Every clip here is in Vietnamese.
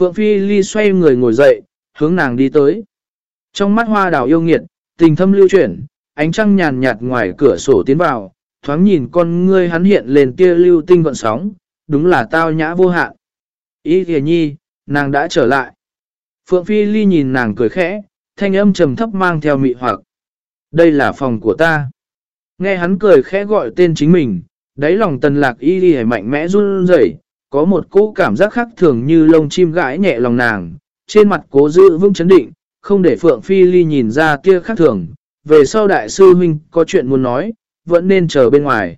Phượng Phi Ly xoay người ngồi dậy, hướng nàng đi tới. Trong mắt hoa đào yêu nghiệt, tình thâm lưu chuyển, ánh trăng nhàn nhạt ngoài cửa sổ tiến vào, thoáng nhìn con ngươi hắn hiện lên tia lưu tinh vận sóng, đúng là tao nhã vô hạn. Ý kìa nhi, nàng đã trở lại. Phượng Phi Ly nhìn nàng cười khẽ, thanh âm trầm thấp mang theo mị hoặc. Đây là phòng của ta. Nghe hắn cười khẽ gọi tên chính mình, đáy lòng tần lạc y đi mạnh mẽ run rẩy có một cỗ cảm giác khác thường như lông chim gãi nhẹ lòng nàng, trên mặt cố giữ vững chấn định, không để Phượng Phi Ly nhìn ra kia khác thường, về sau đại sư huynh có chuyện muốn nói, vẫn nên chờ bên ngoài.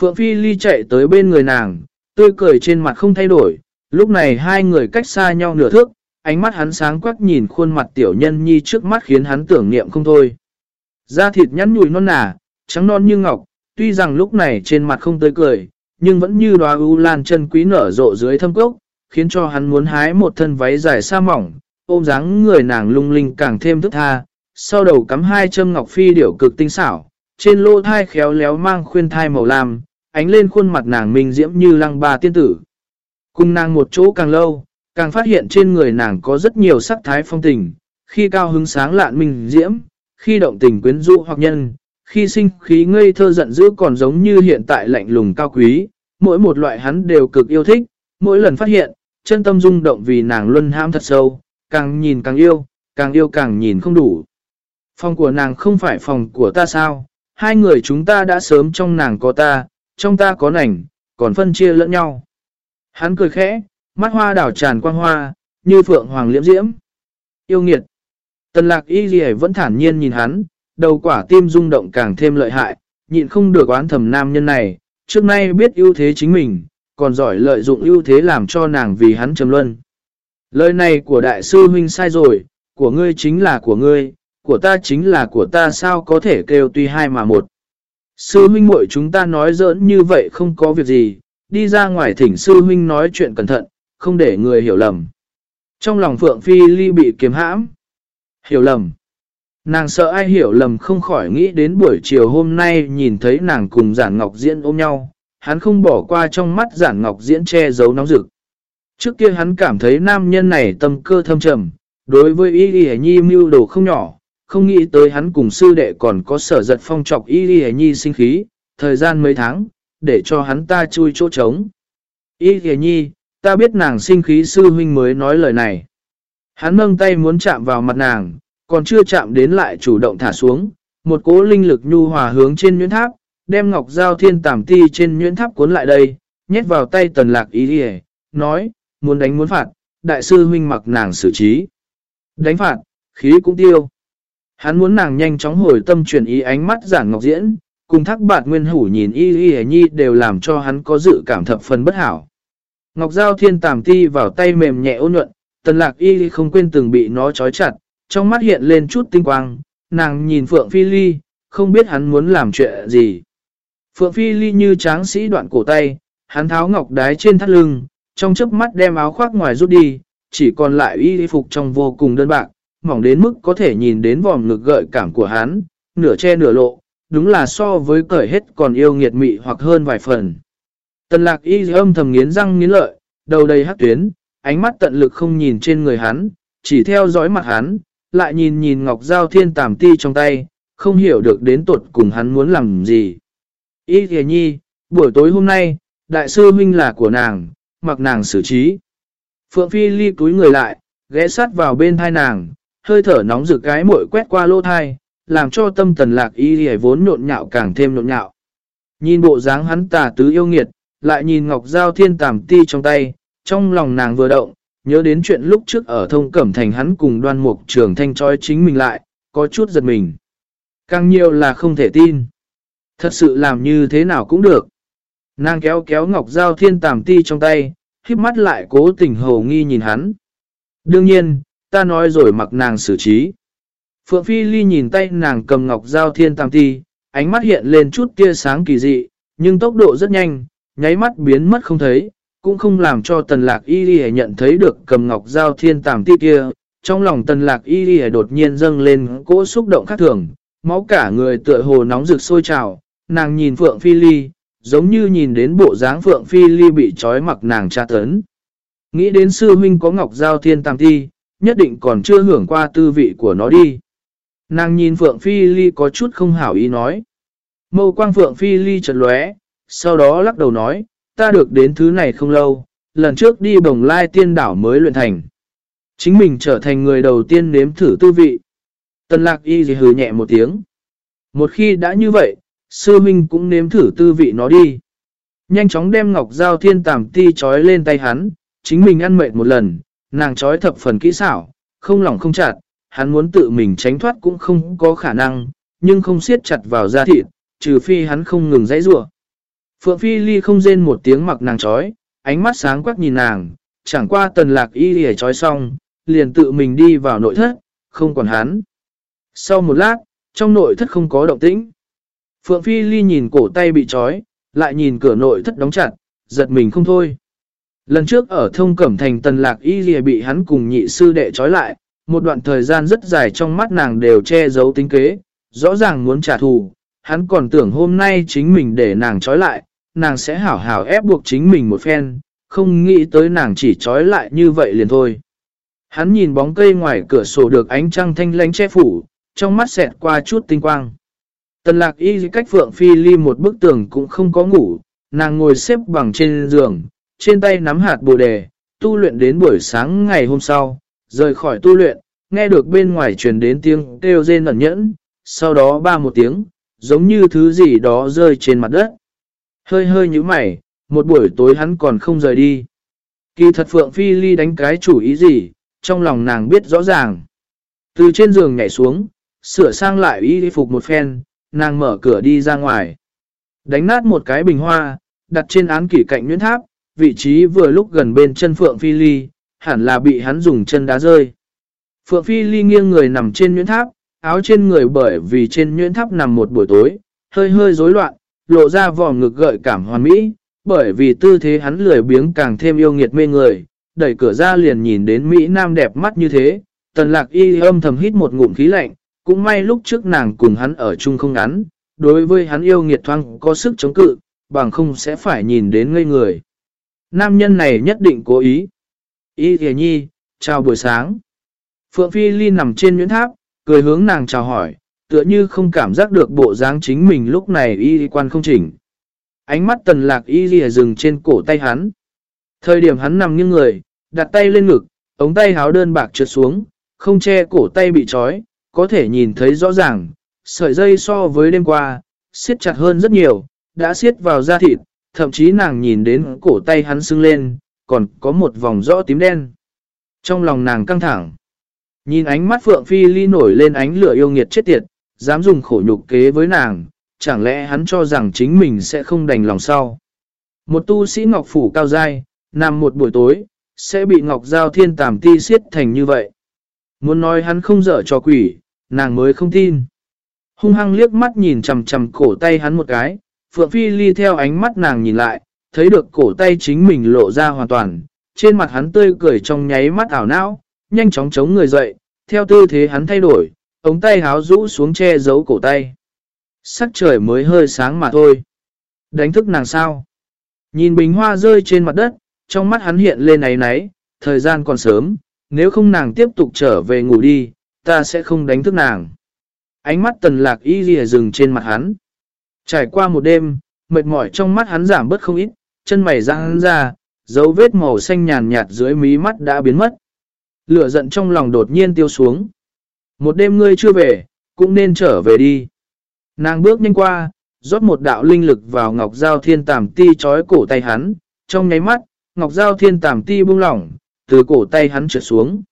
Phượng Phi Ly chạy tới bên người nàng, tươi cười trên mặt không thay đổi, lúc này hai người cách xa nhau nửa thước, ánh mắt hắn sáng quắc nhìn khuôn mặt tiểu nhân nhi trước mắt khiến hắn tưởng niệm không thôi. Da thịt nhắn nhủi non nà, trắng non như ngọc, tuy rằng lúc này trên mặt không tươi cười, nhưng vẫn như đoá ưu lan chân quý nở rộ dưới thâm cốc, khiến cho hắn muốn hái một thân váy dài sa mỏng, ôm dáng người nàng lung linh càng thêm thức tha, sau đầu cắm hai châm ngọc phi điểu cực tinh xảo, trên lô thai khéo léo mang khuyên thai màu lam, ánh lên khuôn mặt nàng minh diễm như lăng bà tiên tử. Cùng nàng một chỗ càng lâu, càng phát hiện trên người nàng có rất nhiều sắc thái phong tình, khi cao hứng sáng lạn minh diễm, khi động tình quyến rũ hoặc nhân, khi sinh khí ngây thơ giận dữ còn giống như hiện tại lạnh lùng cao quý, mỗi một loại hắn đều cực yêu thích, mỗi lần phát hiện, chân tâm rung động vì nàng luân ham thật sâu, càng nhìn càng yêu, càng yêu càng nhìn không đủ. Phòng của nàng không phải phòng của ta sao, hai người chúng ta đã sớm trong nàng có ta, trong ta có nảnh, còn phân chia lẫn nhau. Hắn cười khẽ, mắt hoa đảo tràn quang hoa, như phượng hoàng liễm diễm. Yêu nghiệt. Tần lạc y gì vẫn thản nhiên nhìn hắn, đầu quả tim rung động càng thêm lợi hại, nhịn không được oán thầm nam nhân này, trước nay biết ưu thế chính mình, còn giỏi lợi dụng ưu thế làm cho nàng vì hắn trầm luân. Lời này của đại sư huynh sai rồi, của ngươi chính là của ngươi, của ta chính là của ta sao có thể kêu tuy hai mà một. Sư huynh muội chúng ta nói giỡn như vậy không có việc gì, đi ra ngoài thỉnh sư huynh nói chuyện cẩn thận, không để người hiểu lầm. Trong lòng Phượng Phi Ly bị kiếm hãm. Hiểu lầm. Nàng sợ ai hiểu lầm không khỏi nghĩ đến buổi chiều hôm nay nhìn thấy nàng cùng Giản Ngọc Diễn ôm nhau. Hắn không bỏ qua trong mắt Giản Ngọc Diễn che giấu nóng rực. Trước kia hắn cảm thấy nam nhân này tâm cơ thâm trầm, đối với Y Y Nhi mưu đồ không nhỏ, không nghĩ tới hắn cùng sư đệ còn có sở giật phong trọc Y Y Nhi sinh khí, thời gian mấy tháng, để cho hắn ta chui chỗ trống. Y Y Nhi, ta biết nàng sinh khí sư huynh mới nói lời này. Hắn nâng tay muốn chạm vào mặt nàng, còn chưa chạm đến lại chủ động thả xuống, một cỗ linh lực nhu hòa hướng trên nhuyễn tháp, đem ngọc giao thiên tàm ti trên nhuyễn tháp cuốn lại đây, nhét vào tay tần lạc ý đi nói, muốn đánh muốn phạt, đại sư huynh mặc nàng xử trí. Đánh phạt, khí cũng tiêu. Hắn muốn nàng nhanh chóng hồi tâm chuyển ý ánh mắt giản ngọc diễn, cùng thác bạt nguyên hủ nhìn y y nhi đều làm cho hắn có dự cảm thập phần bất hảo. Ngọc Giao thiên tàm ti vào tay mềm nhẹ ôn nhuận, tần lạc y không quên từng bị nó trói chặt, trong mắt hiện lên chút tinh quang, nàng nhìn Phượng Phi Ly, không biết hắn muốn làm chuyện gì. Phượng Phi Ly như tráng sĩ đoạn cổ tay, hắn tháo ngọc đái trên thắt lưng, trong chớp mắt đem áo khoác ngoài rút đi, chỉ còn lại y phục trong vô cùng đơn bạc, mỏng đến mức có thể nhìn đến vòm ngực gợi cảm của hắn, nửa che nửa lộ, đúng là so với cởi hết còn yêu nghiệt mị hoặc hơn vài phần. Tần lạc y âm thầm nghiến răng nghiến lợi, đầu đầy hát tuyến, ánh mắt tận lực không nhìn trên người hắn, chỉ theo dõi mặt hắn, lại nhìn nhìn Ngọc Giao Thiên Tàm Ti trong tay, không hiểu được đến tuột cùng hắn muốn làm gì. Y thề nhi, buổi tối hôm nay, đại sư huynh là của nàng, mặc nàng xử trí. Phượng Phi ly túi người lại, ghé sát vào bên thai nàng, hơi thở nóng rực cái mội quét qua lô thai, làm cho tâm tần lạc y hề vốn nhộn nhạo càng thêm nhộn nhạo. Nhìn bộ dáng hắn tà tứ yêu nghiệt, lại nhìn Ngọc Giao Thiên Tàm Ti trong tay, trong lòng nàng vừa động, nhớ đến chuyện lúc trước ở thông cẩm thành hắn cùng đoan mục trường thanh trói chính mình lại, có chút giật mình. Càng nhiều là không thể tin. Thật sự làm như thế nào cũng được. Nàng kéo kéo ngọc dao thiên tàm ti trong tay, khiếp mắt lại cố tình hầu nghi nhìn hắn. Đương nhiên, ta nói rồi mặc nàng xử trí. Phượng Phi Ly nhìn tay nàng cầm ngọc dao thiên tàm ti, ánh mắt hiện lên chút tia sáng kỳ dị, nhưng tốc độ rất nhanh, nháy mắt biến mất không thấy, cũng không làm cho tần lạc y đi nhận thấy được cầm ngọc giao thiên tàm ti kia. Trong lòng tần lạc y đi đột nhiên dâng lên cỗ xúc động khác thường, máu cả người tựa hồ nóng rực sôi trào, nàng nhìn Phượng Phi Ly, giống như nhìn đến bộ dáng Phượng Phi Ly bị trói mặc nàng tra tấn. nghĩ đến sư huynh có ngọc giao thiên tam thi, nhất định còn chưa hưởng qua tư vị của nó đi. Nàng nhìn Phượng Phi Ly có chút không hảo ý nói. Mâu quang Phượng Phi Ly chợt lóe, sau đó lắc đầu nói, ta được đến thứ này không lâu, lần trước đi bồng lai tiên đảo mới luyện thành. Chính mình trở thành người đầu tiên nếm thử tư vị. Tần lạc y gì hừ nhẹ một tiếng. Một khi đã như vậy, sư minh cũng nếm thử tư vị nó đi. Nhanh chóng đem ngọc giao thiên tàm ti trói lên tay hắn, chính mình ăn mệt một lần, nàng trói thập phần kỹ xảo, không lỏng không chặt, hắn muốn tự mình tránh thoát cũng không có khả năng, nhưng không siết chặt vào da thịt, trừ phi hắn không ngừng dãy rủa. Phượng Phi Ly không rên một tiếng mặc nàng trói, ánh mắt sáng quắc nhìn nàng, chẳng qua tần lạc y lìa trói xong, liền tự mình đi vào nội thất, không còn hắn. Sau một lát, trong nội thất không có động tĩnh. Phượng Phi Ly nhìn cổ tay bị trói, lại nhìn cửa nội thất đóng chặt, giật mình không thôi. Lần trước ở thông cẩm thành tần lạc y lìa bị hắn cùng nhị sư đệ trói lại, một đoạn thời gian rất dài trong mắt nàng đều che giấu tính kế, rõ ràng muốn trả thù, hắn còn tưởng hôm nay chính mình để nàng trói lại, nàng sẽ hảo hảo ép buộc chính mình một phen, không nghĩ tới nàng chỉ trói lại như vậy liền thôi. Hắn nhìn bóng cây ngoài cửa sổ được ánh trăng thanh lánh che phủ, trong mắt xẹt qua chút tinh quang. Tần lạc y cách Phượng Phi Ly một bức tường cũng không có ngủ, nàng ngồi xếp bằng trên giường, trên tay nắm hạt bồ đề, tu luyện đến buổi sáng ngày hôm sau, rời khỏi tu luyện, nghe được bên ngoài truyền đến tiếng kêu rên ẩn nhẫn, sau đó ba một tiếng, giống như thứ gì đó rơi trên mặt đất. Hơi hơi như mày, một buổi tối hắn còn không rời đi. Kỳ thật Phượng Phi Ly đánh cái chủ ý gì, trong lòng nàng biết rõ ràng. Từ trên giường nhảy xuống, sửa sang lại y phục một phen, nàng mở cửa đi ra ngoài. Đánh nát một cái bình hoa, đặt trên án kỷ cạnh nhuyễn tháp, vị trí vừa lúc gần bên chân Phượng Phi Ly, hẳn là bị hắn dùng chân đá rơi. Phượng Phi Ly nghiêng người nằm trên nhuyễn tháp, áo trên người bởi vì trên nhuyễn tháp nằm một buổi tối, hơi hơi rối loạn, lộ ra vỏ ngực gợi cảm hoàn mỹ, bởi vì tư thế hắn lười biếng càng thêm yêu nghiệt mê người, đẩy cửa ra liền nhìn đến Mỹ Nam đẹp mắt như thế, tần lạc y âm thầm hít một ngụm khí lạnh, cũng may lúc trước nàng cùng hắn ở chung không ngắn, đối với hắn yêu nghiệt thoang có sức chống cự, bằng không sẽ phải nhìn đến ngây người. Nam nhân này nhất định cố ý. Y thề nhi, chào buổi sáng. Phượng Phi Ly nằm trên nguyễn tháp, cười hướng nàng chào hỏi, tựa như không cảm giác được bộ dáng chính mình lúc này y quan không chỉnh. Ánh mắt tần lạc y lìa dừng trên cổ tay hắn. Thời điểm hắn nằm như người, đặt tay lên ngực, ống tay háo đơn bạc trượt xuống, không che cổ tay bị trói, có thể nhìn thấy rõ ràng, sợi dây so với đêm qua, siết chặt hơn rất nhiều, đã siết vào da thịt, thậm chí nàng nhìn đến cổ tay hắn sưng lên, còn có một vòng rõ tím đen. Trong lòng nàng căng thẳng, nhìn ánh mắt Phượng Phi Ly nổi lên ánh lửa yêu nghiệt chết tiệt, dám dùng khổ nhục kế với nàng, chẳng lẽ hắn cho rằng chính mình sẽ không đành lòng sau. Một tu sĩ ngọc phủ cao dai, nằm một buổi tối, sẽ bị ngọc giao thiên tàm ti siết thành như vậy. Muốn nói hắn không dở cho quỷ, nàng mới không tin. Hung hăng liếc mắt nhìn chầm chầm cổ tay hắn một cái, Phượng Phi Ly theo ánh mắt nàng nhìn lại, thấy được cổ tay chính mình lộ ra hoàn toàn, trên mặt hắn tươi cười trong nháy mắt ảo não, nhanh chóng chống người dậy, theo tư thế hắn thay đổi, ống tay háo rũ xuống che giấu cổ tay. Sắc trời mới hơi sáng mà thôi. Đánh thức nàng sao? Nhìn bình hoa rơi trên mặt đất, trong mắt hắn hiện lên náy náy, thời gian còn sớm, nếu không nàng tiếp tục trở về ngủ đi, ta sẽ không đánh thức nàng. Ánh mắt tần lạc y ghi rừng trên mặt hắn. Trải qua một đêm, mệt mỏi trong mắt hắn giảm bớt không ít, chân mày răng ra, dấu vết màu xanh nhàn nhạt dưới mí mắt đã biến mất. Lửa giận trong lòng đột nhiên tiêu xuống. Một đêm ngươi chưa về, cũng nên trở về đi. Nàng bước nhanh qua, rót một đạo linh lực vào Ngọc Giao Thiên Tàm Ti trói cổ tay hắn, trong nháy mắt, Ngọc Giao Thiên Tàm Ti buông lỏng, từ cổ tay hắn trượt xuống.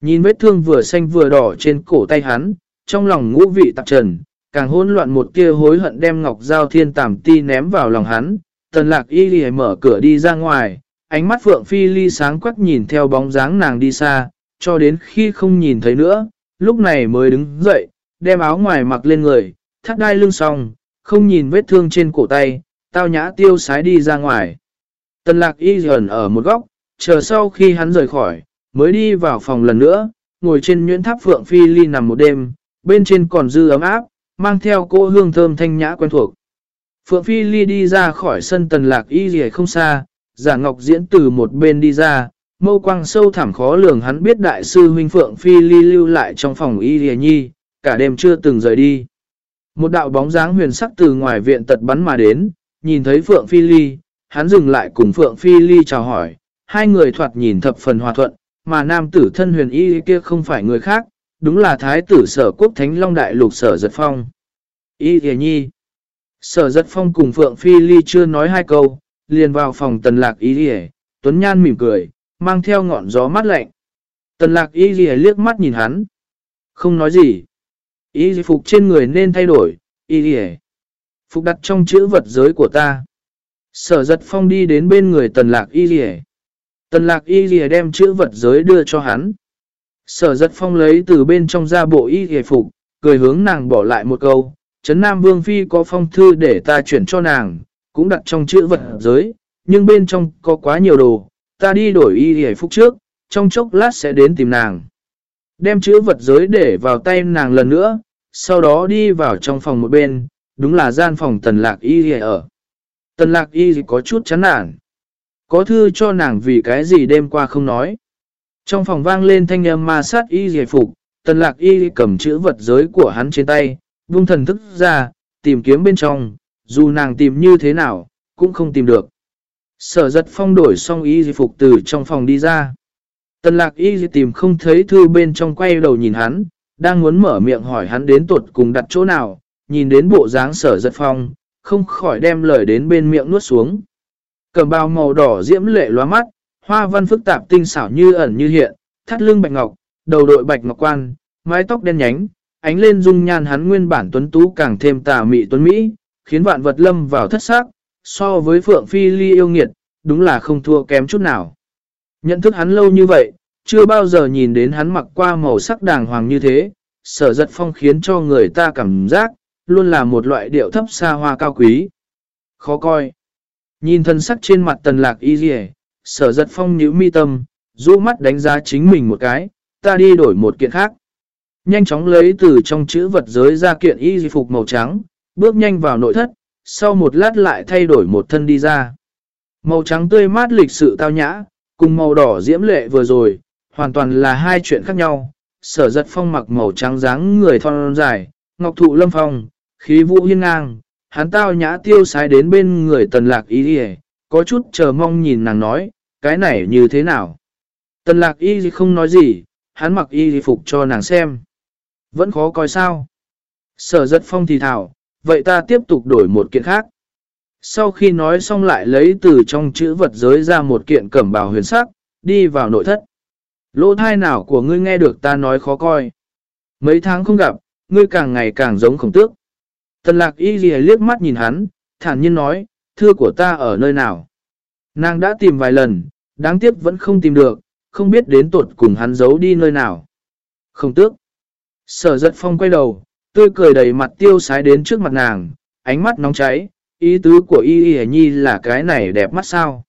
Nhìn vết thương vừa xanh vừa đỏ trên cổ tay hắn, trong lòng ngũ vị tạp trần, càng hỗn loạn một kia hối hận đem Ngọc Giao Thiên Tàm Ti ném vào lòng hắn. Tần lạc y lì mở cửa đi ra ngoài, ánh mắt Phượng Phi Ly sáng quắc nhìn theo bóng dáng nàng đi xa, cho đến khi không nhìn thấy nữa, lúc này mới đứng dậy, đem áo ngoài mặc lên người, thắt đai lưng xong, không nhìn vết thương trên cổ tay, tao nhã tiêu sái đi ra ngoài. Tần lạc y dần ở một góc, chờ sau khi hắn rời khỏi, mới đi vào phòng lần nữa, ngồi trên nhuyễn tháp phượng phi ly nằm một đêm, bên trên còn dư ấm áp, mang theo cô hương thơm thanh nhã quen thuộc. Phượng Phi Ly đi ra khỏi sân tần lạc y gì không xa, giả ngọc diễn từ một bên đi ra, mâu quang sâu thẳm khó lường hắn biết đại sư huynh Phượng Phi Ly lưu lại trong phòng y lìa nhi, cả đêm chưa từng rời đi. Một đạo bóng dáng huyền sắc từ ngoài viện tật bắn mà đến, nhìn thấy Phượng Phi Ly, hắn dừng lại cùng Phượng Phi Ly chào hỏi, hai người thoạt nhìn thập phần hòa thuận, mà nam tử thân huyền y kia không phải người khác, đúng là thái tử sở quốc thánh long đại lục sở giật phong. Y thề nhi. Sở giật phong cùng Phượng Phi Ly chưa nói hai câu, liền vào phòng tần lạc y thề, tuấn nhan mỉm cười, mang theo ngọn gió mát lạnh. Tần lạc y thề liếc mắt nhìn hắn. Không nói gì. Y phục trên người nên thay đổi, y thề. Phục đặt trong chữ vật giới của ta. Sở giật phong đi đến bên người tần lạc y thề. Tần lạc y thề đem chữ vật giới đưa cho hắn. Sở giật phong lấy từ bên trong ra bộ y hề phục, cười hướng nàng bỏ lại một câu. Trấn Nam Vương Phi có phong thư để ta chuyển cho nàng, cũng đặt trong chữ vật giới, nhưng bên trong có quá nhiều đồ. Ta đi đổi y hề phục trước, trong chốc lát sẽ đến tìm nàng. Đem chữ vật giới để vào tay nàng lần nữa, sau đó đi vào trong phòng một bên, đúng là gian phòng tần lạc y hề ở. Tần lạc y có chút chán nản. Có thư cho nàng vì cái gì đêm qua không nói. Trong phòng vang lên thanh âm ma sát y Hề phục, tần lạc y cầm chữ vật giới của hắn trên tay, vung thần thức ra, tìm kiếm bên trong, dù nàng tìm như thế nào, cũng không tìm được. Sở giật phong đổi xong y phục từ trong phòng đi ra. Tần lạc y tìm không thấy thư bên trong quay đầu nhìn hắn, đang muốn mở miệng hỏi hắn đến tuột cùng đặt chỗ nào, nhìn đến bộ dáng sở giật phong, không khỏi đem lời đến bên miệng nuốt xuống. Cầm bao màu đỏ diễm lệ loa mắt, Hoa văn phức tạp tinh xảo như ẩn như hiện, thắt lưng bạch ngọc, đầu đội bạch ngọc quan, mái tóc đen nhánh, ánh lên dung nhan hắn nguyên bản tuấn tú càng thêm tà mị tuấn Mỹ, khiến vạn vật lâm vào thất xác, so với Phượng Phi Ly yêu nghiệt, đúng là không thua kém chút nào. Nhận thức hắn lâu như vậy, chưa bao giờ nhìn đến hắn mặc qua màu sắc đàng hoàng như thế, sở giật phong khiến cho người ta cảm giác, luôn là một loại điệu thấp xa hoa cao quý. Khó coi. Nhìn thân sắc trên mặt tần lạc y dì sở giật phong nhữ mi tâm, rũ mắt đánh giá chính mình một cái, ta đi đổi một kiện khác. Nhanh chóng lấy từ trong chữ vật giới ra kiện y phục màu trắng, bước nhanh vào nội thất, sau một lát lại thay đổi một thân đi ra. Màu trắng tươi mát lịch sự tao nhã, cùng màu đỏ diễm lệ vừa rồi, hoàn toàn là hai chuyện khác nhau. Sở giật phong mặc màu trắng dáng người thon dài, ngọc thụ lâm phong, khí vũ hiên ngang, hắn tao nhã tiêu sái đến bên người tần lạc ý đi có chút chờ mong nhìn nàng nói, cái này như thế nào? Tần lạc y không nói gì, hắn mặc y phục cho nàng xem. Vẫn khó coi sao? Sở giật phong thì thảo, vậy ta tiếp tục đổi một kiện khác. Sau khi nói xong lại lấy từ trong chữ vật giới ra một kiện cẩm bào huyền sắc, đi vào nội thất. Lỗ thai nào của ngươi nghe được ta nói khó coi. Mấy tháng không gặp, ngươi càng ngày càng giống khổng tước. Tần lạc y ghi liếc mắt nhìn hắn, thản nhiên nói, thưa của ta ở nơi nào. Nàng đã tìm vài lần, đáng tiếc vẫn không tìm được, không biết đến tuột cùng hắn giấu đi nơi nào. Không tước. Sở giật phong quay đầu, tươi cười đầy mặt tiêu sái đến trước mặt nàng, ánh mắt nóng cháy, ý tứ của y y nhi là cái này đẹp mắt sao.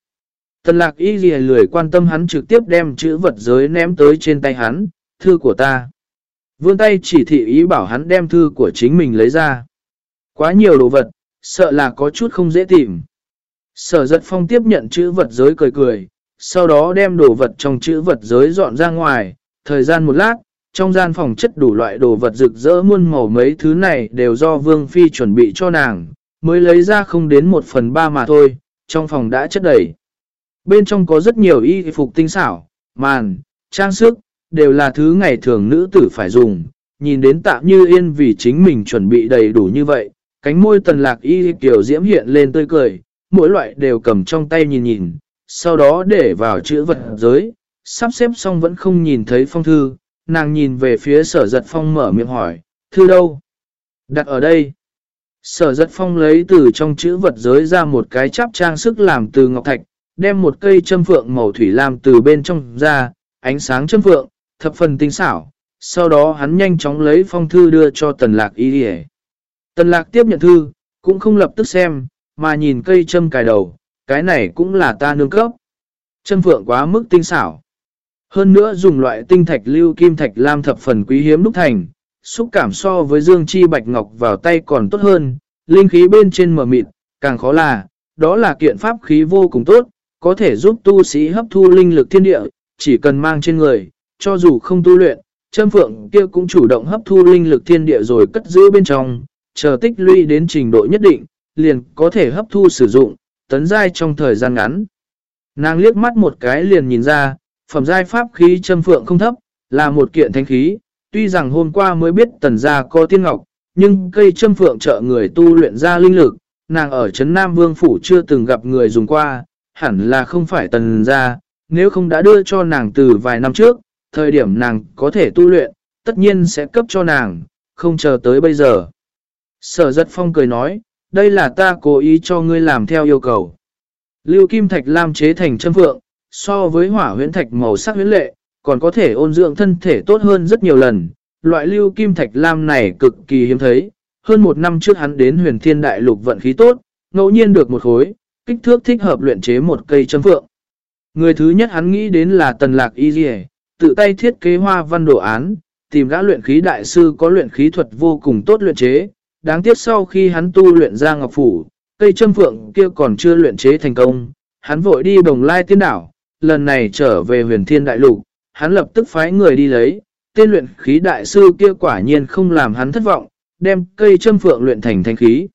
Tần lạc y y lười quan tâm hắn trực tiếp đem chữ vật giới ném tới trên tay hắn, thư của ta. Vươn tay chỉ thị ý bảo hắn đem thư của chính mình lấy ra. Quá nhiều đồ vật, sợ là có chút không dễ tìm. Sở giật phong tiếp nhận chữ vật giới cười cười, sau đó đem đồ vật trong chữ vật giới dọn ra ngoài, thời gian một lát, trong gian phòng chất đủ loại đồ vật rực rỡ muôn màu mấy thứ này đều do Vương Phi chuẩn bị cho nàng, mới lấy ra không đến một phần ba mà thôi, trong phòng đã chất đầy. Bên trong có rất nhiều y phục tinh xảo, màn, trang sức, đều là thứ ngày thường nữ tử phải dùng, nhìn đến tạm như yên vì chính mình chuẩn bị đầy đủ như vậy, cánh môi tần lạc y kiểu diễm hiện lên tươi cười, mỗi loại đều cầm trong tay nhìn nhìn, sau đó để vào chữ vật giới, sắp xếp xong vẫn không nhìn thấy phong thư, nàng nhìn về phía sở giật phong mở miệng hỏi, thư đâu? Đặt ở đây. Sở giật phong lấy từ trong chữ vật giới ra một cái chắp trang sức làm từ ngọc thạch, đem một cây châm phượng màu thủy làm từ bên trong ra, ánh sáng châm phượng, thập phần tinh xảo. Sau đó hắn nhanh chóng lấy phong thư đưa cho tần lạc y đi Tần lạc tiếp nhận thư, cũng không lập tức xem, mà nhìn cây châm cài đầu, cái này cũng là ta nương cấp. Châm phượng quá mức tinh xảo. Hơn nữa dùng loại tinh thạch lưu kim thạch lam thập phần quý hiếm đúc thành, xúc cảm so với dương chi bạch ngọc vào tay còn tốt hơn, linh khí bên trên mở mịt, càng khó là, đó là kiện pháp khí vô cùng tốt, có thể giúp tu sĩ hấp thu linh lực thiên địa, chỉ cần mang trên người, cho dù không tu luyện, châm phượng kia cũng chủ động hấp thu linh lực thiên địa rồi cất giữ bên trong, chờ tích lũy đến trình độ nhất định, liền có thể hấp thu sử dụng, tấn giai trong thời gian ngắn. Nàng liếc mắt một cái liền nhìn ra, phẩm giai pháp khí châm phượng không thấp, là một kiện thánh khí, tuy rằng hôm qua mới biết tần gia có tiên ngọc, nhưng cây châm phượng trợ người tu luyện ra linh lực, nàng ở Trấn Nam Vương Phủ chưa từng gặp người dùng qua, hẳn là không phải tần gia, nếu không đã đưa cho nàng từ vài năm trước, thời điểm nàng có thể tu luyện, tất nhiên sẽ cấp cho nàng, không chờ tới bây giờ. Sở giật phong cười nói, đây là ta cố ý cho ngươi làm theo yêu cầu. Lưu Kim Thạch Lam chế thành châm phượng, so với hỏa huyễn thạch màu sắc huyễn lệ, còn có thể ôn dưỡng thân thể tốt hơn rất nhiều lần. Loại lưu kim thạch lam này cực kỳ hiếm thấy, hơn một năm trước hắn đến huyền thiên đại lục vận khí tốt, ngẫu nhiên được một khối, kích thước thích hợp luyện chế một cây châm phượng. Người thứ nhất hắn nghĩ đến là tần lạc y dì tự tay thiết kế hoa văn đồ án, tìm gã luyện khí đại sư có luyện khí thuật vô cùng tốt luyện chế. Đáng tiếc sau khi hắn tu luyện ra ngọc phủ, cây châm phượng kia còn chưa luyện chế thành công, hắn vội đi bồng lai tiên đảo, lần này trở về huyền thiên đại lục, hắn lập tức phái người đi lấy, tên luyện khí đại sư kia quả nhiên không làm hắn thất vọng, đem cây châm phượng luyện thành thanh khí.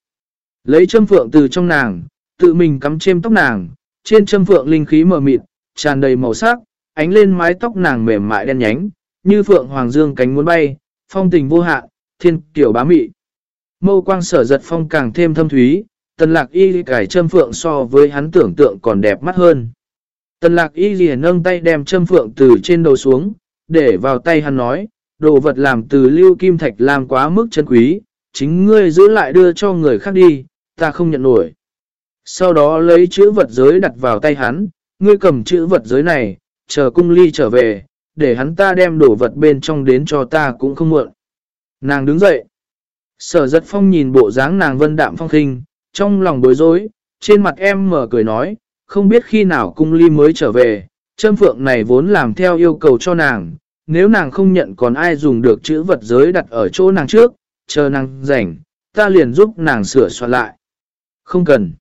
Lấy châm phượng từ trong nàng, tự mình cắm chêm tóc nàng, trên châm phượng linh khí mờ mịt, tràn đầy màu sắc, ánh lên mái tóc nàng mềm mại đen nhánh, như phượng hoàng dương cánh muốn bay, phong tình vô hạn, thiên kiểu bá mị. Mâu quang sở giật phong càng thêm thâm thúy, tần lạc y cải châm phượng so với hắn tưởng tượng còn đẹp mắt hơn. Tần lạc y ghi nâng tay đem châm phượng từ trên đầu xuống, để vào tay hắn nói, đồ vật làm từ lưu kim thạch làm quá mức chân quý, chính ngươi giữ lại đưa cho người khác đi, ta không nhận nổi. Sau đó lấy chữ vật giới đặt vào tay hắn, ngươi cầm chữ vật giới này, chờ cung ly trở về, để hắn ta đem đồ vật bên trong đến cho ta cũng không muộn. Nàng đứng dậy. Sở giật phong nhìn bộ dáng nàng vân đạm phong khinh, trong lòng bối rối, trên mặt em mở cười nói, không biết khi nào cung ly mới trở về, châm phượng này vốn làm theo yêu cầu cho nàng, nếu nàng không nhận còn ai dùng được chữ vật giới đặt ở chỗ nàng trước, chờ nàng rảnh, ta liền giúp nàng sửa soạn lại. Không cần.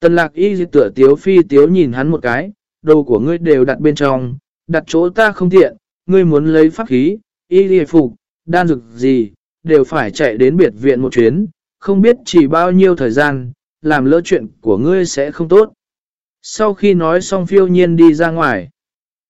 Tần lạc y tựa tiếu phi tiếu nhìn hắn một cái, đồ của ngươi đều đặt bên trong, đặt chỗ ta không tiện, ngươi muốn lấy pháp khí, y dị phục, đan dược gì, đều phải chạy đến biệt viện một chuyến, không biết chỉ bao nhiêu thời gian, làm lỡ chuyện của ngươi sẽ không tốt. Sau khi nói xong phiêu nhiên đi ra ngoài,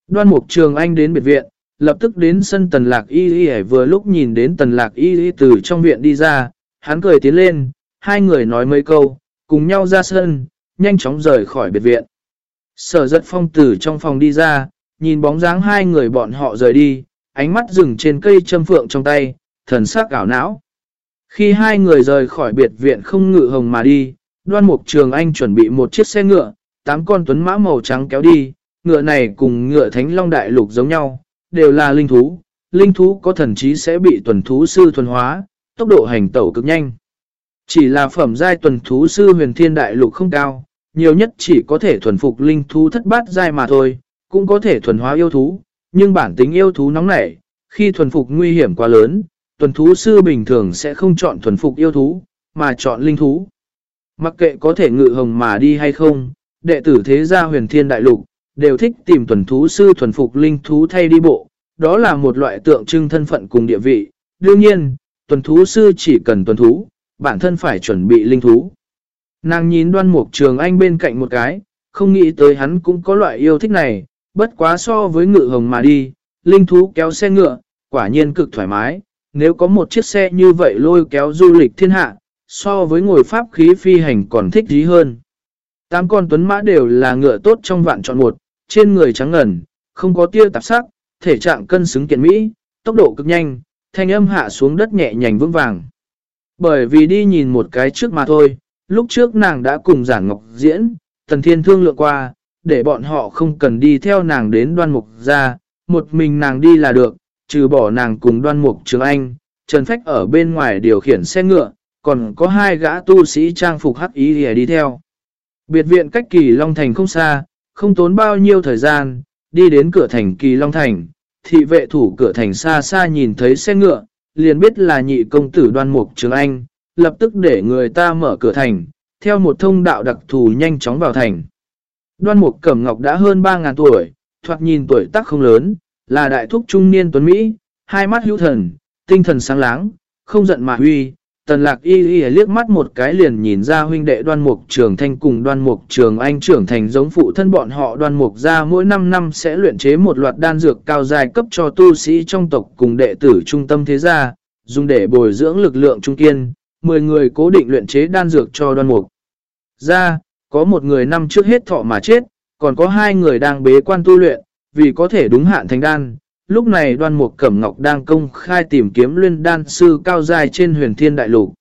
đoan mục trường anh đến biệt viện, lập tức đến sân tần lạc y y vừa lúc nhìn đến tần lạc y y từ trong viện đi ra, hắn cười tiến lên, hai người nói mấy câu, cùng nhau ra sân, nhanh chóng rời khỏi biệt viện. Sở giật phong tử trong phòng đi ra, nhìn bóng dáng hai người bọn họ rời đi, ánh mắt dừng trên cây châm phượng trong tay, thần sắc ảo não. Khi hai người rời khỏi biệt viện không ngự hồng mà đi, đoan mục trường anh chuẩn bị một chiếc xe ngựa, tám con tuấn mã màu trắng kéo đi, ngựa này cùng ngựa thánh long đại lục giống nhau, đều là linh thú. Linh thú có thần trí sẽ bị tuần thú sư thuần hóa, tốc độ hành tẩu cực nhanh. Chỉ là phẩm giai tuần thú sư huyền thiên đại lục không cao, nhiều nhất chỉ có thể thuần phục linh thú thất bát giai mà thôi, cũng có thể thuần hóa yêu thú, nhưng bản tính yêu thú nóng nảy, khi thuần phục nguy hiểm quá lớn, tuần thú sư bình thường sẽ không chọn thuần phục yêu thú, mà chọn linh thú. Mặc kệ có thể ngự hồng mà đi hay không, đệ tử thế gia huyền thiên đại lục, đều thích tìm tuần thú sư thuần phục linh thú thay đi bộ, đó là một loại tượng trưng thân phận cùng địa vị. Đương nhiên, tuần thú sư chỉ cần tuần thú, bản thân phải chuẩn bị linh thú. Nàng nhìn đoan mục trường anh bên cạnh một cái, không nghĩ tới hắn cũng có loại yêu thích này, bất quá so với ngự hồng mà đi, linh thú kéo xe ngựa, quả nhiên cực thoải mái, nếu có một chiếc xe như vậy lôi kéo du lịch thiên hạ, so với ngồi pháp khí phi hành còn thích dí hơn. Tám con tuấn mã đều là ngựa tốt trong vạn chọn một, trên người trắng ngần, không có tia tạp sắc, thể trạng cân xứng kiện mỹ, tốc độ cực nhanh, thanh âm hạ xuống đất nhẹ nhàng vững vàng. Bởi vì đi nhìn một cái trước mà thôi, lúc trước nàng đã cùng giản ngọc diễn, tần thiên thương lượng qua, để bọn họ không cần đi theo nàng đến đoan mục ra, một mình nàng đi là được, trừ bỏ nàng cùng đoan mục trường anh, Trần Phách ở bên ngoài điều khiển xe ngựa, còn có hai gã tu sĩ trang phục hắc ý đi theo. Biệt viện cách kỳ Long Thành không xa, không tốn bao nhiêu thời gian, đi đến cửa thành kỳ Long Thành, thị vệ thủ cửa thành xa xa nhìn thấy xe ngựa, liền biết là nhị công tử đoan mục trường anh, lập tức để người ta mở cửa thành, theo một thông đạo đặc thù nhanh chóng vào thành. Đoan mục cẩm ngọc đã hơn 3.000 tuổi, thoạt nhìn tuổi tác không lớn, là đại thúc trung niên tuấn Mỹ, hai mắt hữu thần, tinh thần sáng láng, không giận mà huy. Tần lạc y y liếc mắt một cái liền nhìn ra huynh đệ đoan mục trường thanh cùng đoan mục trường anh trưởng thành giống phụ thân bọn họ đoan mục ra mỗi 5 năm sẽ luyện chế một loạt đan dược cao dài cấp cho tu sĩ trong tộc cùng đệ tử trung tâm thế gia, dùng để bồi dưỡng lực lượng trung kiên, 10 người cố định luyện chế đan dược cho đoan mục. Ra, có một người năm trước hết thọ mà chết, còn có hai người đang bế quan tu luyện, vì có thể đúng hạn thành đan. Lúc này đoan mục cẩm ngọc đang công khai tìm kiếm luyện đan sư cao dài trên huyền thiên đại lục.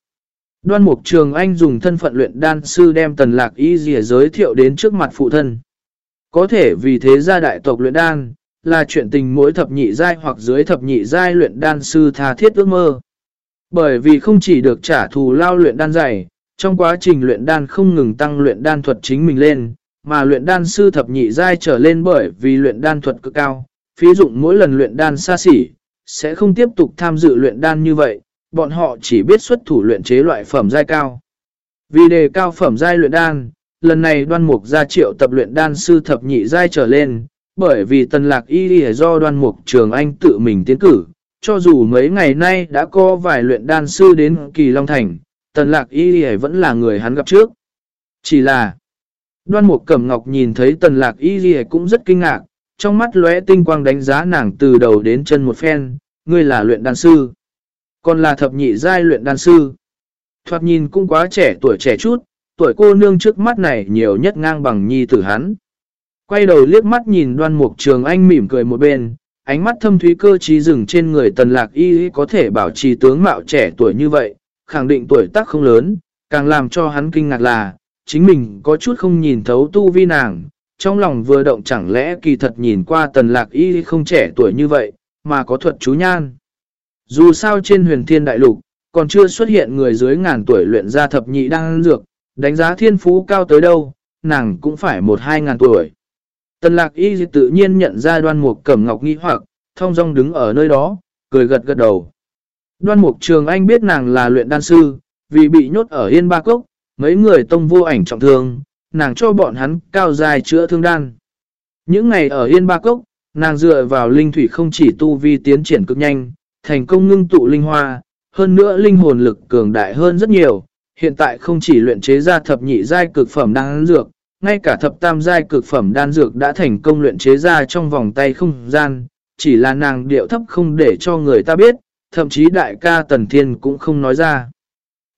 Đoan mục trường anh dùng thân phận luyện đan sư đem tần lạc y dìa giới thiệu đến trước mặt phụ thân. Có thể vì thế gia đại tộc luyện đan, là chuyện tình mỗi thập nhị giai hoặc dưới thập nhị giai luyện đan sư tha thiết ước mơ. Bởi vì không chỉ được trả thù lao luyện đan dày, trong quá trình luyện đan không ngừng tăng luyện đan thuật chính mình lên, mà luyện đan sư thập nhị giai trở lên bởi vì luyện đan thuật cực cao, phí dụng mỗi lần luyện đan xa xỉ, sẽ không tiếp tục tham dự luyện đan như vậy, bọn họ chỉ biết xuất thủ luyện chế loại phẩm giai cao. Vì đề cao phẩm giai luyện đan, lần này đoan mục ra triệu tập luyện đan sư thập nhị giai trở lên, bởi vì tần lạc y do đoan mục trường anh tự mình tiến cử, cho dù mấy ngày nay đã có vài luyện đan sư đến Kỳ Long Thành, tần lạc y vẫn là người hắn gặp trước. Chỉ là, đoan mục cẩm ngọc nhìn thấy tần lạc y cũng rất kinh ngạc, trong mắt lóe tinh quang đánh giá nàng từ đầu đến chân một phen, ngươi là luyện đan sư, còn là thập nhị giai luyện đan sư. Thoạt nhìn cũng quá trẻ tuổi trẻ chút, tuổi cô nương trước mắt này nhiều nhất ngang bằng nhi tử hắn. Quay đầu liếc mắt nhìn đoan mục trường anh mỉm cười một bên, ánh mắt thâm thúy cơ trí dừng trên người tần lạc y có thể bảo trì tướng mạo trẻ tuổi như vậy, khẳng định tuổi tác không lớn, càng làm cho hắn kinh ngạc là, chính mình có chút không nhìn thấu tu vi nàng, trong lòng vừa động chẳng lẽ kỳ thật nhìn qua tần lạc y không trẻ tuổi như vậy, mà có thuật chú nhan. Dù sao trên huyền thiên đại lục, còn chưa xuất hiện người dưới ngàn tuổi luyện ra thập nhị đang dược, đánh giá thiên phú cao tới đâu, nàng cũng phải một hai ngàn tuổi. Tần lạc y tự nhiên nhận ra đoan mục cẩm ngọc nghi hoặc, thông dong đứng ở nơi đó, cười gật gật đầu. Đoan mục trường anh biết nàng là luyện đan sư, vì bị nhốt ở yên ba cốc, mấy người tông vô ảnh trọng thương, nàng cho bọn hắn cao dài chữa thương đan. Những ngày ở yên ba cốc, nàng dựa vào linh thủy không chỉ tu vi tiến triển cực nhanh, thành công ngưng tụ linh hoa, hơn nữa linh hồn lực cường đại hơn rất nhiều. Hiện tại không chỉ luyện chế ra thập nhị giai cực phẩm đan dược, ngay cả thập tam giai cực phẩm đan dược đã thành công luyện chế ra trong vòng tay không gian, chỉ là nàng điệu thấp không để cho người ta biết, thậm chí đại ca Tần Thiên cũng không nói ra.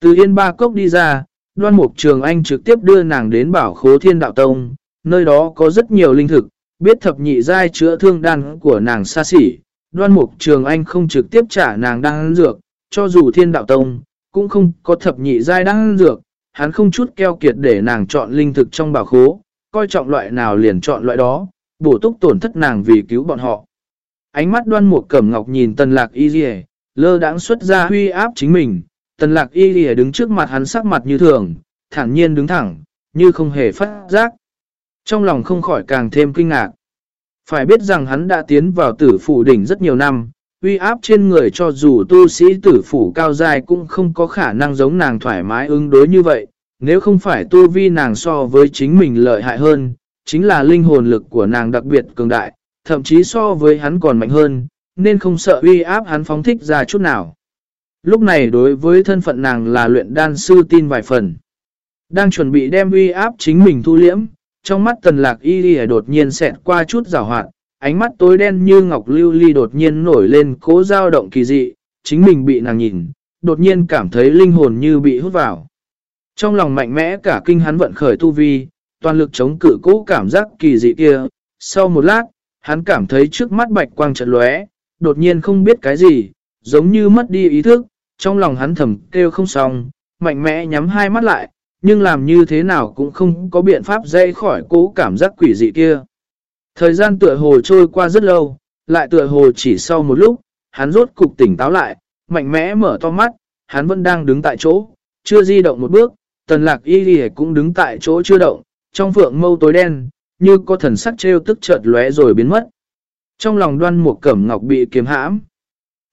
Từ Yên Ba Cốc đi ra, đoan mục trường anh trực tiếp đưa nàng đến bảo khố thiên đạo tông, nơi đó có rất nhiều linh thực, biết thập nhị giai chữa thương đan của nàng xa xỉ, đoan mục trường anh không trực tiếp trả nàng đan dược, cho dù thiên đạo tông, cũng không có thập nhị giai đan dược, hắn không chút keo kiệt để nàng chọn linh thực trong bảo khố, coi trọng loại nào liền chọn loại đó, bổ túc tổn thất nàng vì cứu bọn họ. Ánh mắt đoan mục cẩm ngọc nhìn tần lạc y dì lơ đãng xuất ra huy áp chính mình, tần lạc y lìa đứng trước mặt hắn sắc mặt như thường, thản nhiên đứng thẳng, như không hề phát giác. Trong lòng không khỏi càng thêm kinh ngạc. Phải biết rằng hắn đã tiến vào tử phủ đỉnh rất nhiều năm, uy áp trên người cho dù tu sĩ tử phủ cao dài cũng không có khả năng giống nàng thoải mái ứng đối như vậy. Nếu không phải tu vi nàng so với chính mình lợi hại hơn, chính là linh hồn lực của nàng đặc biệt cường đại, thậm chí so với hắn còn mạnh hơn, nên không sợ uy áp hắn phóng thích ra chút nào. Lúc này đối với thân phận nàng là luyện đan sư tin vài phần. Đang chuẩn bị đem uy áp chính mình thu liễm, trong mắt tần lạc y đi đột nhiên xẹt qua chút rào hoạt, ánh mắt tối đen như ngọc lưu ly đột nhiên nổi lên cố dao động kỳ dị, chính mình bị nàng nhìn, đột nhiên cảm thấy linh hồn như bị hút vào. Trong lòng mạnh mẽ cả kinh hắn vận khởi tu vi, toàn lực chống cự cố cảm giác kỳ dị kia. Sau một lát, hắn cảm thấy trước mắt bạch quang trận lóe, đột nhiên không biết cái gì, giống như mất đi ý thức, trong lòng hắn thầm kêu không xong, mạnh mẽ nhắm hai mắt lại, nhưng làm như thế nào cũng không có biện pháp dây khỏi cố cảm giác quỷ dị kia. Thời gian tựa hồ trôi qua rất lâu, lại tựa hồ chỉ sau một lúc, hắn rốt cục tỉnh táo lại, mạnh mẽ mở to mắt, hắn vẫn đang đứng tại chỗ, chưa di động một bước, tần lạc y đi cũng đứng tại chỗ chưa động, trong phượng mâu tối đen, như có thần sắc trêu tức chợt lóe rồi biến mất. Trong lòng đoan một cẩm ngọc bị kiềm hãm,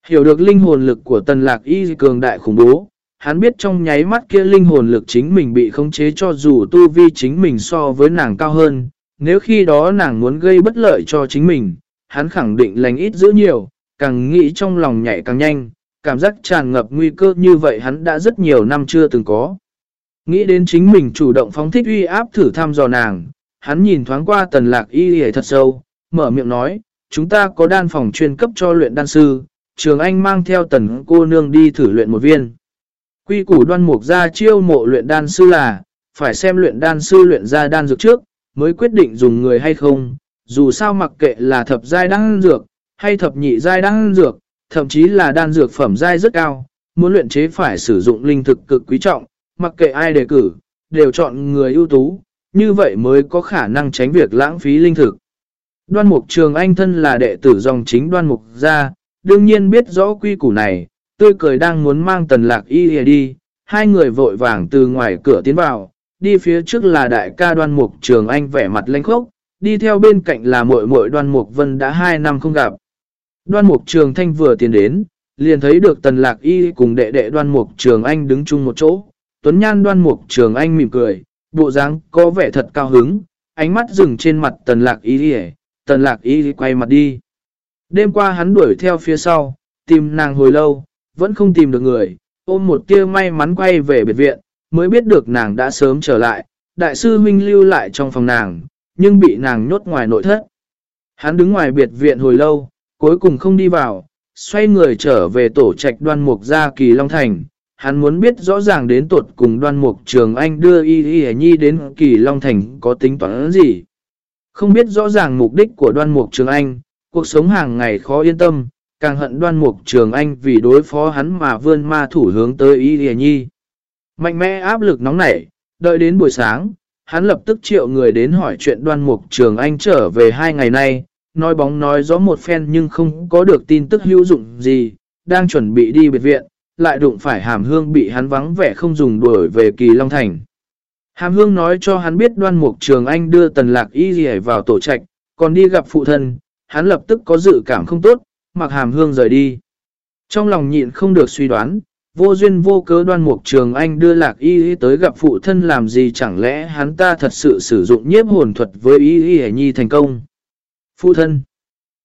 hiểu được linh hồn lực của tần lạc y cường đại khủng bố, hắn biết trong nháy mắt kia linh hồn lực chính mình bị khống chế cho dù tu vi chính mình so với nàng cao hơn, nếu khi đó nàng muốn gây bất lợi cho chính mình, hắn khẳng định lành ít giữ nhiều, càng nghĩ trong lòng nhảy càng nhanh, cảm giác tràn ngập nguy cơ như vậy hắn đã rất nhiều năm chưa từng có. Nghĩ đến chính mình chủ động phóng thích uy áp thử thăm dò nàng, hắn nhìn thoáng qua tần lạc y hề thật sâu, mở miệng nói, chúng ta có đan phòng chuyên cấp cho luyện đan sư, trường anh mang theo tần cô nương đi thử luyện một viên. Quy củ đoan mục ra chiêu mộ luyện đan sư là, phải xem luyện đan sư luyện ra đan dược trước, mới quyết định dùng người hay không, dù sao mặc kệ là thập giai đan dược, hay thập nhị giai đan dược, thậm chí là đan dược phẩm giai rất cao, muốn luyện chế phải sử dụng linh thực cực quý trọng, mặc kệ ai đề cử, đều chọn người ưu tú, như vậy mới có khả năng tránh việc lãng phí linh thực. Đoan mục trường anh thân là đệ tử dòng chính đoan mục gia, đương nhiên biết rõ quy củ này, tôi cười đang muốn mang tần lạc y đi, hai người vội vàng từ ngoài cửa tiến vào, đi phía trước là đại ca đoan mục trường anh vẻ mặt lanh khốc, đi theo bên cạnh là muội muội đoan mục vân đã hai năm không gặp. Đoan mục trường thanh vừa tiến đến, liền thấy được tần lạc y cùng đệ đệ đoan mục trường anh đứng chung một chỗ. Tuấn nhan đoan mục trường anh mỉm cười, bộ dáng có vẻ thật cao hứng, ánh mắt dừng trên mặt tần lạc y đi tần lạc y quay mặt đi. Đêm qua hắn đuổi theo phía sau, tìm nàng hồi lâu, vẫn không tìm được người, ôm một tia may mắn quay về biệt viện, mới biết được nàng đã sớm trở lại, đại sư huynh lưu lại trong phòng nàng, nhưng bị nàng nhốt ngoài nội thất. Hắn đứng ngoài biệt viện hồi lâu, cuối cùng không đi vào, xoay người trở về tổ trạch đoan mục ra kỳ Long Thành. Hắn muốn biết rõ ràng đến tuột cùng đoan mục trường anh đưa y y nhi đến kỳ Long Thành có tính toán gì. Không biết rõ ràng mục đích của đoan mục trường anh, cuộc sống hàng ngày khó yên tâm, càng hận đoan mục trường anh vì đối phó hắn mà vươn ma thủ hướng tới y Lìa nhi. Mạnh mẽ áp lực nóng nảy, đợi đến buổi sáng, hắn lập tức triệu người đến hỏi chuyện đoan mục trường anh trở về hai ngày nay, nói bóng nói gió một phen nhưng không có được tin tức hữu dụng gì, đang chuẩn bị đi biệt viện, lại đụng phải hàm hương bị hắn vắng vẻ không dùng đuổi về kỳ Long Thành. Hàm hương nói cho hắn biết đoan mục trường anh đưa tần lạc y gì vào tổ trạch, còn đi gặp phụ thân, hắn lập tức có dự cảm không tốt, mặc hàm hương rời đi. Trong lòng nhịn không được suy đoán, vô duyên vô cớ đoan mục trường anh đưa lạc y tới gặp phụ thân làm gì chẳng lẽ hắn ta thật sự sử dụng nhiếp hồn thuật với y y nhi thành công. Phụ thân.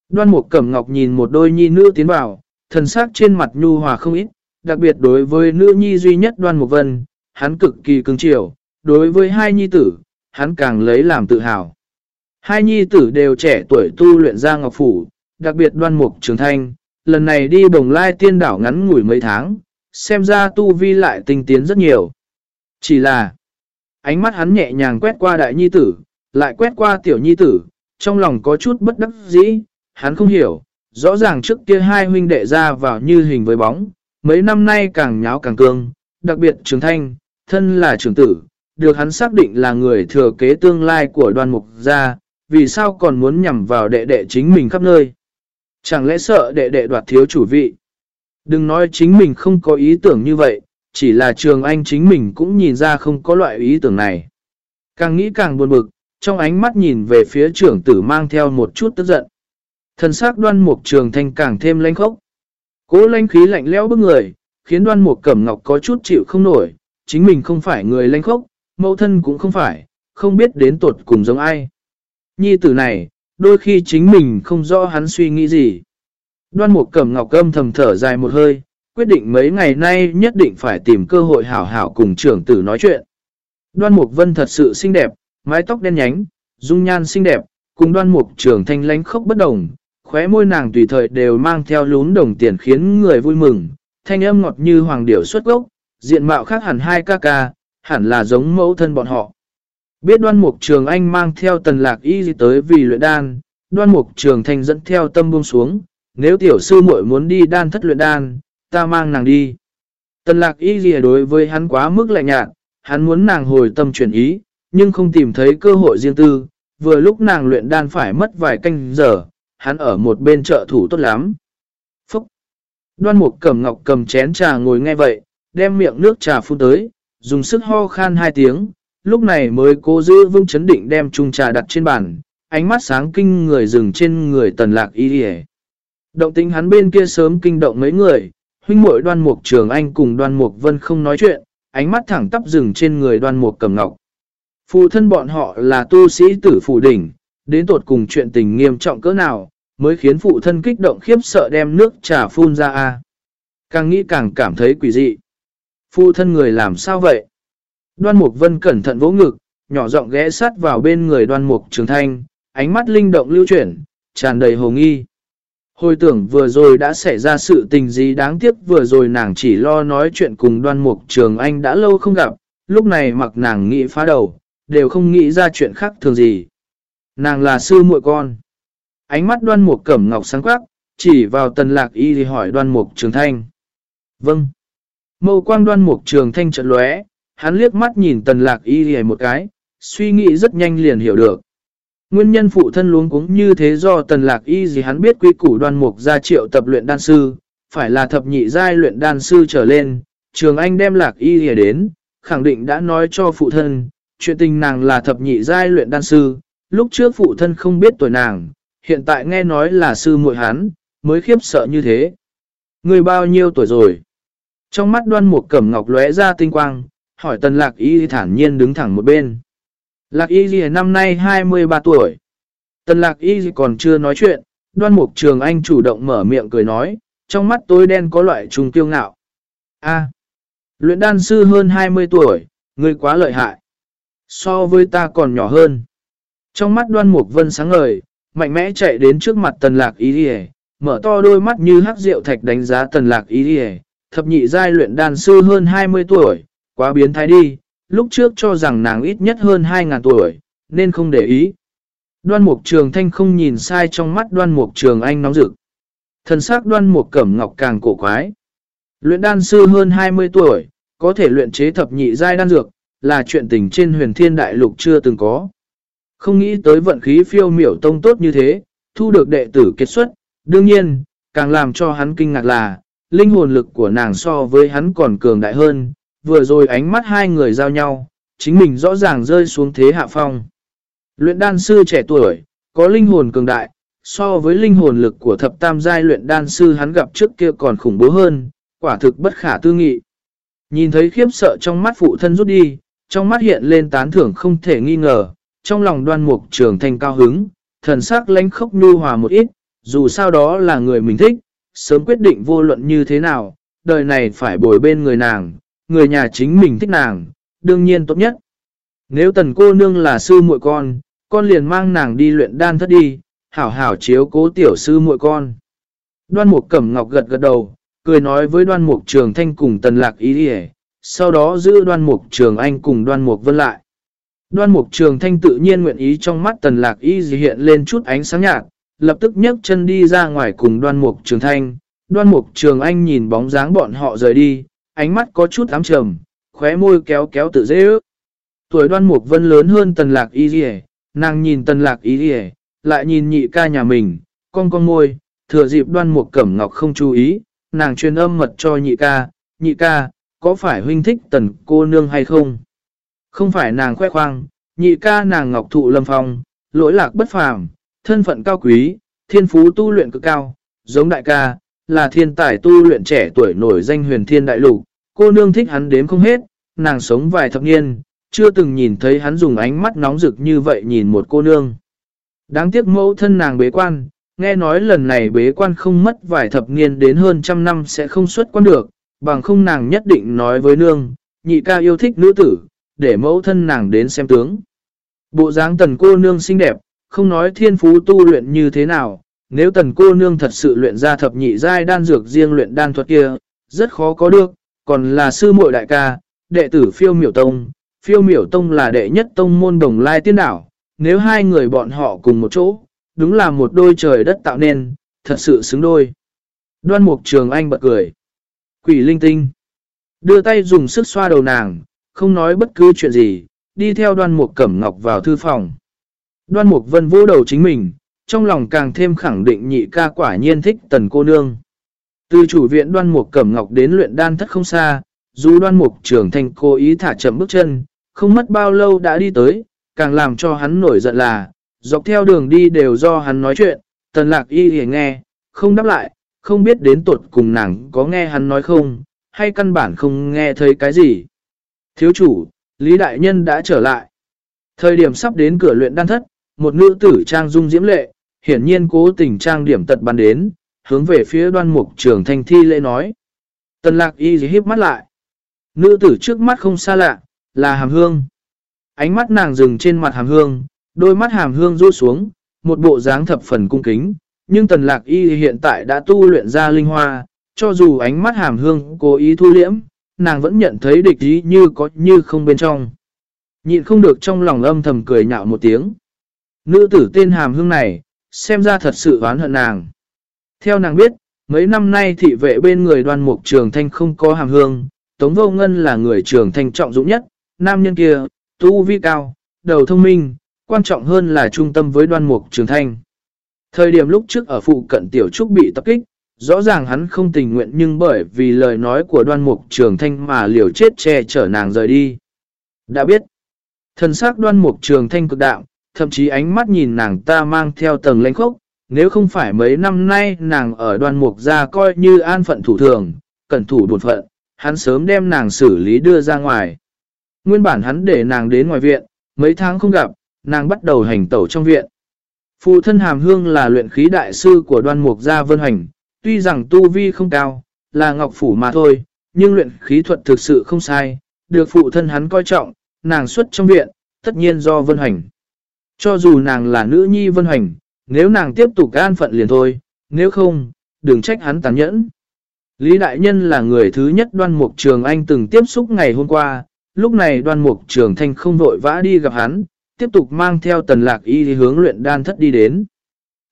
Đoan mục cẩm ngọc nhìn một đôi nhi nữ tiến vào, thần sắc trên mặt nhu hòa không ít, đặc biệt đối với nữ nhi duy nhất đoan mục vân, hắn cực kỳ cứng chiều, đối với hai nhi tử, hắn càng lấy làm tự hào. Hai nhi tử đều trẻ tuổi tu luyện ra ngọc phủ, đặc biệt đoan mục trường thanh, lần này đi bồng lai tiên đảo ngắn ngủi mấy tháng, xem ra tu vi lại tinh tiến rất nhiều. Chỉ là, ánh mắt hắn nhẹ nhàng quét qua đại nhi tử, lại quét qua tiểu nhi tử, trong lòng có chút bất đắc dĩ, hắn không hiểu, rõ ràng trước kia hai huynh đệ ra vào như hình với bóng, mấy năm nay càng nháo càng cương, đặc biệt trường thanh, thân là trưởng tử, được hắn xác định là người thừa kế tương lai của đoàn mục gia, vì sao còn muốn nhằm vào đệ đệ chính mình khắp nơi. Chẳng lẽ sợ đệ đệ đoạt thiếu chủ vị? Đừng nói chính mình không có ý tưởng như vậy, chỉ là trường anh chính mình cũng nhìn ra không có loại ý tưởng này. Càng nghĩ càng buồn bực, trong ánh mắt nhìn về phía trưởng tử mang theo một chút tức giận. Thần sắc đoan mục trường thanh càng thêm lanh khốc. Cố lanh khí lạnh lẽo bức người, khiến đoan mục cẩm ngọc có chút chịu không nổi, chính mình không phải người lanh khốc, mẫu thân cũng không phải, không biết đến tuột cùng giống ai. Nhi tử này, đôi khi chính mình không rõ hắn suy nghĩ gì. Đoan mục cẩm ngọc âm thầm thở dài một hơi, quyết định mấy ngày nay nhất định phải tìm cơ hội hảo hảo cùng trưởng tử nói chuyện. Đoan mục vân thật sự xinh đẹp, mái tóc đen nhánh, dung nhan xinh đẹp, cùng đoan mục trưởng thanh lánh khốc bất đồng, khóe môi nàng tùy thời đều mang theo lún đồng tiền khiến người vui mừng, thanh âm ngọt như hoàng điểu xuất gốc, diện mạo khác hẳn hai ca ca, hẳn là giống mẫu thân bọn họ. Biết đoan mục trường anh mang theo tần lạc y tới vì luyện đan, đoan mục trường thành dẫn theo tâm buông xuống, nếu tiểu sư muội muốn đi đan thất luyện đan, ta mang nàng đi. Tần lạc y gì đối với hắn quá mức lạnh nhạt, hắn muốn nàng hồi tâm chuyển ý, nhưng không tìm thấy cơ hội riêng tư, vừa lúc nàng luyện đan phải mất vài canh giờ, hắn ở một bên trợ thủ tốt lắm. Phúc! Đoan mục cầm ngọc cầm chén trà ngồi nghe vậy, đem miệng nước trà phun tới, dùng sức ho khan hai tiếng, lúc này mới cố giữ vững chấn định đem chung trà đặt trên bàn, ánh mắt sáng kinh người dừng trên người tần lạc y đi Động tính hắn bên kia sớm kinh động mấy người, huynh muội đoan mục trường anh cùng đoan mục vân không nói chuyện, ánh mắt thẳng tắp dừng trên người đoan mục cầm ngọc. Phụ thân bọn họ là tu sĩ tử phủ đỉnh, đến tột cùng chuyện tình nghiêm trọng cỡ nào, mới khiến phụ thân kích động khiếp sợ đem nước trà phun ra a Càng nghĩ càng cảm thấy quỷ dị. Phụ thân người làm sao vậy? Đoan Mục Vân cẩn thận vỗ ngực, nhỏ giọng ghé sát vào bên người đoan mục trường thanh, ánh mắt linh động lưu chuyển, tràn đầy hồ nghi. Hồi tưởng vừa rồi đã xảy ra sự tình gì đáng tiếc vừa rồi nàng chỉ lo nói chuyện cùng đoan mục trường anh đã lâu không gặp, lúc này mặc nàng nghĩ phá đầu, đều không nghĩ ra chuyện khác thường gì. Nàng là sư muội con. Ánh mắt đoan mục cẩm ngọc sáng quắc, chỉ vào tần lạc y thì hỏi đoan mục trường thanh. Vâng. Mâu quang đoan mục trường thanh chợt lóe, hắn liếc mắt nhìn tần lạc y hề một cái, suy nghĩ rất nhanh liền hiểu được. Nguyên nhân phụ thân luống cũng như thế do tần lạc y gì hắn biết quy củ đoan mục ra triệu tập luyện đan sư, phải là thập nhị giai luyện đan sư trở lên, trường anh đem lạc y gì đến, khẳng định đã nói cho phụ thân, chuyện tình nàng là thập nhị giai luyện đan sư, lúc trước phụ thân không biết tuổi nàng, hiện tại nghe nói là sư muội hắn, mới khiếp sợ như thế. Người bao nhiêu tuổi rồi? Trong mắt đoan mục cẩm ngọc lóe ra tinh quang, hỏi tần lạc y thản nhiên đứng thẳng một bên. Lạc y gì năm nay 23 tuổi. Tần lạc y còn chưa nói chuyện, đoan mục trường anh chủ động mở miệng cười nói, trong mắt tối đen có loại trùng tiêu ngạo. A, luyện đan sư hơn 20 tuổi, ngươi quá lợi hại. So với ta còn nhỏ hơn. Trong mắt đoan mục vân sáng ngời, mạnh mẽ chạy đến trước mặt tần lạc y đi mở to đôi mắt như hắc rượu thạch đánh giá tần lạc y đi thập nhị giai luyện đan sư hơn 20 tuổi, quá biến thái đi, lúc trước cho rằng nàng ít nhất hơn 2.000 tuổi, nên không để ý. Đoan mục trường thanh không nhìn sai trong mắt đoan mục trường anh nóng rực. Thần sắc đoan mục cẩm ngọc càng cổ quái. Luyện đan sư hơn 20 tuổi, có thể luyện chế thập nhị giai đan dược, là chuyện tình trên huyền thiên đại lục chưa từng có. Không nghĩ tới vận khí phiêu miểu tông tốt như thế, thu được đệ tử kết xuất. Đương nhiên, càng làm cho hắn kinh ngạc là, linh hồn lực của nàng so với hắn còn cường đại hơn, vừa rồi ánh mắt hai người giao nhau, chính mình rõ ràng rơi xuống thế hạ phong. Luyện đan sư trẻ tuổi, có linh hồn cường đại, so với linh hồn lực của thập tam giai luyện đan sư hắn gặp trước kia còn khủng bố hơn, quả thực bất khả tư nghị. Nhìn thấy khiếp sợ trong mắt phụ thân rút đi, trong mắt hiện lên tán thưởng không thể nghi ngờ, trong lòng đoan mục trường thành cao hứng, thần sắc lánh khốc nhu hòa một ít, dù sao đó là người mình thích, sớm quyết định vô luận như thế nào, đời này phải bồi bên người nàng, người nhà chính mình thích nàng, đương nhiên tốt nhất. Nếu tần cô nương là sư muội con, con liền mang nàng đi luyện đan thất đi, hảo hảo chiếu cố tiểu sư muội con. Đoan mục cẩm ngọc gật gật đầu, cười nói với đoan mục trường thanh cùng tần lạc ý đi sau đó giữ đoan mục trường anh cùng đoan mục vân lại. Đoan mục trường thanh tự nhiên nguyện ý trong mắt tần lạc y hiện lên chút ánh sáng nhạt, lập tức nhấc chân đi ra ngoài cùng đoan mục trường thanh. Đoan mục trường anh nhìn bóng dáng bọn họ rời đi, ánh mắt có chút ám trầm, khóe môi kéo kéo tự dễ ước. Tuổi đoan mục vân lớn hơn tần lạc y dì nàng nhìn tần lạc y dì lại nhìn nhị ca nhà mình, con con môi, thừa dịp đoan mục cẩm ngọc không chú ý, nàng truyền âm mật cho nhị ca, nhị ca, có phải huynh thích tần cô nương hay không? Không phải nàng khoe khoang, nhị ca nàng ngọc thụ lâm phong, lỗi lạc bất phàm, thân phận cao quý, thiên phú tu luyện cực cao, giống đại ca, là thiên tài tu luyện trẻ tuổi nổi danh huyền thiên đại lục, cô nương thích hắn đếm không hết, nàng sống vài thập niên, chưa từng nhìn thấy hắn dùng ánh mắt nóng rực như vậy nhìn một cô nương. Đáng tiếc mẫu thân nàng bế quan, nghe nói lần này bế quan không mất vài thập niên đến hơn trăm năm sẽ không xuất quan được, bằng không nàng nhất định nói với nương, nhị ca yêu thích nữ tử, để mẫu thân nàng đến xem tướng. Bộ dáng tần cô nương xinh đẹp, không nói thiên phú tu luyện như thế nào, nếu tần cô nương thật sự luyện ra thập nhị giai đan dược riêng luyện đan thuật kia, rất khó có được, còn là sư muội đại ca, đệ tử phiêu miểu tông. Phiêu miểu tông là đệ nhất tông môn đồng lai tiên đảo, nếu hai người bọn họ cùng một chỗ, đúng là một đôi trời đất tạo nên, thật sự xứng đôi. Đoan mục trường anh bật cười. Quỷ linh tinh. Đưa tay dùng sức xoa đầu nàng, không nói bất cứ chuyện gì, đi theo đoan mục cẩm ngọc vào thư phòng. Đoan mục vân vô đầu chính mình, trong lòng càng thêm khẳng định nhị ca quả nhiên thích tần cô nương. Từ chủ viện đoan mục cẩm ngọc đến luyện đan thất không xa, dù đoan mục trưởng thành cố ý thả chậm bước chân, không mất bao lâu đã đi tới, càng làm cho hắn nổi giận là, dọc theo đường đi đều do hắn nói chuyện, tần lạc y hề nghe, không đáp lại, không biết đến tuột cùng nàng có nghe hắn nói không, hay căn bản không nghe thấy cái gì. Thiếu chủ, Lý Đại Nhân đã trở lại. Thời điểm sắp đến cửa luyện đan thất, một nữ tử trang dung diễm lệ, hiển nhiên cố tình trang điểm tật ban đến, hướng về phía đoan mục trường thanh thi lễ nói. Tần lạc y dì mắt lại. Nữ tử trước mắt không xa lạ, là hàm hương. Ánh mắt nàng dừng trên mặt hàm hương, đôi mắt hàm hương rũ xuống, một bộ dáng thập phần cung kính. Nhưng tần lạc y hiện tại đã tu luyện ra linh hoa, cho dù ánh mắt hàm hương cố ý thu liễm, nàng vẫn nhận thấy địch ý như có như không bên trong. Nhịn không được trong lòng âm thầm cười nhạo một tiếng. Nữ tử tên hàm hương này, xem ra thật sự oán hận nàng. Theo nàng biết, mấy năm nay thị vệ bên người đoàn mục trường thanh không có hàm hương, Tống Vô Ngân là người trường thanh trọng dũng nhất, nam nhân kia, tu vi cao, đầu thông minh, quan trọng hơn là trung tâm với đoan mục trường thanh. Thời điểm lúc trước ở phụ cận tiểu trúc bị tập kích, rõ ràng hắn không tình nguyện nhưng bởi vì lời nói của đoan mục trường thanh mà liều chết che chở nàng rời đi. Đã biết, thân xác đoan mục trường thanh cực đạo, thậm chí ánh mắt nhìn nàng ta mang theo tầng lãnh khốc, nếu không phải mấy năm nay nàng ở đoan mục ra coi như an phận thủ thường, cẩn thủ buồn phận, hắn sớm đem nàng xử lý đưa ra ngoài. Nguyên bản hắn để nàng đến ngoài viện, mấy tháng không gặp, nàng bắt đầu hành tẩu trong viện. Phụ thân Hàm Hương là luyện khí đại sư của đoan mục gia vân hành, tuy rằng tu vi không cao, là ngọc phủ mà thôi, nhưng luyện khí thuật thực sự không sai, được phụ thân hắn coi trọng, nàng xuất trong viện, tất nhiên do vân hành. Cho dù nàng là nữ nhi vân hành, nếu nàng tiếp tục an phận liền thôi, nếu không, đừng trách hắn tàn nhẫn. Lý Đại Nhân là người thứ nhất đoan mục trường anh từng tiếp xúc ngày hôm qua, lúc này đoan mục trường thanh không vội vã đi gặp hắn, tiếp tục mang theo tần lạc y hướng luyện đan thất đi đến.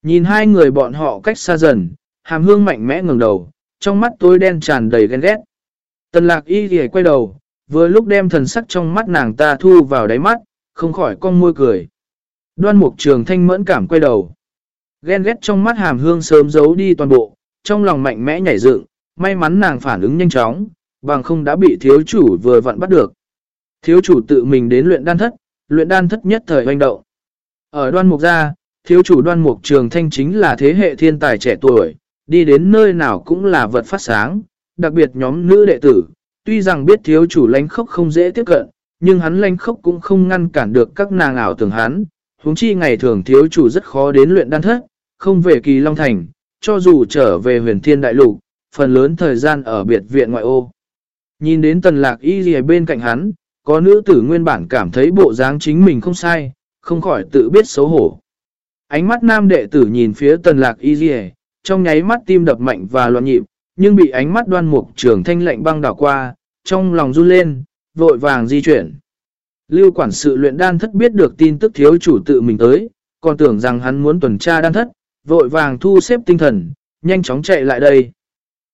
Nhìn hai người bọn họ cách xa dần, hàm hương mạnh mẽ ngừng đầu, trong mắt tối đen tràn đầy ghen ghét. Tần lạc y thì quay đầu, vừa lúc đem thần sắc trong mắt nàng ta thu vào đáy mắt, không khỏi cong môi cười. Đoan mục trường thanh mẫn cảm quay đầu. Ghen ghét trong mắt hàm hương sớm giấu đi toàn bộ, trong lòng mạnh mẽ nhảy dựng, may mắn nàng phản ứng nhanh chóng, bằng không đã bị thiếu chủ vừa vặn bắt được. Thiếu chủ tự mình đến luyện đan thất, luyện đan thất nhất thời hoành động. Ở đoan mục gia, thiếu chủ đoan mục trường thanh chính là thế hệ thiên tài trẻ tuổi, đi đến nơi nào cũng là vật phát sáng, đặc biệt nhóm nữ đệ tử. Tuy rằng biết thiếu chủ lánh khốc không dễ tiếp cận, nhưng hắn lánh khốc cũng không ngăn cản được các nàng ảo tưởng hắn huống chi ngày thường thiếu chủ rất khó đến luyện đan thất, không về kỳ Long Thành, cho dù trở về huyền thiên đại lục, phần lớn thời gian ở biệt viện ngoại ô. Nhìn đến tần lạc y gì bên cạnh hắn, có nữ tử nguyên bản cảm thấy bộ dáng chính mình không sai, không khỏi tự biết xấu hổ. Ánh mắt nam đệ tử nhìn phía tần lạc y gì trong nháy mắt tim đập mạnh và loạn nhịp, nhưng bị ánh mắt đoan mục trưởng thanh lệnh băng đảo qua, trong lòng run lên, vội vàng di chuyển. Lưu quản sự luyện đan thất biết được tin tức thiếu chủ tự mình tới, còn tưởng rằng hắn muốn tuần tra đan thất, vội vàng thu xếp tinh thần, nhanh chóng chạy lại đây.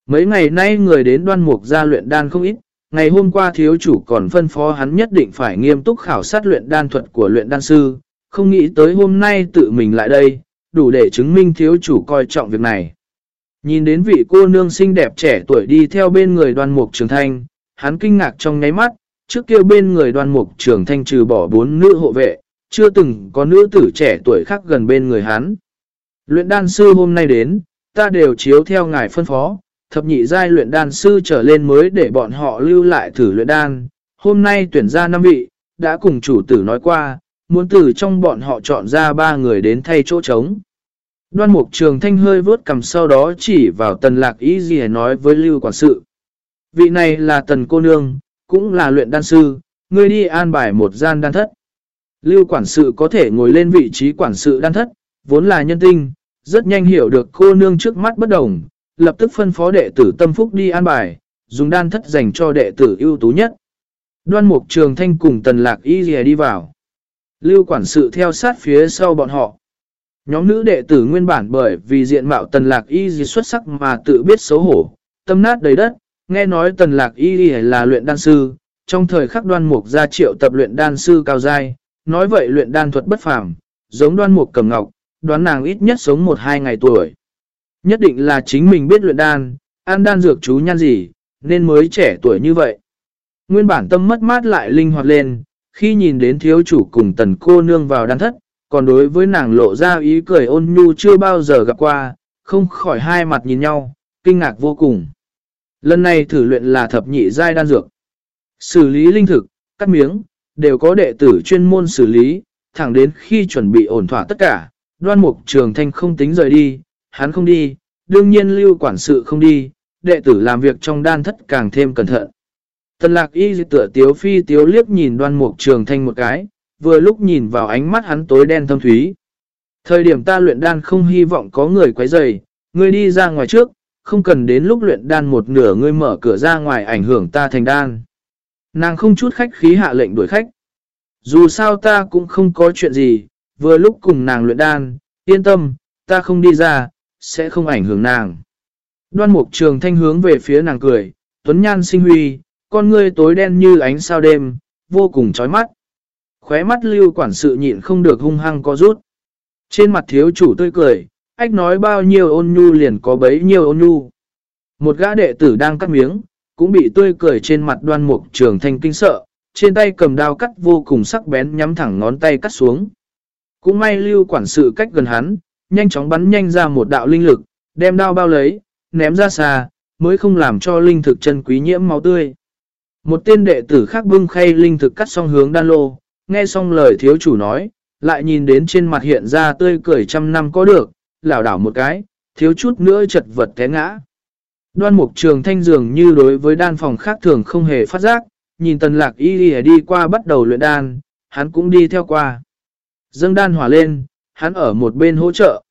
Mấy ngày nay người đến đoan mục ra luyện đan không ít, ngày hôm qua thiếu chủ còn phân phó hắn nhất định phải nghiêm túc khảo sát luyện đan thuật của luyện đan sư, không nghĩ tới hôm nay tự mình lại đây, đủ để chứng minh thiếu chủ coi trọng việc này. Nhìn đến vị cô nương xinh đẹp trẻ tuổi đi theo bên người đoan mục trường thanh, hắn kinh ngạc trong nháy mắt, trước kia bên người đoan mục trường thanh trừ bỏ bốn nữ hộ vệ, chưa từng có nữ tử trẻ tuổi khác gần bên người hắn. Luyện đan sư hôm nay đến, ta đều chiếu theo ngài phân phó, thập nhị giai luyện đan sư trở lên mới để bọn họ lưu lại thử luyện đan. Hôm nay tuyển ra 5 vị, đã cùng chủ tử nói qua, muốn từ trong bọn họ chọn ra ba người đến thay chỗ trống. Đoan mục trường thanh hơi vớt cầm sau đó chỉ vào tần lạc ý gì nói với lưu quản sự. Vị này là tần cô nương, cũng là luyện đan sư, ngươi đi an bài một gian đan thất. Lưu quản sự có thể ngồi lên vị trí quản sự đan thất, vốn là nhân tinh, rất nhanh hiểu được cô nương trước mắt bất đồng, lập tức phân phó đệ tử tâm phúc đi an bài, dùng đan thất dành cho đệ tử ưu tú nhất. Đoan mục trường thanh cùng tần lạc y dìa đi vào. Lưu quản sự theo sát phía sau bọn họ. Nhóm nữ đệ tử nguyên bản bởi vì diện mạo tần lạc y dì xuất sắc mà tự biết xấu hổ, tâm nát đầy đất, nghe nói tần lạc y là luyện đan sư, trong thời khắc đoan mục ra triệu tập luyện đan sư cao dai, nói vậy luyện đan thuật bất phàm, giống đoan mục cầm ngọc, đoán nàng ít nhất sống một hai ngày tuổi. Nhất định là chính mình biết luyện đan, ăn đan dược chú nhan gì, nên mới trẻ tuổi như vậy. Nguyên bản tâm mất mát lại linh hoạt lên, khi nhìn đến thiếu chủ cùng tần cô nương vào đan thất, còn đối với nàng lộ ra ý cười ôn nhu chưa bao giờ gặp qua, không khỏi hai mặt nhìn nhau, kinh ngạc vô cùng. Lần này thử luyện là thập nhị giai đan dược. Xử lý linh thực, cắt miếng, đều có đệ tử chuyên môn xử lý, thẳng đến khi chuẩn bị ổn thỏa tất cả, đoan mục trường thanh không tính rời đi, hắn không đi, đương nhiên lưu quản sự không đi, đệ tử làm việc trong đan thất càng thêm cẩn thận. Tần lạc y tựa tiếu phi tiếu liếc nhìn đoan mục trường thanh một cái, vừa lúc nhìn vào ánh mắt hắn tối đen thâm thúy. Thời điểm ta luyện đan không hy vọng có người quấy rầy, ngươi đi ra ngoài trước, không cần đến lúc luyện đan một nửa ngươi mở cửa ra ngoài ảnh hưởng ta thành đan. Nàng không chút khách khí hạ lệnh đuổi khách. Dù sao ta cũng không có chuyện gì, vừa lúc cùng nàng luyện đan, yên tâm, ta không đi ra, sẽ không ảnh hưởng nàng. Đoan mục trường thanh hướng về phía nàng cười, tuấn nhan sinh huy, con ngươi tối đen như ánh sao đêm, vô cùng chói mắt. Khóe mắt lưu quản sự nhịn không được hung hăng có rút. Trên mặt thiếu chủ tươi cười, ách nói bao nhiêu ôn nhu liền có bấy nhiêu ôn nhu. Một gã đệ tử đang cắt miếng, cũng bị tươi cười trên mặt đoan mục trường thanh kinh sợ, trên tay cầm đao cắt vô cùng sắc bén nhắm thẳng ngón tay cắt xuống. Cũng may lưu quản sự cách gần hắn, nhanh chóng bắn nhanh ra một đạo linh lực, đem đao bao lấy, ném ra xa, mới không làm cho linh thực chân quý nhiễm máu tươi. Một tên đệ tử khác bưng khay linh thực cắt xong hướng đan lô, nghe xong lời thiếu chủ nói, lại nhìn đến trên mặt hiện ra tươi cười trăm năm có được, lảo đảo một cái, thiếu chút nữa chật vật té ngã. Đoan mục trường thanh dường như đối với đan phòng khác thường không hề phát giác, nhìn tần lạc y đi, đi qua bắt đầu luyện đan, hắn cũng đi theo qua. Dâng đan hỏa lên, hắn ở một bên hỗ trợ.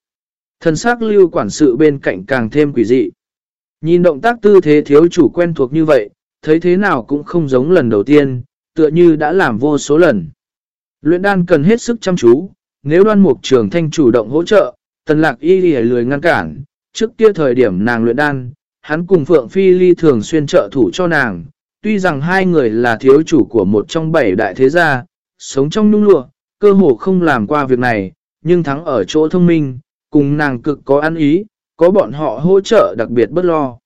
Thần sắc lưu quản sự bên cạnh càng thêm quỷ dị. Nhìn động tác tư thế thiếu chủ quen thuộc như vậy, thấy thế nào cũng không giống lần đầu tiên, tựa như đã làm vô số lần. Luyện đan cần hết sức chăm chú, nếu đoan mục trường thanh chủ động hỗ trợ, tần lạc y lì lười ngăn cản, trước kia thời điểm nàng luyện đan, hắn cùng Phượng Phi Ly thường xuyên trợ thủ cho nàng, tuy rằng hai người là thiếu chủ của một trong bảy đại thế gia, sống trong nhung lụa, cơ hồ không làm qua việc này, nhưng thắng ở chỗ thông minh, cùng nàng cực có ăn ý, có bọn họ hỗ trợ đặc biệt bất lo.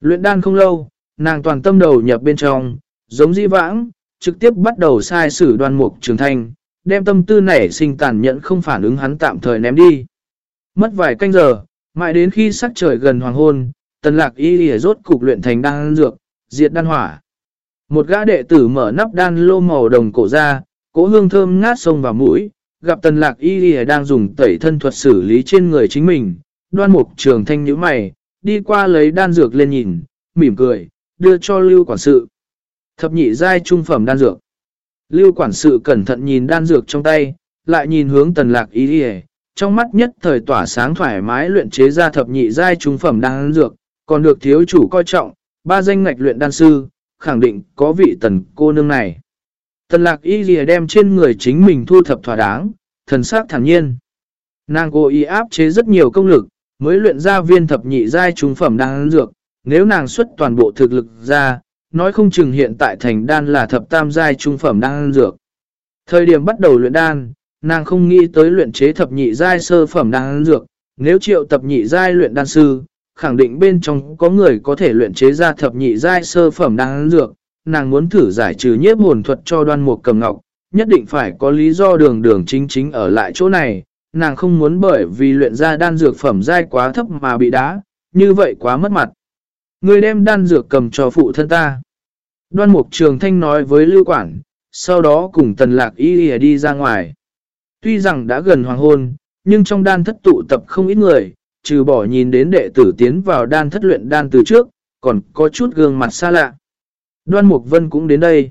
Luyện đan không lâu, nàng toàn tâm đầu nhập bên trong, giống di vãng, trực tiếp bắt đầu sai sử đoan mục trường thanh, đem tâm tư nảy sinh tàn nhẫn không phản ứng hắn tạm thời ném đi. Mất vài canh giờ, mãi đến khi sắc trời gần hoàng hôn, tần lạc y lìa rốt cục luyện thành đan dược, diệt đan hỏa. Một gã đệ tử mở nắp đan lô màu đồng cổ ra, cỗ hương thơm ngát sông vào mũi, gặp tần lạc y lìa đang dùng tẩy thân thuật xử lý trên người chính mình. Đoan mục trường thanh nhíu mày, đi qua lấy đan dược lên nhìn, mỉm cười, đưa cho lưu quản sự. Thập nhị giai trung phẩm đan dược. Lưu quản sự cẩn thận nhìn đan dược trong tay, lại nhìn hướng tần lạc y lìa, trong mắt nhất thời tỏa sáng thoải mái luyện chế ra thập nhị giai trung phẩm đan dược, còn được thiếu chủ coi trọng, ba danh ngạch luyện đan sư, khẳng định có vị tần cô nương này. Tần lạc y lìa đem trên người chính mình thu thập thỏa đáng, thần sắc thản nhiên. Nàng cố ý áp chế rất nhiều công lực, mới luyện ra viên thập nhị giai trung phẩm đan dược, nếu nàng xuất toàn bộ thực lực ra, nói không chừng hiện tại thành đan là thập tam giai trung phẩm đan dược. Thời điểm bắt đầu luyện đan, nàng không nghĩ tới luyện chế thập nhị giai sơ phẩm đan dược, nếu triệu tập nhị giai luyện đan sư, khẳng định bên trong có người có thể luyện chế ra thập nhị giai sơ phẩm đan dược, nàng muốn thử giải trừ nhiếp hồn thuật cho đoan mục cầm ngọc, nhất định phải có lý do đường đường chính chính ở lại chỗ này, nàng không muốn bởi vì luyện ra đan dược phẩm giai quá thấp mà bị đá, như vậy quá mất mặt. Người đem đan dược cầm cho phụ thân ta. Đoan mục trường thanh nói với lưu quản, sau đó cùng tần lạc y đi ra ngoài. Tuy rằng đã gần hoàng hôn, nhưng trong đan thất tụ tập không ít người, trừ bỏ nhìn đến đệ tử tiến vào đan thất luyện đan từ trước, còn có chút gương mặt xa lạ. Đoan Mục Vân cũng đến đây.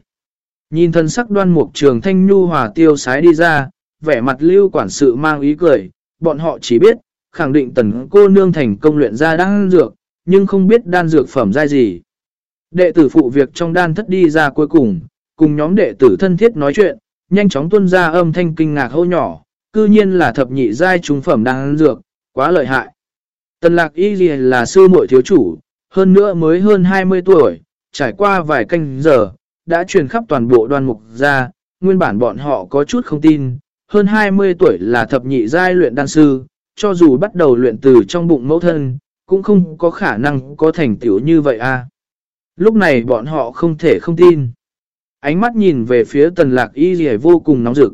Nhìn thân sắc đoan mục trường thanh nhu hòa tiêu sái đi ra, vẻ mặt lưu quản sự mang ý cười, bọn họ chỉ biết, khẳng định tần cô nương thành công luyện ra đan dược, nhưng không biết đan dược phẩm giai gì. Đệ tử phụ việc trong đan thất đi ra cuối cùng, cùng nhóm đệ tử thân thiết nói chuyện, nhanh chóng tuân ra âm thanh kinh ngạc hô nhỏ, cư nhiên là thập nhị giai trung phẩm đang dược, quá lợi hại. Tần lạc y là sư muội thiếu chủ, hơn nữa mới hơn 20 tuổi, trải qua vài canh giờ, đã truyền khắp toàn bộ đoàn mục ra, nguyên bản bọn họ có chút không tin, hơn 20 tuổi là thập nhị giai luyện đan sư, cho dù bắt đầu luyện từ trong bụng mẫu thân, cũng không có khả năng có thành tựu như vậy a. À. Lúc này bọn họ không thể không tin. Ánh mắt nhìn về phía tần lạc y gì vô cùng nóng rực.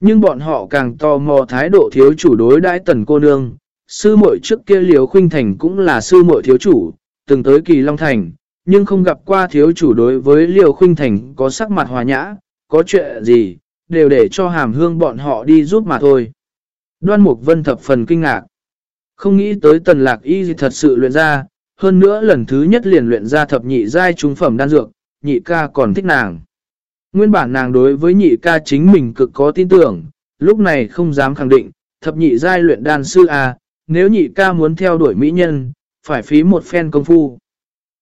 Nhưng bọn họ càng tò mò thái độ thiếu chủ đối đãi tần cô nương. Sư muội trước kia liều khuynh thành cũng là sư muội thiếu chủ, từng tới kỳ Long Thành, nhưng không gặp qua thiếu chủ đối với liều khuynh thành có sắc mặt hòa nhã, có chuyện gì, đều để cho hàm hương bọn họ đi giúp mà thôi. Đoan Mục Vân thập phần kinh ngạc. Không nghĩ tới tần lạc y thật sự luyện ra, hơn nữa lần thứ nhất liền luyện ra thập nhị giai trung phẩm đan dược, nhị ca còn thích nàng. Nguyên bản nàng đối với nhị ca chính mình cực có tin tưởng, lúc này không dám khẳng định, thập nhị giai luyện đan sư à? nếu nhị ca muốn theo đuổi mỹ nhân, phải phí một phen công phu.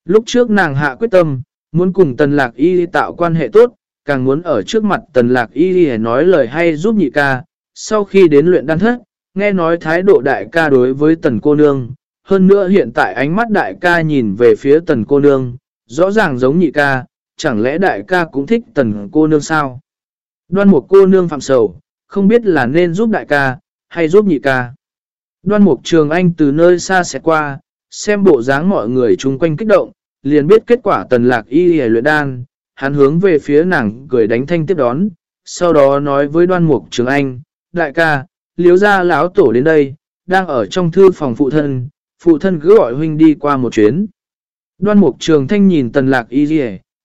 Lúc trước nàng hạ quyết tâm, muốn cùng tần lạc y tạo quan hệ tốt, càng muốn ở trước mặt tần lạc y nói lời hay giúp nhị ca, sau khi đến luyện đan thất, nghe nói thái độ đại ca đối với tần cô nương, hơn nữa hiện tại ánh mắt đại ca nhìn về phía tần cô nương, rõ ràng giống nhị ca, chẳng lẽ đại ca cũng thích tần cô nương sao? Đoan một cô nương phạm sầu, không biết là nên giúp đại ca, hay giúp nhị ca. Đoan mục trường anh từ nơi xa sẽ qua, xem bộ dáng mọi người chung quanh kích động, liền biết kết quả tần lạc y hề luyện đan, hắn hướng về phía nàng cười đánh thanh tiếp đón, sau đó nói với đoan mục trường anh, đại ca, liếu ra lão tổ đến đây, đang ở trong thư phòng phụ thân, phụ thân cứ gọi huynh đi qua một chuyến. Đoan mục trường thanh nhìn tần lạc y dì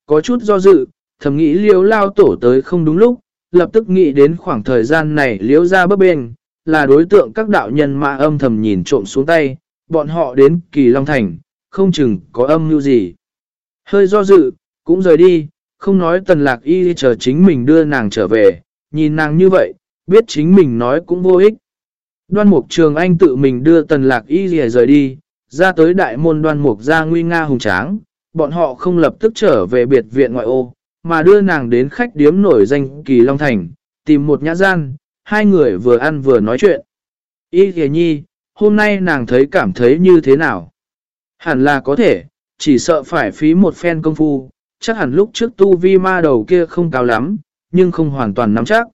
có chút do dự, thầm nghĩ liếu lao tổ tới không đúng lúc, lập tức nghĩ đến khoảng thời gian này liếu ra bấp bên, là đối tượng các đạo nhân mà âm thầm nhìn trộm xuống tay, bọn họ đến kỳ Long Thành, không chừng có âm mưu gì. Hơi do dự, cũng rời đi, không nói tần lạc y chờ chính mình đưa nàng trở về, nhìn nàng như vậy, biết chính mình nói cũng vô ích. Đoan mục trường anh tự mình đưa tần lạc y rời đi, ra tới đại môn đoan mục ra nguy nga hùng tráng, bọn họ không lập tức trở về biệt viện ngoại ô, mà đưa nàng đến khách điếm nổi danh Kỳ Long Thành, tìm một nhã gian, hai người vừa ăn vừa nói chuyện. Y kìa nhi, hôm nay nàng thấy cảm thấy như thế nào? Hẳn là có thể, chỉ sợ phải phí một phen công phu, chắc hẳn lúc trước tu vi ma đầu kia không cao lắm, nhưng không hoàn toàn nắm chắc.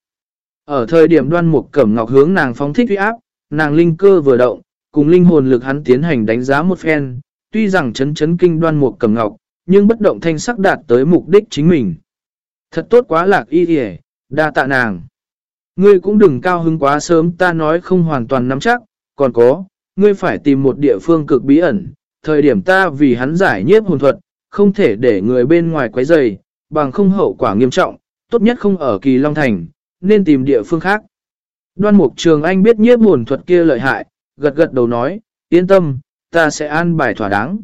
Ở thời điểm đoan mục cẩm ngọc hướng nàng phóng thích uy áp, nàng linh cơ vừa động, cùng linh hồn lực hắn tiến hành đánh giá một phen, tuy rằng chấn chấn kinh đoan mục cầm ngọc, nhưng bất động thanh sắc đạt tới mục đích chính mình. Thật tốt quá lạc y hề, đa tạ nàng. Ngươi cũng đừng cao hứng quá sớm ta nói không hoàn toàn nắm chắc, còn có, ngươi phải tìm một địa phương cực bí ẩn, thời điểm ta vì hắn giải nhiếp hồn thuật, không thể để người bên ngoài quấy rầy, bằng không hậu quả nghiêm trọng, tốt nhất không ở kỳ Long Thành, nên tìm địa phương khác. Đoan Mục Trường Anh biết nhiếp hồn thuật kia lợi hại, gật gật đầu nói, yên tâm, ta sẽ an bài thỏa đáng.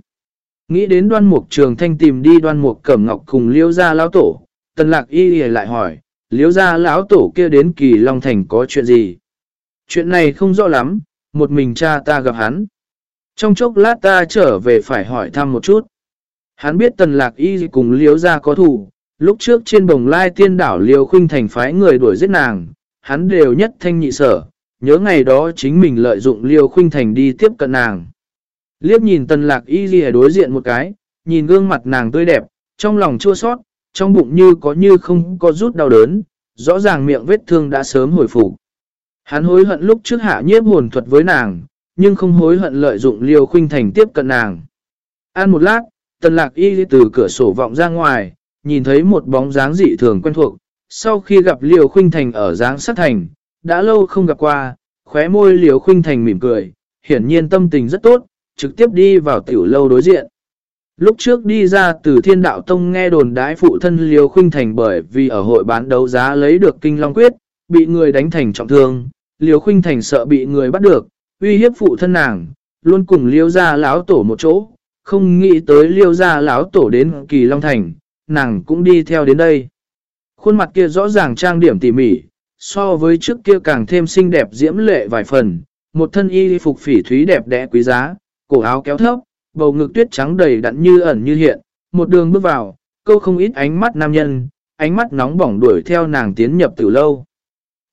Nghĩ đến đoan mục trường thanh tìm đi đoan mục cẩm ngọc cùng liêu gia lão tổ, tần lạc y lại hỏi, liêu gia lão tổ kia đến kỳ Long Thành có chuyện gì? Chuyện này không rõ lắm, một mình cha ta gặp hắn. Trong chốc lát ta trở về phải hỏi thăm một chút. Hắn biết tần lạc y cùng liêu gia có thủ, lúc trước trên bồng lai tiên đảo liêu khuynh thành phái người đuổi giết nàng, hắn đều nhất thanh nhị sở, nhớ ngày đó chính mình lợi dụng liêu khuynh thành đi tiếp cận nàng. Liếc nhìn tần lạc y ghi đối diện một cái, nhìn gương mặt nàng tươi đẹp, trong lòng chua sót, trong bụng như có như không có rút đau đớn, rõ ràng miệng vết thương đã sớm hồi phục. Hắn hối hận lúc trước hạ nhiếp hồn thuật với nàng, nhưng không hối hận lợi dụng liêu khuynh thành tiếp cận nàng. ăn một lát, tần lạc y từ cửa sổ vọng ra ngoài, nhìn thấy một bóng dáng dị thường quen thuộc. Sau khi gặp liêu khuynh thành ở dáng sát thành, đã lâu không gặp qua, khóe môi liều khuynh thành mỉm cười, hiển nhiên tâm tình rất tốt, trực tiếp đi vào tiểu lâu đối diện. Lúc trước đi ra từ thiên đạo tông nghe đồn đái phụ thân liều Khuynh Thành bởi vì ở hội bán đấu giá lấy được kinh long quyết, bị người đánh thành trọng thương, liều Khuynh Thành sợ bị người bắt được, uy hiếp phụ thân nàng, luôn cùng Liêu gia lão tổ một chỗ, không nghĩ tới Liêu gia lão tổ đến kỳ long thành, nàng cũng đi theo đến đây. Khuôn mặt kia rõ ràng trang điểm tỉ mỉ, so với trước kia càng thêm xinh đẹp diễm lệ vài phần, một thân y phục phỉ thúy đẹp đẽ quý giá, cổ áo kéo thấp, bầu ngực tuyết trắng đầy đặn như ẩn như hiện, một đường bước vào, câu không ít ánh mắt nam nhân, ánh mắt nóng bỏng đuổi theo nàng tiến nhập từ lâu.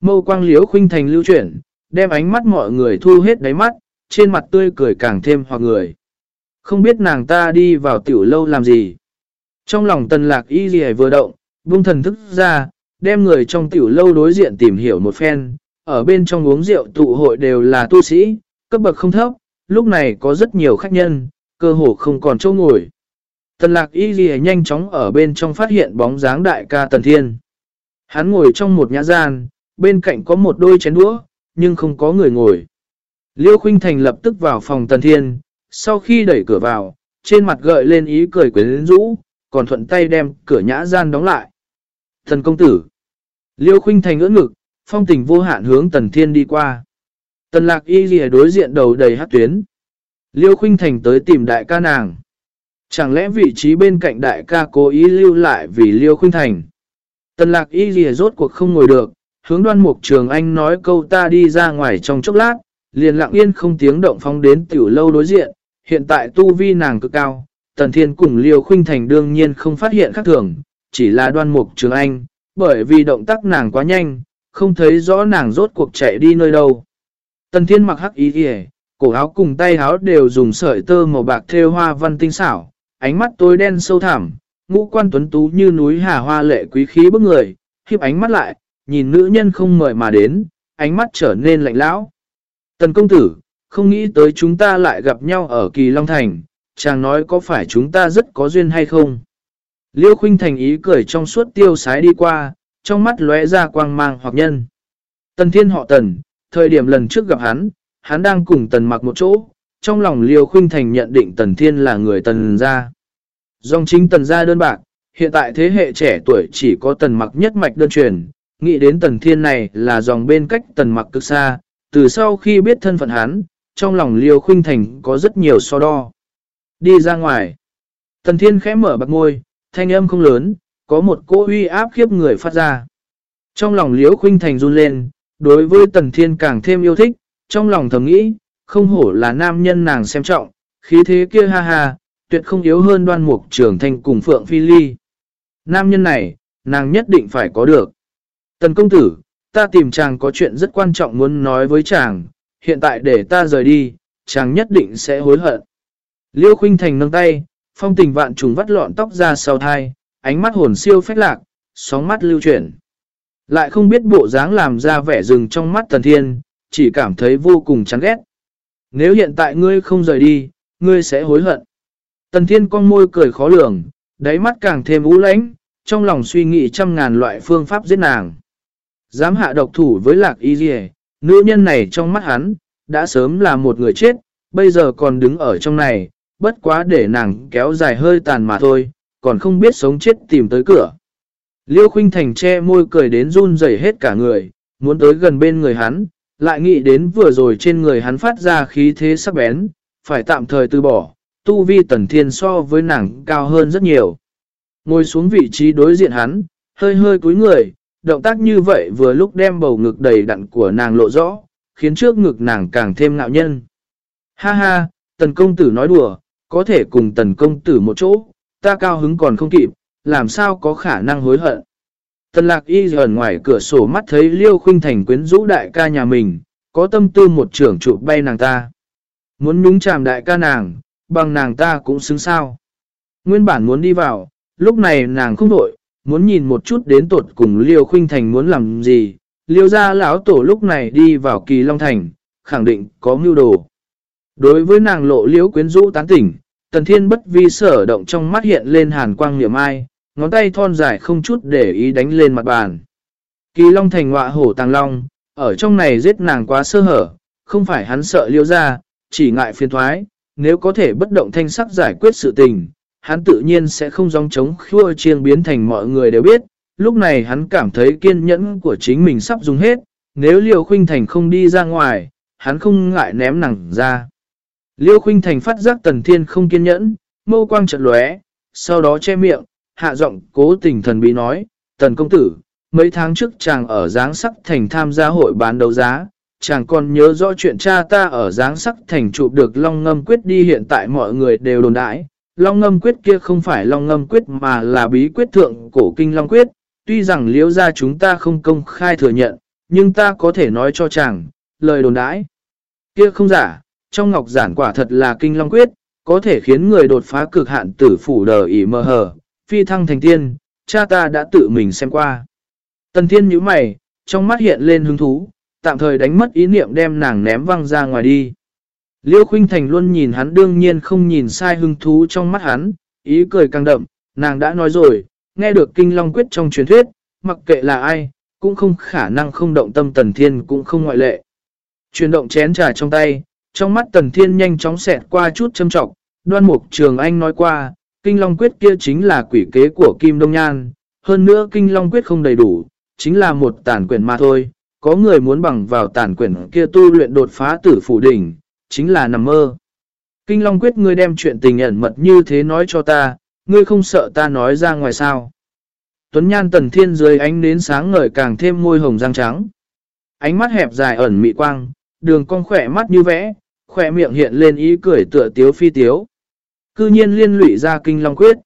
Mâu quang liếu khuynh thành lưu chuyển, đem ánh mắt mọi người thu hết đáy mắt, trên mặt tươi cười càng thêm hoặc người. Không biết nàng ta đi vào tiểu lâu làm gì. Trong lòng tần lạc y gì vừa động, buông thần thức ra, đem người trong tiểu lâu đối diện tìm hiểu một phen, ở bên trong uống rượu tụ hội đều là tu sĩ, cấp bậc không thấp, lúc này có rất nhiều khách nhân, cơ hồ không còn chỗ ngồi. Tần lạc y ghi nhanh chóng ở bên trong phát hiện bóng dáng đại ca Tần Thiên. Hắn ngồi trong một nhã gian, bên cạnh có một đôi chén đũa, nhưng không có người ngồi. Liêu Khuynh Thành lập tức vào phòng Tần Thiên, sau khi đẩy cửa vào, trên mặt gợi lên ý cười quyến rũ, còn thuận tay đem cửa nhã gian đóng lại. Thần công tử, Liêu khuynh thành ưỡn ngực, phong tình vô hạn hướng tần thiên đi qua. Tần lạc y ghi đối diện đầu đầy hát tuyến. Liêu khuynh thành tới tìm đại ca nàng. Chẳng lẽ vị trí bên cạnh đại ca cố ý lưu lại vì liêu khuynh thành. Tần lạc y ghi rốt cuộc không ngồi được, hướng đoan mục trường anh nói câu ta đi ra ngoài trong chốc lát, liền lặng yên không tiếng động phóng đến tiểu lâu đối diện, hiện tại tu vi nàng cực cao, tần thiên cùng liêu khuynh thành đương nhiên không phát hiện khác thường, chỉ là đoan mục trường anh, bởi vì động tác nàng quá nhanh, không thấy rõ nàng rốt cuộc chạy đi nơi đâu. Tần thiên mặc hắc ý kìa, cổ áo cùng tay áo đều dùng sợi tơ màu bạc thêu hoa văn tinh xảo, ánh mắt tối đen sâu thẳm, ngũ quan tuấn tú như núi hà hoa lệ quý khí bức người, khiếp ánh mắt lại, nhìn nữ nhân không mời mà đến, ánh mắt trở nên lạnh lão. Tần công tử, không nghĩ tới chúng ta lại gặp nhau ở Kỳ Long Thành, chàng nói có phải chúng ta rất có duyên hay không? Liêu khuynh thành ý cười trong suốt tiêu sái đi qua, trong mắt lóe ra quang mang hoặc nhân. Tần thiên họ tần, thời điểm lần trước gặp hắn, hắn đang cùng tần mặc một chỗ, trong lòng liêu khuynh thành nhận định tần thiên là người tần gia. Dòng chính tần gia đơn bạc, hiện tại thế hệ trẻ tuổi chỉ có tần mặc nhất mạch đơn truyền, nghĩ đến tần thiên này là dòng bên cách tần mặc cực xa, từ sau khi biết thân phận hắn, trong lòng liêu khuynh thành có rất nhiều so đo. Đi ra ngoài, tần thiên khẽ mở bạc môi, thanh âm không lớn, có một cỗ uy áp khiếp người phát ra. Trong lòng Liễu khuynh thành run lên, đối với tần thiên càng thêm yêu thích, trong lòng thầm nghĩ, không hổ là nam nhân nàng xem trọng, khí thế kia ha ha, tuyệt không yếu hơn đoan mục trưởng thành cùng Phượng Phi Ly. Nam nhân này, nàng nhất định phải có được. Tần công tử, ta tìm chàng có chuyện rất quan trọng muốn nói với chàng, hiện tại để ta rời đi, chàng nhất định sẽ hối hận. Liêu khuynh thành nâng tay, phong tình vạn trùng vắt lọn tóc ra sau thai, ánh mắt hồn siêu phách lạc, sóng mắt lưu chuyển. Lại không biết bộ dáng làm ra vẻ rừng trong mắt tần thiên, chỉ cảm thấy vô cùng chán ghét. Nếu hiện tại ngươi không rời đi, ngươi sẽ hối hận. Tần thiên con môi cười khó lường, đáy mắt càng thêm ú lãnh, trong lòng suy nghĩ trăm ngàn loại phương pháp giết nàng. Dám hạ độc thủ với lạc y dì nữ nhân này trong mắt hắn, đã sớm là một người chết, bây giờ còn đứng ở trong này, bất quá để nàng kéo dài hơi tàn mà thôi, còn không biết sống chết tìm tới cửa. Liêu khuynh thành che môi cười đến run rẩy hết cả người, muốn tới gần bên người hắn, lại nghĩ đến vừa rồi trên người hắn phát ra khí thế sắc bén, phải tạm thời từ bỏ, tu vi tần thiên so với nàng cao hơn rất nhiều. Ngồi xuống vị trí đối diện hắn, hơi hơi cúi người, động tác như vậy vừa lúc đem bầu ngực đầy đặn của nàng lộ rõ, khiến trước ngực nàng càng thêm ngạo nhân. Ha ha, tần công tử nói đùa, có thể cùng tần công tử một chỗ, ta cao hứng còn không kịp, làm sao có khả năng hối hận. Tần lạc y gần ngoài cửa sổ mắt thấy liêu khuynh thành quyến rũ đại ca nhà mình, có tâm tư một trưởng trụ bay nàng ta. Muốn nhúng chàm đại ca nàng, bằng nàng ta cũng xứng sao. Nguyên bản muốn đi vào, lúc này nàng không đội, muốn nhìn một chút đến tột cùng liêu khuynh thành muốn làm gì. Liêu ra lão tổ lúc này đi vào kỳ long thành, khẳng định có mưu đồ. Đối với nàng lộ liễu quyến rũ tán tỉnh, tần thiên bất vi sở động trong mắt hiện lên hàn quang niệm ai, ngón tay thon dài không chút để ý đánh lên mặt bàn. Kỳ long thành họa hổ tàng long, ở trong này giết nàng quá sơ hở, không phải hắn sợ liêu ra, chỉ ngại phiền thoái, nếu có thể bất động thanh sắc giải quyết sự tình, hắn tự nhiên sẽ không dòng chống khua chiêng biến thành mọi người đều biết. Lúc này hắn cảm thấy kiên nhẫn của chính mình sắp dùng hết, nếu liều Khuynh Thành không đi ra ngoài, hắn không ngại ném nàng ra. Liêu Khuynh Thành phát giác Tần Thiên không kiên nhẫn, mâu quang chợt lóe, sau đó che miệng, hạ giọng cố tình thần bí nói, Tần Công Tử, mấy tháng trước chàng ở Giáng Sắc Thành tham gia hội bán đấu giá, chàng còn nhớ rõ chuyện cha ta ở Giáng Sắc Thành chụp được Long Ngâm Quyết đi hiện tại mọi người đều đồn đãi. Long Ngâm Quyết kia không phải Long Ngâm Quyết mà là bí quyết thượng cổ kinh Long Quyết, tuy rằng liễu ra chúng ta không công khai thừa nhận, nhưng ta có thể nói cho chàng, lời đồn đãi. Kia không giả, trong ngọc giản quả thật là kinh Long Quyết, có thể khiến người đột phá cực hạn tử phủ đờ ỉ mơ hờ, phi thăng thành tiên, cha ta đã tự mình xem qua. Tần thiên nhíu mày, trong mắt hiện lên hứng thú, tạm thời đánh mất ý niệm đem nàng ném văng ra ngoài đi. Liêu Khuynh Thành luôn nhìn hắn đương nhiên không nhìn sai hứng thú trong mắt hắn, ý cười càng đậm, nàng đã nói rồi, nghe được kinh long quyết trong truyền thuyết, mặc kệ là ai, cũng không khả năng không động tâm tần thiên cũng không ngoại lệ. Chuyển động chén trà trong tay, trong mắt tần thiên nhanh chóng xẹt qua chút châm trọng, đoan mục trường anh nói qua, kinh long quyết kia chính là quỷ kế của Kim Đông Nhan, hơn nữa kinh long quyết không đầy đủ, chính là một tàn quyển mà thôi. Có người muốn bằng vào tàn quyển kia tu luyện đột phá tử phủ đỉnh, chính là nằm mơ. Kinh Long quyết ngươi đem chuyện tình ẩn mật như thế nói cho ta, ngươi không sợ ta nói ra ngoài sao. Tuấn Nhan Tần Thiên dưới ánh nến sáng ngời càng thêm môi hồng răng trắng. Ánh mắt hẹp dài ẩn mị quang, đường cong khỏe mắt như vẽ, khỏe miệng hiện lên ý cười tựa tiếu phi tiếu. Cư nhiên liên lụy ra kinh long quyết.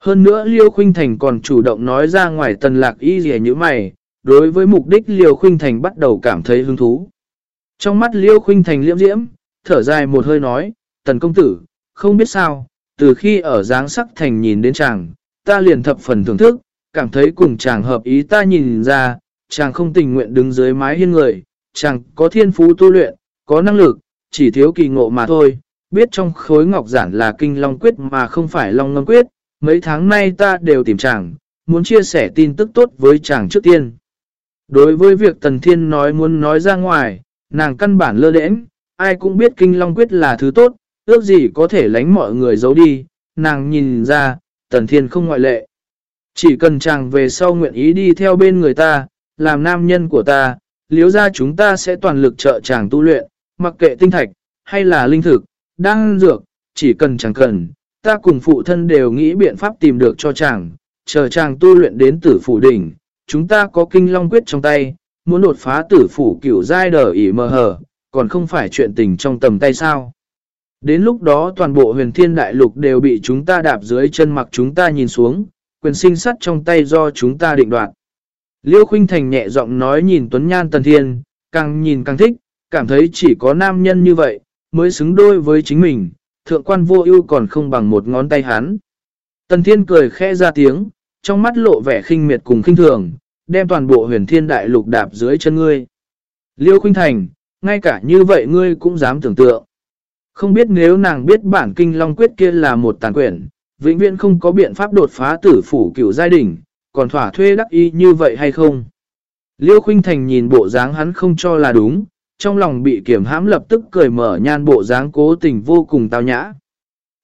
Hơn nữa Liêu Khuynh Thành còn chủ động nói ra ngoài tần lạc y gì như mày, đối với mục đích Liêu Khuynh Thành bắt đầu cảm thấy hứng thú. Trong mắt Liêu Khuynh Thành liễm diễm, thở dài một hơi nói, tần công tử, không biết sao, từ khi ở dáng sắc thành nhìn đến chàng, ta liền thập phần thưởng thức, cảm thấy cùng chàng hợp ý ta nhìn ra, chàng không tình nguyện đứng dưới mái hiên người, chàng có thiên phú tu luyện, có năng lực, chỉ thiếu kỳ ngộ mà thôi, biết trong khối ngọc giản là kinh long quyết mà không phải long ngâm quyết, mấy tháng nay ta đều tìm chàng, muốn chia sẻ tin tức tốt với chàng trước tiên. Đối với việc Tần Thiên nói muốn nói ra ngoài, nàng căn bản lơ đễnh, ai cũng biết kinh long quyết là thứ tốt, ước gì có thể lánh mọi người giấu đi, nàng nhìn ra, Tần Thiên không ngoại lệ. Chỉ cần chàng về sau nguyện ý đi theo bên người ta, làm nam nhân của ta, liếu ra chúng ta sẽ toàn lực trợ chàng tu luyện, mặc kệ tinh thạch, hay là linh thực, đang dược, chỉ cần chẳng cần, ta cùng phụ thân đều nghĩ biện pháp tìm được cho chàng, chờ chàng tu luyện đến tử phủ đỉnh, chúng ta có kinh long quyết trong tay, muốn đột phá tử phủ kiểu giai đờ ỉ mờ hờ, còn không phải chuyện tình trong tầm tay sao. Đến lúc đó toàn bộ huyền thiên đại lục đều bị chúng ta đạp dưới chân mặc chúng ta nhìn xuống, quyền sinh sắt trong tay do chúng ta định đoạt. Liêu Khuynh Thành nhẹ giọng nói nhìn Tuấn Nhan Tần Thiên, càng nhìn càng thích, cảm thấy chỉ có nam nhân như vậy, mới xứng đôi với chính mình, thượng quan vô ưu còn không bằng một ngón tay hắn. Tần Thiên cười khẽ ra tiếng, trong mắt lộ vẻ khinh miệt cùng khinh thường, đem toàn bộ huyền thiên đại lục đạp dưới chân ngươi. Liêu Khuynh Thành, ngay cả như vậy ngươi cũng dám tưởng tượng. Không biết nếu nàng biết bản kinh long quyết kia là một tàn quyển, vĩnh viễn không có biện pháp đột phá tử phủ cửu giai đình còn thỏa thuê đắc y như vậy hay không? Liêu Khuynh Thành nhìn bộ dáng hắn không cho là đúng, trong lòng bị kiểm hãm lập tức cười mở nhan bộ dáng cố tình vô cùng tao nhã.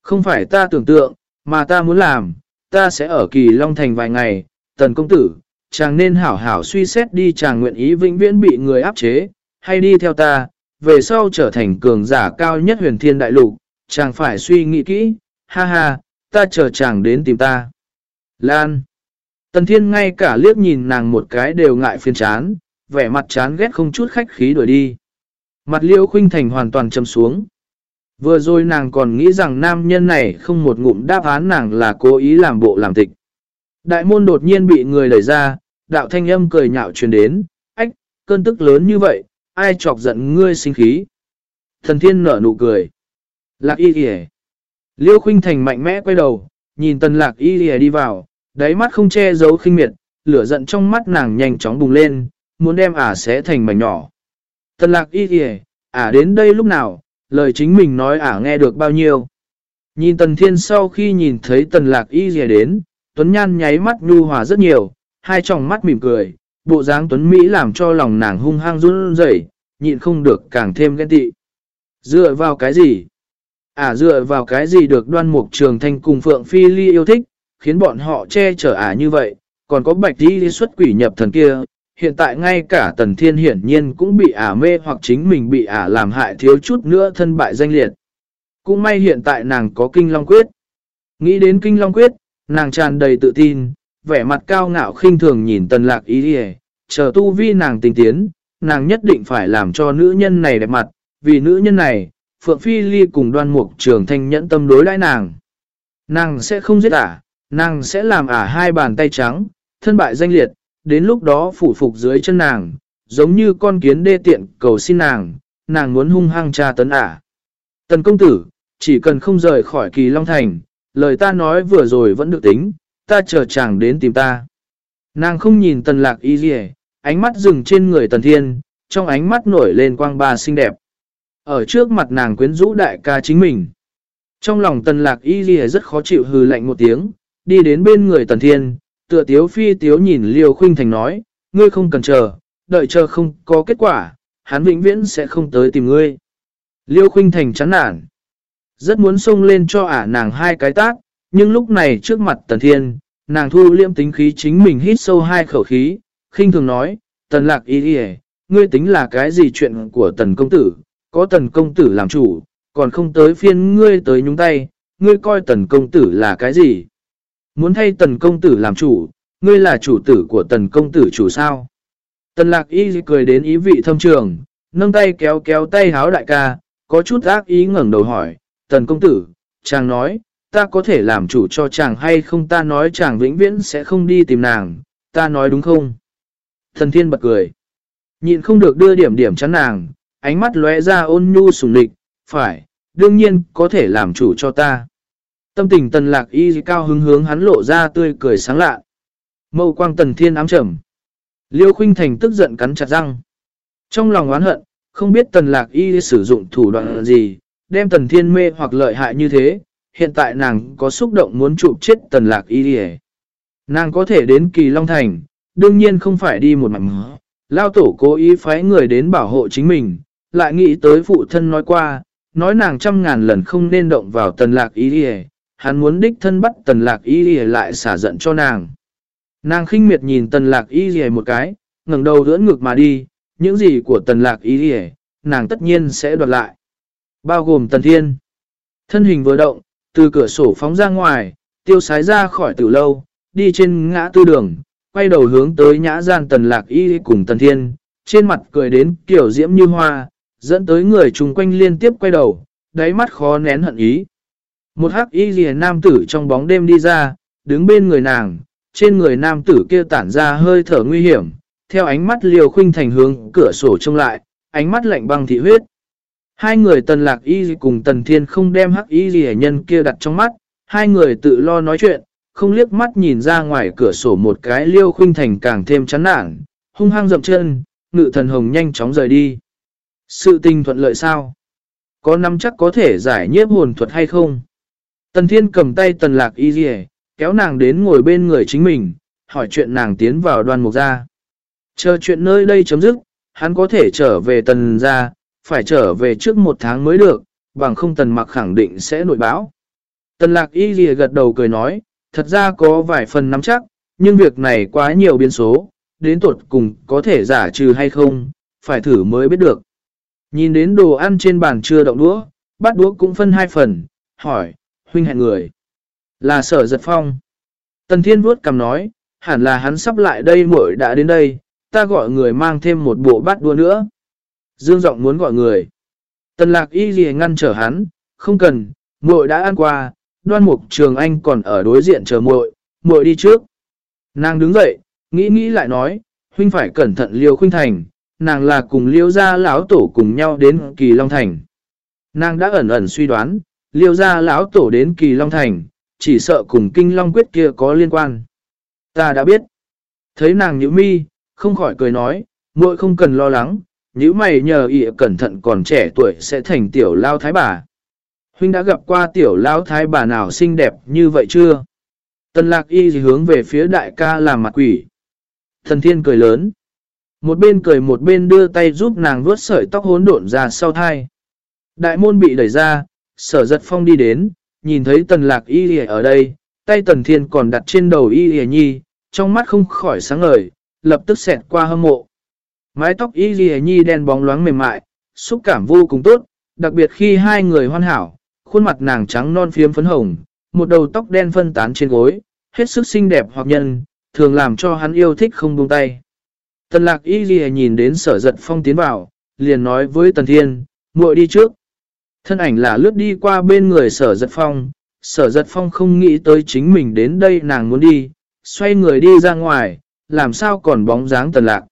Không phải ta tưởng tượng, mà ta muốn làm, ta sẽ ở kỳ Long Thành vài ngày, tần công tử, chàng nên hảo hảo suy xét đi chàng nguyện ý vĩnh viễn bị người áp chế, hay đi theo ta, về sau trở thành cường giả cao nhất huyền thiên đại lục, chàng phải suy nghĩ kỹ, ha ha, ta chờ chàng đến tìm ta. Lan. Tần thiên ngay cả liếc nhìn nàng một cái đều ngại phiền chán, vẻ mặt chán ghét không chút khách khí đuổi đi. Mặt liễu khuynh thành hoàn toàn châm xuống. Vừa rồi nàng còn nghĩ rằng nam nhân này không một ngụm đáp án nàng là cố ý làm bộ làm tịch. Đại môn đột nhiên bị người đẩy ra, đạo thanh âm cười nhạo truyền đến, ách, cơn tức lớn như vậy, ai chọc giận ngươi sinh khí. Thần thiên nở nụ cười. Lạc y kìa. Liêu khuynh thành mạnh mẽ quay đầu, nhìn tần lạc y kìa đi vào, đáy mắt không che giấu khinh miệt, lửa giận trong mắt nàng nhanh chóng bùng lên, muốn đem ả xé thành mảnh nhỏ. Tần lạc y kìa, ả đến đây lúc nào, lời chính mình nói ả nghe được bao nhiêu. Nhìn tần thiên sau khi nhìn thấy tần lạc y kìa đến, Tuấn Nhan nháy mắt nhu hòa rất nhiều, hai tròng mắt mỉm cười, bộ dáng Tuấn Mỹ làm cho lòng nàng hung hăng run rẩy, nhịn không được càng thêm ghen tị. Dựa vào cái gì? À dựa vào cái gì được đoan mục trường thanh cùng Phượng Phi Ly yêu thích, khiến bọn họ che chở ả như vậy, còn có bạch đi xuất quỷ nhập thần kia. Hiện tại ngay cả tần thiên hiển nhiên cũng bị ả mê hoặc chính mình bị ả làm hại thiếu chút nữa thân bại danh liệt. Cũng may hiện tại nàng có kinh long quyết. Nghĩ đến kinh long quyết, nàng tràn đầy tự tin, vẻ mặt cao ngạo khinh thường nhìn tần lạc ý đi chờ tu vi nàng tình tiến, nàng nhất định phải làm cho nữ nhân này đẹp mặt, vì nữ nhân này, Phượng Phi Ly cùng đoan mục trường thanh nhẫn tâm đối đãi nàng. Nàng sẽ không giết ả, nàng sẽ làm ả hai bàn tay trắng, thân bại danh liệt, đến lúc đó phủ phục dưới chân nàng, giống như con kiến đê tiện cầu xin nàng, nàng muốn hung hăng tra tấn ả. Tần công tử, chỉ cần không rời khỏi kỳ Long Thành, lời ta nói vừa rồi vẫn được tính, ta chờ chàng đến tìm ta. Nàng không nhìn tần lạc y dì ánh mắt dừng trên người tần thiên, trong ánh mắt nổi lên quang ba xinh đẹp. Ở trước mặt nàng quyến rũ đại ca chính mình. Trong lòng tần lạc y dì rất khó chịu hừ lạnh một tiếng, đi đến bên người tần thiên, tựa tiếu phi tiếu nhìn Liêu khuynh thành nói, ngươi không cần chờ, đợi chờ không có kết quả, hắn vĩnh viễn sẽ không tới tìm ngươi. Liêu khuynh thành chán nản. Rất muốn xông lên cho ả nàng hai cái tác, nhưng lúc này trước mặt tần thiên, nàng thu liêm tính khí chính mình hít sâu hai khẩu khí, khinh thường nói, tần lạc y y ngươi tính là cái gì chuyện của tần công tử, có tần công tử làm chủ, còn không tới phiên ngươi tới nhúng tay, ngươi coi tần công tử là cái gì? Muốn thay tần công tử làm chủ, ngươi là chủ tử của tần công tử chủ sao? Tần lạc y cười đến ý vị thâm trường, nâng tay kéo kéo tay háo đại ca, có chút ác ý ngẩng đầu hỏi, tần công tử, chàng nói, ta có thể làm chủ cho chàng hay không ta nói chàng vĩnh viễn sẽ không đi tìm nàng, ta nói đúng không? Thần thiên bật cười. Nhịn không được đưa điểm điểm chắn nàng, ánh mắt lóe ra ôn nhu sùng lịch, phải, đương nhiên có thể làm chủ cho ta. Tâm tình tần lạc y cao hứng hướng hắn lộ ra tươi cười sáng lạ. Mâu quang tần thiên ám trầm. Liêu khuynh thành tức giận cắn chặt răng. Trong lòng oán hận, không biết tần lạc y sử dụng thủ đoạn gì, đem tần thiên mê hoặc lợi hại như thế, hiện tại nàng có xúc động muốn chụp chết tần lạc y đi Nàng có thể đến kỳ Long Thành, đương nhiên không phải đi một mảnh mỡ. Lao tổ cố ý phái người đến bảo hộ chính mình, lại nghĩ tới phụ thân nói qua, nói nàng trăm ngàn lần không nên động vào tần lạc y đi hắn muốn đích thân bắt tần lạc y gì lại xả giận cho nàng. Nàng khinh miệt nhìn tần lạc y gì một cái, ngẩng đầu đỡ ngược mà đi, những gì của tần lạc y gì, nàng tất nhiên sẽ đoạt lại. Bao gồm tần thiên. Thân hình vừa động, từ cửa sổ phóng ra ngoài, tiêu sái ra khỏi tử lâu, đi trên ngã tư đường, quay đầu hướng tới nhã gian tần lạc y cùng tần thiên, trên mặt cười đến kiểu diễm như hoa, dẫn tới người chung quanh liên tiếp quay đầu, đáy mắt khó nén hận ý. Một hắc y lìa nam tử trong bóng đêm đi ra, đứng bên người nàng, trên người nam tử kia tản ra hơi thở nguy hiểm, theo ánh mắt liều khuynh thành hướng cửa sổ trông lại, ánh mắt lạnh băng thị huyết. Hai người tần lạc y cùng tần thiên không đem hắc y gì nhân kia đặt trong mắt, hai người tự lo nói chuyện, không liếc mắt nhìn ra ngoài cửa sổ một cái liêu khuynh thành càng thêm chán nản, hung hăng dậm chân, ngự thần hồng nhanh chóng rời đi. Sự tình thuận lợi sao? Có nắm chắc có thể giải nhiếp hồn thuật hay không? Tần thiên cầm tay tần lạc y Dì kéo nàng đến ngồi bên người chính mình, hỏi chuyện nàng tiến vào đoàn mục ra. Chờ chuyện nơi đây chấm dứt, hắn có thể trở về tần ra, phải trở về trước một tháng mới được, bằng không tần mặc khẳng định sẽ nội báo. Tần lạc y Dì gật đầu cười nói, thật ra có vài phần nắm chắc, nhưng việc này quá nhiều biến số, đến tuột cùng có thể giả trừ hay không, phải thử mới biết được. Nhìn đến đồ ăn trên bàn chưa động đũa, bát đũa cũng phân hai phần, hỏi, huynh hẹn người. Là sở giật phong. Tần thiên vuốt cầm nói, hẳn là hắn sắp lại đây muội đã đến đây, ta gọi người mang thêm một bộ bát đũa nữa. Dương giọng muốn gọi người. Tần lạc y gì ngăn trở hắn, không cần, muội đã ăn qua, đoan mục trường anh còn ở đối diện chờ muội, muội đi trước. Nàng đứng dậy, nghĩ nghĩ lại nói, huynh phải cẩn thận liêu khuynh thành, nàng là cùng liêu gia lão tổ cùng nhau đến kỳ Long Thành. Nàng đã ẩn ẩn suy đoán, liêu gia lão tổ đến kỳ Long Thành, chỉ sợ cùng kinh Long Quyết kia có liên quan. Ta đã biết. Thấy nàng nhữ mi, không khỏi cười nói, muội không cần lo lắng, nếu mày nhờ ị cẩn thận còn trẻ tuổi sẽ thành tiểu lao thái bà. Huynh đã gặp qua tiểu lao thái bà nào xinh đẹp như vậy chưa? Tần lạc y hướng về phía đại ca làm mặt quỷ. Thần thiên cười lớn. Một bên cười một bên đưa tay giúp nàng vuốt sợi tóc hốn độn ra sau thai. Đại môn bị đẩy ra, sở giật phong đi đến, nhìn thấy tần lạc y lìa ở đây, tay tần thiên còn đặt trên đầu y lìa nhi, trong mắt không khỏi sáng ngời, lập tức xẹt qua hâm mộ. Mái tóc y lìa nhi đen bóng loáng mềm mại, xúc cảm vô cùng tốt, đặc biệt khi hai người hoàn hảo, khuôn mặt nàng trắng non phiếm phấn hồng, một đầu tóc đen phân tán trên gối, hết sức xinh đẹp hoặc nhân, thường làm cho hắn yêu thích không buông tay. Tần lạc y lìa nhìn đến sở giật phong tiến vào, liền nói với tần thiên, muội đi trước. Thân ảnh là lướt đi qua bên người sở giật phong, sở giật phong không nghĩ tới chính mình đến đây nàng muốn đi, xoay người đi ra ngoài, làm sao còn bóng dáng tần lạc.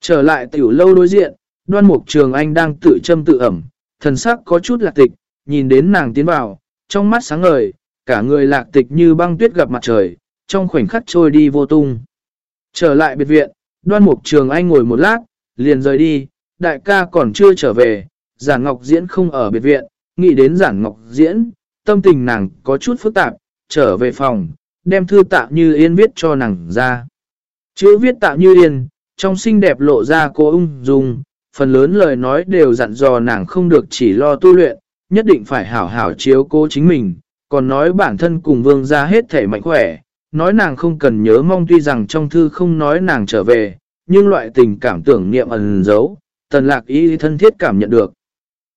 Trở lại tiểu lâu đối diện, đoan mục trường anh đang tự châm tự ẩm, thần sắc có chút lạc tịch, nhìn đến nàng tiến vào, trong mắt sáng ngời, cả người lạc tịch như băng tuyết gặp mặt trời, trong khoảnh khắc trôi đi vô tung. Trở lại biệt viện, đoan mục trường anh ngồi một lát, liền rời đi, đại ca còn chưa trở về, giản ngọc diễn không ở biệt viện, nghĩ đến giản ngọc diễn, tâm tình nàng có chút phức tạp, trở về phòng, đem thư tạ như yên viết cho nàng ra. Chữ viết tạ như yên, trong xinh đẹp lộ ra cô ung dung, phần lớn lời nói đều dặn dò nàng không được chỉ lo tu luyện, nhất định phải hảo hảo chiếu cố chính mình, còn nói bản thân cùng vương ra hết thể mạnh khỏe, nói nàng không cần nhớ mong tuy rằng trong thư không nói nàng trở về, nhưng loại tình cảm tưởng niệm ẩn giấu, tần lạc y thân thiết cảm nhận được.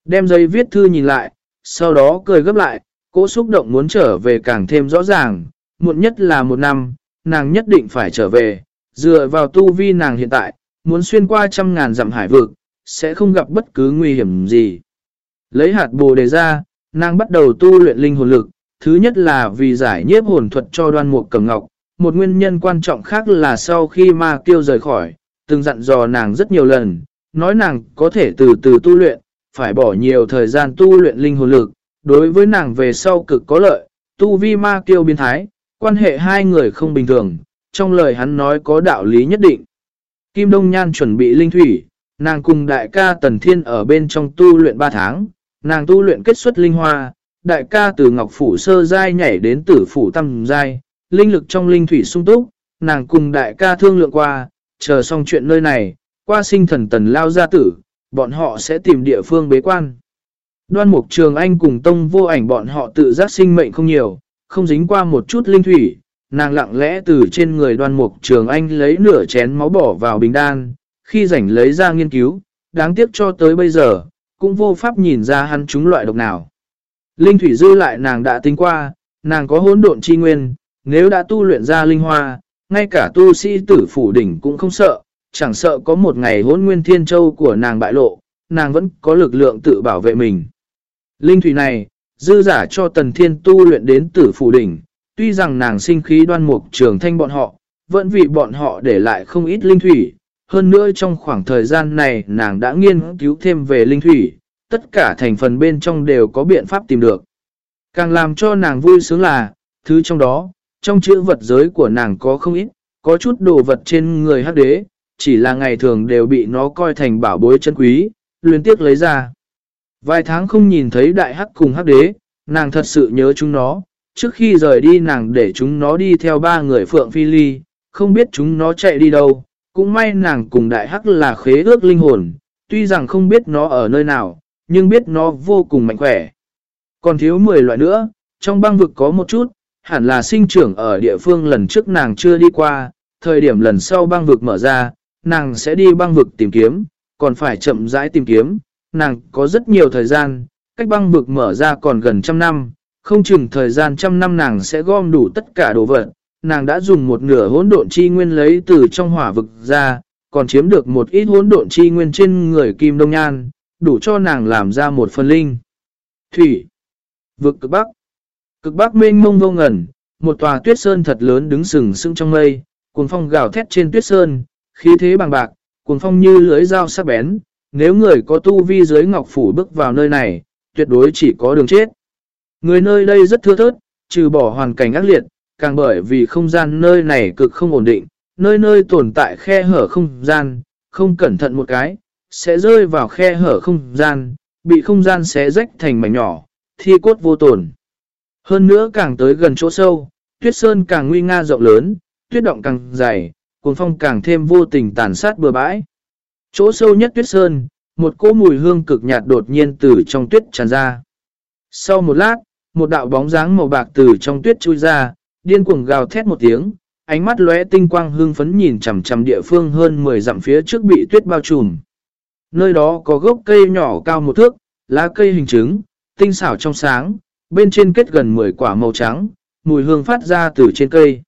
Đem giấy viết thư nhìn lại, sau đó cười gấp lại, cố xúc động muốn trở về càng thêm rõ ràng, muộn nhất là một năm, nàng nhất định phải trở về, dựa vào tu vi nàng hiện tại, muốn xuyên qua trăm ngàn dặm hải vực, sẽ không gặp bất cứ nguy hiểm gì. Lấy hạt bồ đề ra, nàng bắt đầu tu luyện linh hồn lực, thứ nhất là vì giải nhiếp hồn thuật cho đoan mục cầm ngọc, một nguyên nhân quan trọng khác là sau khi ma kiêu rời khỏi, từng dặn dò nàng rất nhiều lần, nói nàng có thể từ từ tu luyện, phải bỏ nhiều thời gian tu luyện linh hồn lực, đối với nàng về sau cực có lợi, tu vi ma kiêu biến thái, quan hệ hai người không bình thường, trong lời hắn nói có đạo lý nhất định. Kim Đông Nhan chuẩn bị linh thủy, nàng cùng đại ca Tần Thiên ở bên trong tu luyện 3 tháng, nàng tu luyện kết xuất linh hoa, đại ca từ Ngọc Phủ Sơ Giai nhảy đến tử Phủ Tâm Giai, linh lực trong linh thủy sung túc, nàng cùng đại ca thương lượng qua, chờ xong chuyện nơi này, qua sinh thần tần lao gia tử, bọn họ sẽ tìm địa phương bế quan. Đoan mục trường anh cùng tông vô ảnh bọn họ tự giác sinh mệnh không nhiều, không dính qua một chút linh thủy, nàng lặng lẽ từ trên người đoan mục trường anh lấy nửa chén máu bỏ vào bình đan, khi rảnh lấy ra nghiên cứu, đáng tiếc cho tới bây giờ, cũng vô pháp nhìn ra hắn chúng loại độc nào. Linh thủy dư lại nàng đã tính qua, nàng có hỗn độn chi nguyên, nếu đã tu luyện ra linh hoa, ngay cả tu sĩ tử phủ đỉnh cũng không sợ, chẳng sợ có một ngày hỗn nguyên thiên châu của nàng bại lộ, nàng vẫn có lực lượng tự bảo vệ mình. Linh thủy này, dư giả cho tần thiên tu luyện đến tử phủ đỉnh, tuy rằng nàng sinh khí đoan mục trường thanh bọn họ, vẫn vì bọn họ để lại không ít linh thủy. Hơn nữa trong khoảng thời gian này nàng đã nghiên cứu thêm về linh thủy, tất cả thành phần bên trong đều có biện pháp tìm được. Càng làm cho nàng vui sướng là, thứ trong đó, trong chữ vật giới của nàng có không ít, có chút đồ vật trên người hắc đế, chỉ là ngày thường đều bị nó coi thành bảo bối chân quý, luyến tiếc lấy ra. Vài tháng không nhìn thấy đại hắc cùng hắc đế, nàng thật sự nhớ chúng nó, trước khi rời đi nàng để chúng nó đi theo ba người Phượng Phi Ly, không biết chúng nó chạy đi đâu, cũng may nàng cùng đại hắc là khế ước linh hồn, tuy rằng không biết nó ở nơi nào, nhưng biết nó vô cùng mạnh khỏe. Còn thiếu 10 loại nữa, trong băng vực có một chút, hẳn là sinh trưởng ở địa phương lần trước nàng chưa đi qua, thời điểm lần sau băng vực mở ra, nàng sẽ đi băng vực tìm kiếm, còn phải chậm rãi tìm kiếm, nàng có rất nhiều thời gian, cách băng vực mở ra còn gần trăm năm, không chừng thời gian trăm năm nàng sẽ gom đủ tất cả đồ vật, nàng đã dùng một nửa hỗn độn chi nguyên lấy từ trong hỏa vực ra, còn chiếm được một ít hỗn độn chi nguyên trên người Kim Đông Nhan, đủ cho nàng làm ra một phần linh. Thủy. Vực cực Bắc. Cực Bắc mênh mông vô ngẩn, một tòa tuyết sơn thật lớn đứng sừng sững trong mây, cuồng phong gào thét trên tuyết sơn, khí thế bằng bạc, cuồng phong như lưới dao sắc bén, nếu người có tu vi dưới ngọc phủ bước vào nơi này, tuyệt đối chỉ có đường chết. Người nơi đây rất thưa thớt, trừ bỏ hoàn cảnh ác liệt, càng bởi vì không gian nơi này cực không ổn định, nơi nơi tồn tại khe hở không gian, không cẩn thận một cái, sẽ rơi vào khe hở không gian, bị không gian xé rách thành mảnh nhỏ, thi cốt vô tổn. Hơn nữa càng tới gần chỗ sâu, tuyết sơn càng nguy nga rộng lớn, tuyết động càng dày, cuồng phong càng thêm vô tình tàn sát bừa bãi. Chỗ sâu nhất tuyết sơn, một cỗ mùi hương cực nhạt đột nhiên từ trong tuyết tràn ra. Sau một lát, một đạo bóng dáng màu bạc từ trong tuyết chui ra, điên cuồng gào thét một tiếng, ánh mắt lóe tinh quang hương phấn nhìn chằm chằm địa phương hơn 10 dặm phía trước bị tuyết bao trùm. Nơi đó có gốc cây nhỏ cao một thước, lá cây hình trứng, tinh xảo trong sáng, bên trên kết gần 10 quả màu trắng, mùi hương phát ra từ trên cây.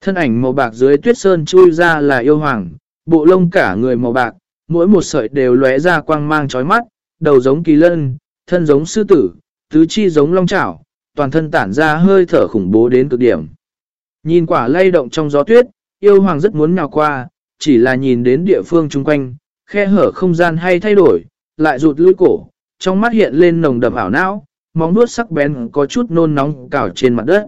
Thân ảnh màu bạc dưới tuyết sơn chui ra là yêu hoàng, bộ lông cả người màu bạc, mỗi một sợi đều lóe ra quang mang chói mắt, đầu giống kỳ lân, thân giống sư tử, tứ chi giống long chảo, toàn thân tản ra hơi thở khủng bố đến cực điểm. Nhìn quả lay động trong gió tuyết, yêu hoàng rất muốn nhào qua, chỉ là nhìn đến địa phương chung quanh, khe hở không gian hay thay đổi, lại rụt lui cổ, trong mắt hiện lên nồng đậm ảo não, móng nuốt sắc bén có chút nôn nóng cào trên mặt đất.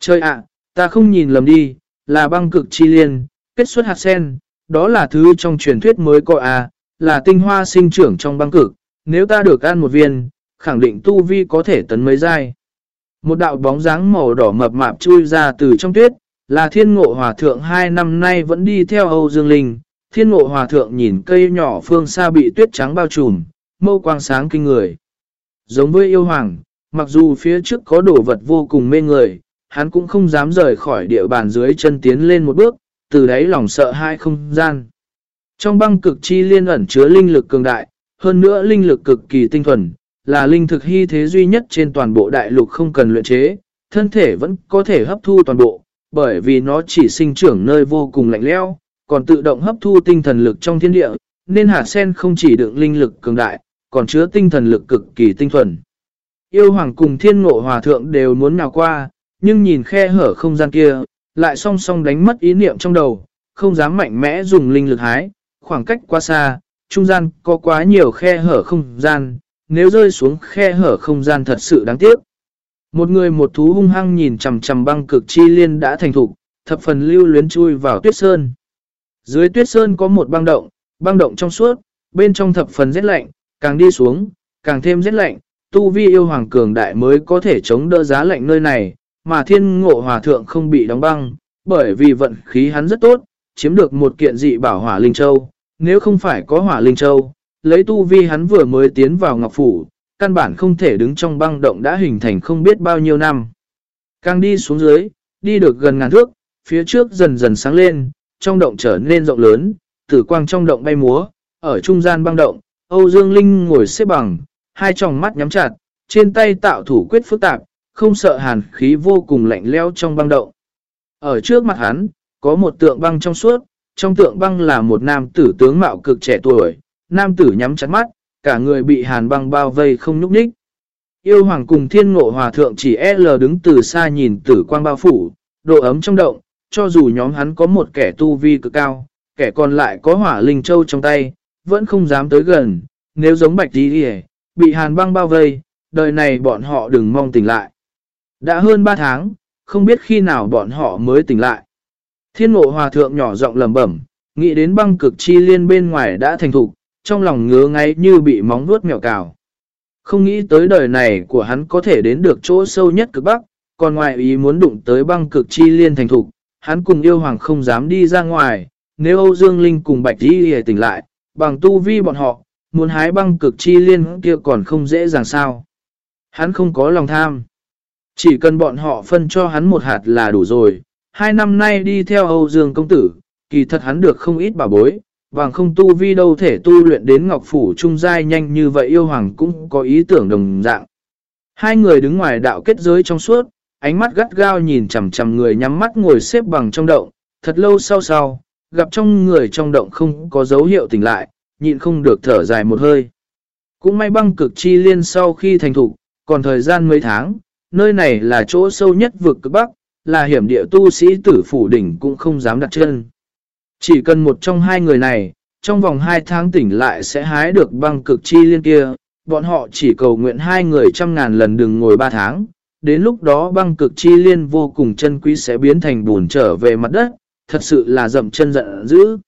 Trời ạ, ta không nhìn lầm đi, là băng cực chi liên, kết xuất hạt sen, đó là thứ trong truyền thuyết mới có à, là tinh hoa sinh trưởng trong băng cực, nếu ta được ăn một viên, khẳng định tu vi có thể tấn mấy giai. Một đạo bóng dáng màu đỏ mập mạp chui ra từ trong tuyết, là thiên ngộ hòa thượng hai năm nay vẫn đi theo Âu Dương Linh. Thiên ngộ hòa thượng nhìn cây nhỏ phương xa bị tuyết trắng bao trùm, mâu quang sáng kinh người. Giống với yêu hoàng, mặc dù phía trước có đồ vật vô cùng mê người, hắn cũng không dám rời khỏi địa bàn dưới chân tiến lên một bước, từ đấy lòng sợ hai không gian. Trong băng cực chi liên ẩn chứa linh lực cường đại, hơn nữa linh lực cực kỳ tinh thuần, là linh thực hy thế duy nhất trên toàn bộ đại lục không cần luyện chế, thân thể vẫn có thể hấp thu toàn bộ, bởi vì nó chỉ sinh trưởng nơi vô cùng lạnh lẽo, còn tự động hấp thu tinh thần lực trong thiên địa, nên hạt sen không chỉ đựng linh lực cường đại, còn chứa tinh thần lực cực kỳ tinh thuần. Yêu hoàng cùng thiên ngộ hòa thượng đều muốn nào qua, nhưng nhìn khe hở không gian kia, lại song song đánh mất ý niệm trong đầu, không dám mạnh mẽ dùng linh lực hái, khoảng cách quá xa, trung gian có quá nhiều khe hở không gian, nếu rơi xuống khe hở không gian thật sự đáng tiếc. Một người một thú hung hăng nhìn chằm chằm băng cực chi liên đã thành thục, thập phần lưu luyến chui vào tuyết sơn. Dưới tuyết sơn có một băng động, băng động trong suốt, bên trong thập phần rét lạnh, càng đi xuống, càng thêm rét lạnh, tu vi yêu hoàng cường đại mới có thể chống đỡ giá lạnh nơi này, mà thiên ngộ hòa thượng không bị đóng băng, bởi vì vận khí hắn rất tốt, chiếm được một kiện dị bảo hỏa linh châu, nếu không phải có hỏa linh châu, lấy tu vi hắn vừa mới tiến vào ngọc phủ, căn bản không thể đứng trong băng động đã hình thành không biết bao nhiêu năm. Càng đi xuống dưới, đi được gần ngàn thước, phía trước dần dần sáng lên, trong động trở nên rộng lớn, tử quang trong động bay múa, ở trung gian băng động, Âu Dương Linh ngồi xếp bằng, hai tròng mắt nhắm chặt, trên tay tạo thủ quyết phức tạp, không sợ hàn khí vô cùng lạnh leo trong băng động. Ở trước mặt hắn, có một tượng băng trong suốt, trong tượng băng là một nam tử tướng mạo cực trẻ tuổi, nam tử nhắm chặt mắt, cả người bị hàn băng bao vây không nhúc nhích. Yêu hoàng cùng thiên ngộ hòa thượng chỉ L đứng từ xa nhìn tử quang bao phủ, độ ấm trong động, cho dù nhóm hắn có một kẻ tu vi cực cao, kẻ còn lại có hỏa linh châu trong tay, vẫn không dám tới gần, nếu giống bạch đi đi bị hàn băng bao vây, đời này bọn họ đừng mong tỉnh lại. Đã hơn 3 tháng, không biết khi nào bọn họ mới tỉnh lại. Thiên ngộ hòa thượng nhỏ giọng lầm bẩm, nghĩ đến băng cực chi liên bên ngoài đã thành thục, trong lòng ngứa ngay như bị móng vuốt mèo cào. Không nghĩ tới đời này của hắn có thể đến được chỗ sâu nhất cực bắc, còn ngoài ý muốn đụng tới băng cực chi liên thành thục, hắn cùng yêu hoàng không dám đi ra ngoài, nếu Âu Dương Linh cùng Bạch Đi tỉnh lại, bằng tu vi bọn họ, muốn hái băng cực chi liên kia còn không dễ dàng sao. Hắn không có lòng tham. Chỉ cần bọn họ phân cho hắn một hạt là đủ rồi. Hai năm nay đi theo Âu Dương công tử, kỳ thật hắn được không ít bảo bối, vàng không tu vi đâu thể tu luyện đến ngọc phủ trung giai nhanh như vậy yêu hoàng cũng có ý tưởng đồng dạng. Hai người đứng ngoài đạo kết giới trong suốt, ánh mắt gắt gao nhìn chằm chằm người nhắm mắt ngồi xếp bằng trong động, thật lâu sau sau, gặp trong người trong động không có dấu hiệu tỉnh lại, nhịn không được thở dài một hơi. Cũng may băng cực chi liên sau khi thành thục, còn thời gian mấy tháng, nơi này là chỗ sâu nhất vực cực bắc, là hiểm địa tu sĩ tử phủ đỉnh cũng không dám đặt chân. Chỉ cần một trong hai người này, trong vòng hai tháng tỉnh lại sẽ hái được băng cực chi liên kia, bọn họ chỉ cầu nguyện hai người trăm ngàn lần đừng ngồi ba tháng. Đến lúc đó băng cực chi liên vô cùng chân quý sẽ biến thành bùn trở về mặt đất, thật sự là dậm chân giận dữ.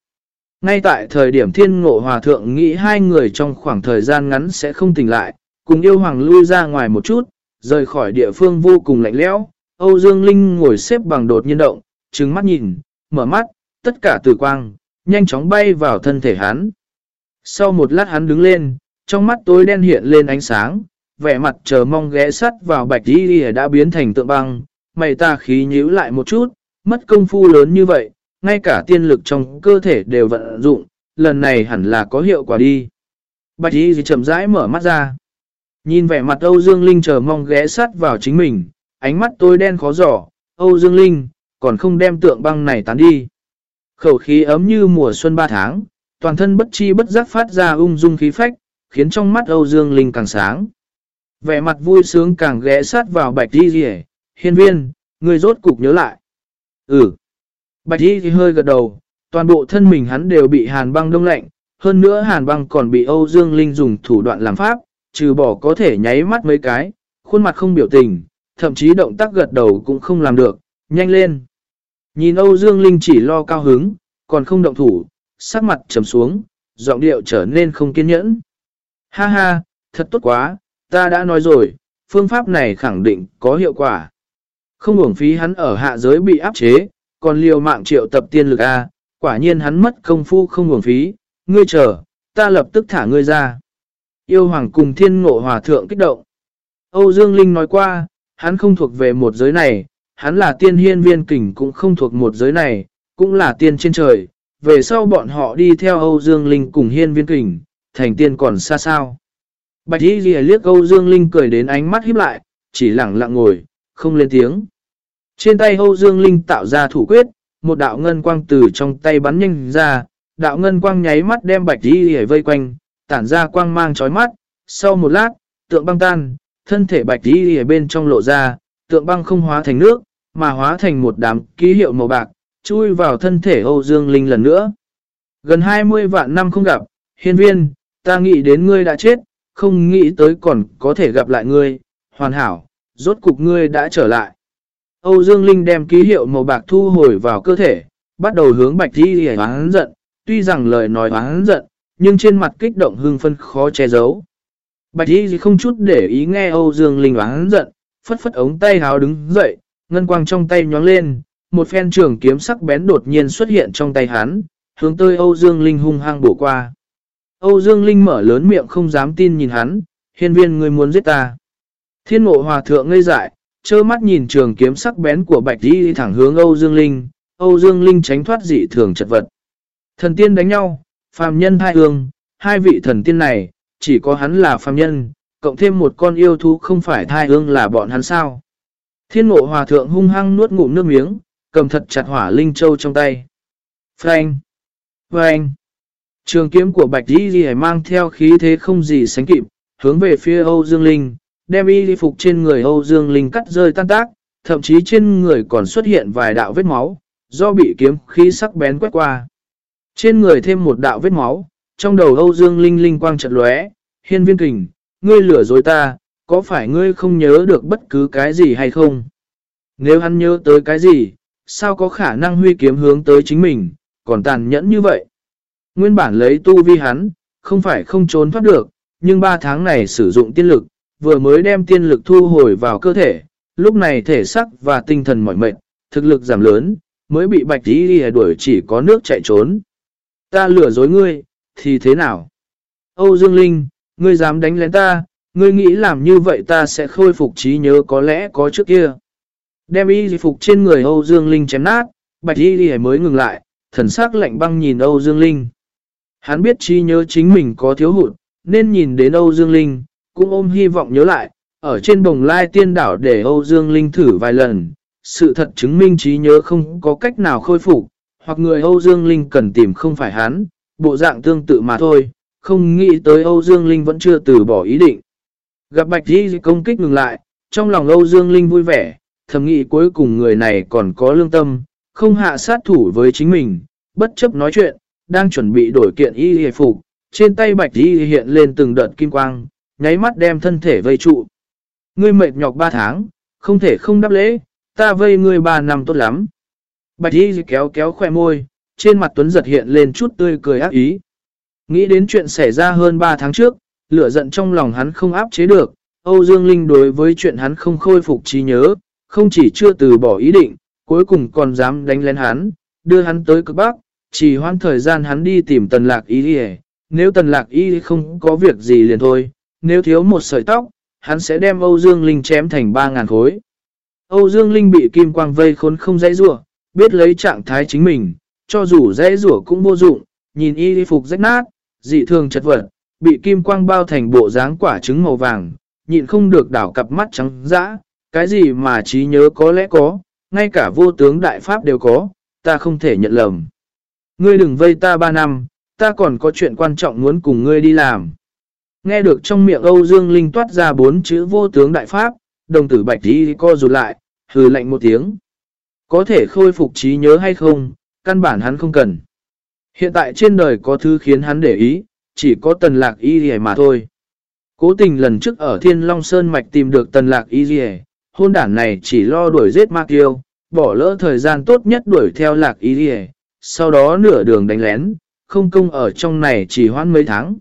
Ngay tại thời điểm thiên ngộ hòa thượng nghĩ hai người trong khoảng thời gian ngắn sẽ không tỉnh lại, cùng yêu hoàng lui ra ngoài một chút, rời khỏi địa phương vô cùng lạnh lẽo. Âu Dương Linh ngồi xếp bằng đột nhiên động, trừng mắt nhìn, mở mắt, tất cả tử quang, nhanh chóng bay vào thân thể hắn. Sau một lát hắn đứng lên, trong mắt tối đen hiện lên ánh sáng, vẻ mặt chờ mong ghé sắt vào bạch đi đã biến thành tượng băng, mày ta khí nhíu lại một chút, mất công phu lớn như vậy, ngay cả tiên lực trong cơ thể đều vận dụng, lần này hẳn là có hiệu quả đi. Bạch y chậm rãi mở mắt ra. Nhìn vẻ mặt Âu Dương Linh chờ mong ghé sát vào chính mình, ánh mắt tôi đen khó giỏ, Âu Dương Linh, còn không đem tượng băng này tán đi. Khẩu khí ấm như mùa xuân ba tháng, toàn thân bất chi bất giác phát ra ung dung khí phách, khiến trong mắt Âu Dương Linh càng sáng. Vẻ mặt vui sướng càng ghé sát vào bạch đi rỉ, hiên viên, người rốt cục nhớ lại. Ừ. Bạch đi thì hơi gật đầu, toàn bộ thân mình hắn đều bị hàn băng đông lạnh, hơn nữa hàn băng còn bị Âu Dương Linh dùng thủ đoạn làm pháp, trừ bỏ có thể nháy mắt mấy cái, khuôn mặt không biểu tình, thậm chí động tác gật đầu cũng không làm được, nhanh lên. Nhìn Âu Dương Linh chỉ lo cao hứng, còn không động thủ, sắc mặt trầm xuống, giọng điệu trở nên không kiên nhẫn. Ha ha, thật tốt quá, ta đã nói rồi, phương pháp này khẳng định có hiệu quả. Không uổng phí hắn ở hạ giới bị áp chế, còn liều mạng triệu tập tiên lực A, quả nhiên hắn mất công phu không uổng phí, ngươi chờ, ta lập tức thả ngươi ra. Yêu hoàng cùng thiên ngộ hòa thượng kích động. Âu Dương Linh nói qua, hắn không thuộc về một giới này, hắn là tiên hiên viên kình cũng không thuộc một giới này, cũng là tiên trên trời, về sau bọn họ đi theo Âu Dương Linh cùng hiên viên kình, thành tiên còn xa sao. Bạch y ghi liếc Âu Dương Linh cười đến ánh mắt híp lại, chỉ lặng lặng ngồi, không lên tiếng. Trên tay Âu Dương Linh tạo ra thủ quyết, một đạo ngân quang từ trong tay bắn nhanh ra, đạo ngân quang nháy mắt đem bạch y ghi vây quanh, tản ra quang mang chói mắt, sau một lát, tượng băng tan, thân thể bạch đi ở bên trong lộ ra, tượng băng không hóa thành nước, mà hóa thành một đám ký hiệu màu bạc, chui vào thân thể Âu Dương Linh lần nữa. Gần 20 vạn năm không gặp, hiên viên, ta nghĩ đến ngươi đã chết, không nghĩ tới còn có thể gặp lại ngươi, hoàn hảo, rốt cục ngươi đã trở lại. Âu Dương Linh đem ký hiệu màu bạc thu hồi vào cơ thể, bắt đầu hướng bạch đi hề hoáng giận, tuy rằng lời nói hoáng giận, nhưng trên mặt kích động hưng phân khó che giấu. Bạch Y không chút để ý nghe Âu Dương Linh oán giận, phất phất ống tay háo đứng dậy, ngân quang trong tay nhóng lên, một phen trường kiếm sắc bén đột nhiên xuất hiện trong tay hắn, hướng tới Âu Dương Linh hung hăng bổ qua. Âu Dương Linh mở lớn miệng không dám tin nhìn hắn, hiên viên người muốn giết ta. Thiên mộ hòa thượng ngây dại, trơ mắt nhìn trường kiếm sắc bén của bạch Y thẳng hướng Âu Dương Linh, Âu Dương Linh tránh thoát dị thường chật vật. Thần tiên đánh nhau, phàm nhân hai hương, hai vị thần tiên này, chỉ có hắn là phàm nhân, cộng thêm một con yêu thú không phải thai ương là bọn hắn sao. Thiên mộ hòa thượng hung hăng nuốt ngụm nước miếng, cầm thật chặt hỏa linh châu trong tay. Frank! Frank! Trường kiếm của Bạch Di Di mang theo khí thế không gì sánh kịp, hướng về phía Âu Dương Linh, đem y phục trên người Âu Dương Linh cắt rơi tan tác, thậm chí trên người còn xuất hiện vài đạo vết máu, do bị kiếm khí sắc bén quét qua. Trên người thêm một đạo vết máu, trong đầu Âu Dương Linh linh quang chợt lóe, hiên viên kình, ngươi lửa dối ta, có phải ngươi không nhớ được bất cứ cái gì hay không? Nếu hắn nhớ tới cái gì, sao có khả năng huy kiếm hướng tới chính mình, còn tàn nhẫn như vậy? Nguyên bản lấy tu vi hắn, không phải không trốn thoát được, nhưng 3 tháng này sử dụng tiên lực, vừa mới đem tiên lực thu hồi vào cơ thể, lúc này thể sắc và tinh thần mỏi mệt, thực lực giảm lớn, mới bị bạch tí đi đuổi chỉ có nước chạy trốn. Ta lừa dối ngươi, thì thế nào? Âu Dương Linh, ngươi dám đánh lén ta, ngươi nghĩ làm như vậy ta sẽ khôi phục trí nhớ có lẽ có trước kia. Đem y phục trên người Âu Dương Linh chém nát, bạch y mới ngừng lại, thần sắc lạnh băng nhìn Âu Dương Linh. Hắn biết trí nhớ chính mình có thiếu hụt, nên nhìn đến Âu Dương Linh, cũng ôm hy vọng nhớ lại, ở trên bồng lai tiên đảo để Âu Dương Linh thử vài lần, sự thật chứng minh trí nhớ không có cách nào khôi phục, hoặc người Âu Dương Linh cần tìm không phải hắn, bộ dạng tương tự mà thôi, không nghĩ tới Âu Dương Linh vẫn chưa từ bỏ ý định. Gặp Bạch Di công kích ngừng lại, trong lòng Âu Dương Linh vui vẻ, thầm nghĩ cuối cùng người này còn có lương tâm, không hạ sát thủ với chính mình, bất chấp nói chuyện, đang chuẩn bị đổi kiện y hề phục, trên tay Bạch Di hiện lên từng đợt kim quang, nháy mắt đem thân thể vây trụ. Ngươi mệt nhọc 3 tháng, không thể không đáp lễ, ta vây ngươi 3 năm tốt lắm. Bạch y kéo kéo khoe môi, trên mặt Tuấn giật hiện lên chút tươi cười ác ý. Nghĩ đến chuyện xảy ra hơn 3 tháng trước, lửa giận trong lòng hắn không áp chế được. Âu Dương Linh đối với chuyện hắn không khôi phục trí nhớ, không chỉ chưa từ bỏ ý định, cuối cùng còn dám đánh lên hắn, đưa hắn tới cực bắc, chỉ hoãn thời gian hắn đi tìm tần lạc y đi Nếu tần lạc y không có việc gì liền thôi, nếu thiếu một sợi tóc, hắn sẽ đem Âu Dương Linh chém thành 3.000 khối. Âu Dương Linh bị kim quang vây khốn không dãy rủa biết lấy trạng thái chính mình, cho dù dễ rủa cũng vô dụng, nhìn y phục rách nát, dị thường chật vật, bị kim quang bao thành bộ dáng quả trứng màu vàng, nhịn không được đảo cặp mắt trắng dã, cái gì mà trí nhớ có lẽ có, ngay cả vô tướng đại pháp đều có, ta không thể nhận lầm. Ngươi đừng vây ta ba năm, ta còn có chuyện quan trọng muốn cùng ngươi đi làm. Nghe được trong miệng Âu Dương Linh toát ra bốn chữ vô tướng đại pháp, đồng tử bạch đi co rụt lại, hừ lạnh một tiếng. Có thể khôi phục trí nhớ hay không, căn bản hắn không cần. Hiện tại trên đời có thứ khiến hắn để ý, chỉ có tần lạc y gì mà thôi. Cố tình lần trước ở Thiên Long Sơn Mạch tìm được tần lạc y gì hôn đản này chỉ lo đuổi giết ma kiêu, bỏ lỡ thời gian tốt nhất đuổi theo lạc y gì sau đó nửa đường đánh lén, không công ở trong này chỉ hoãn mấy tháng.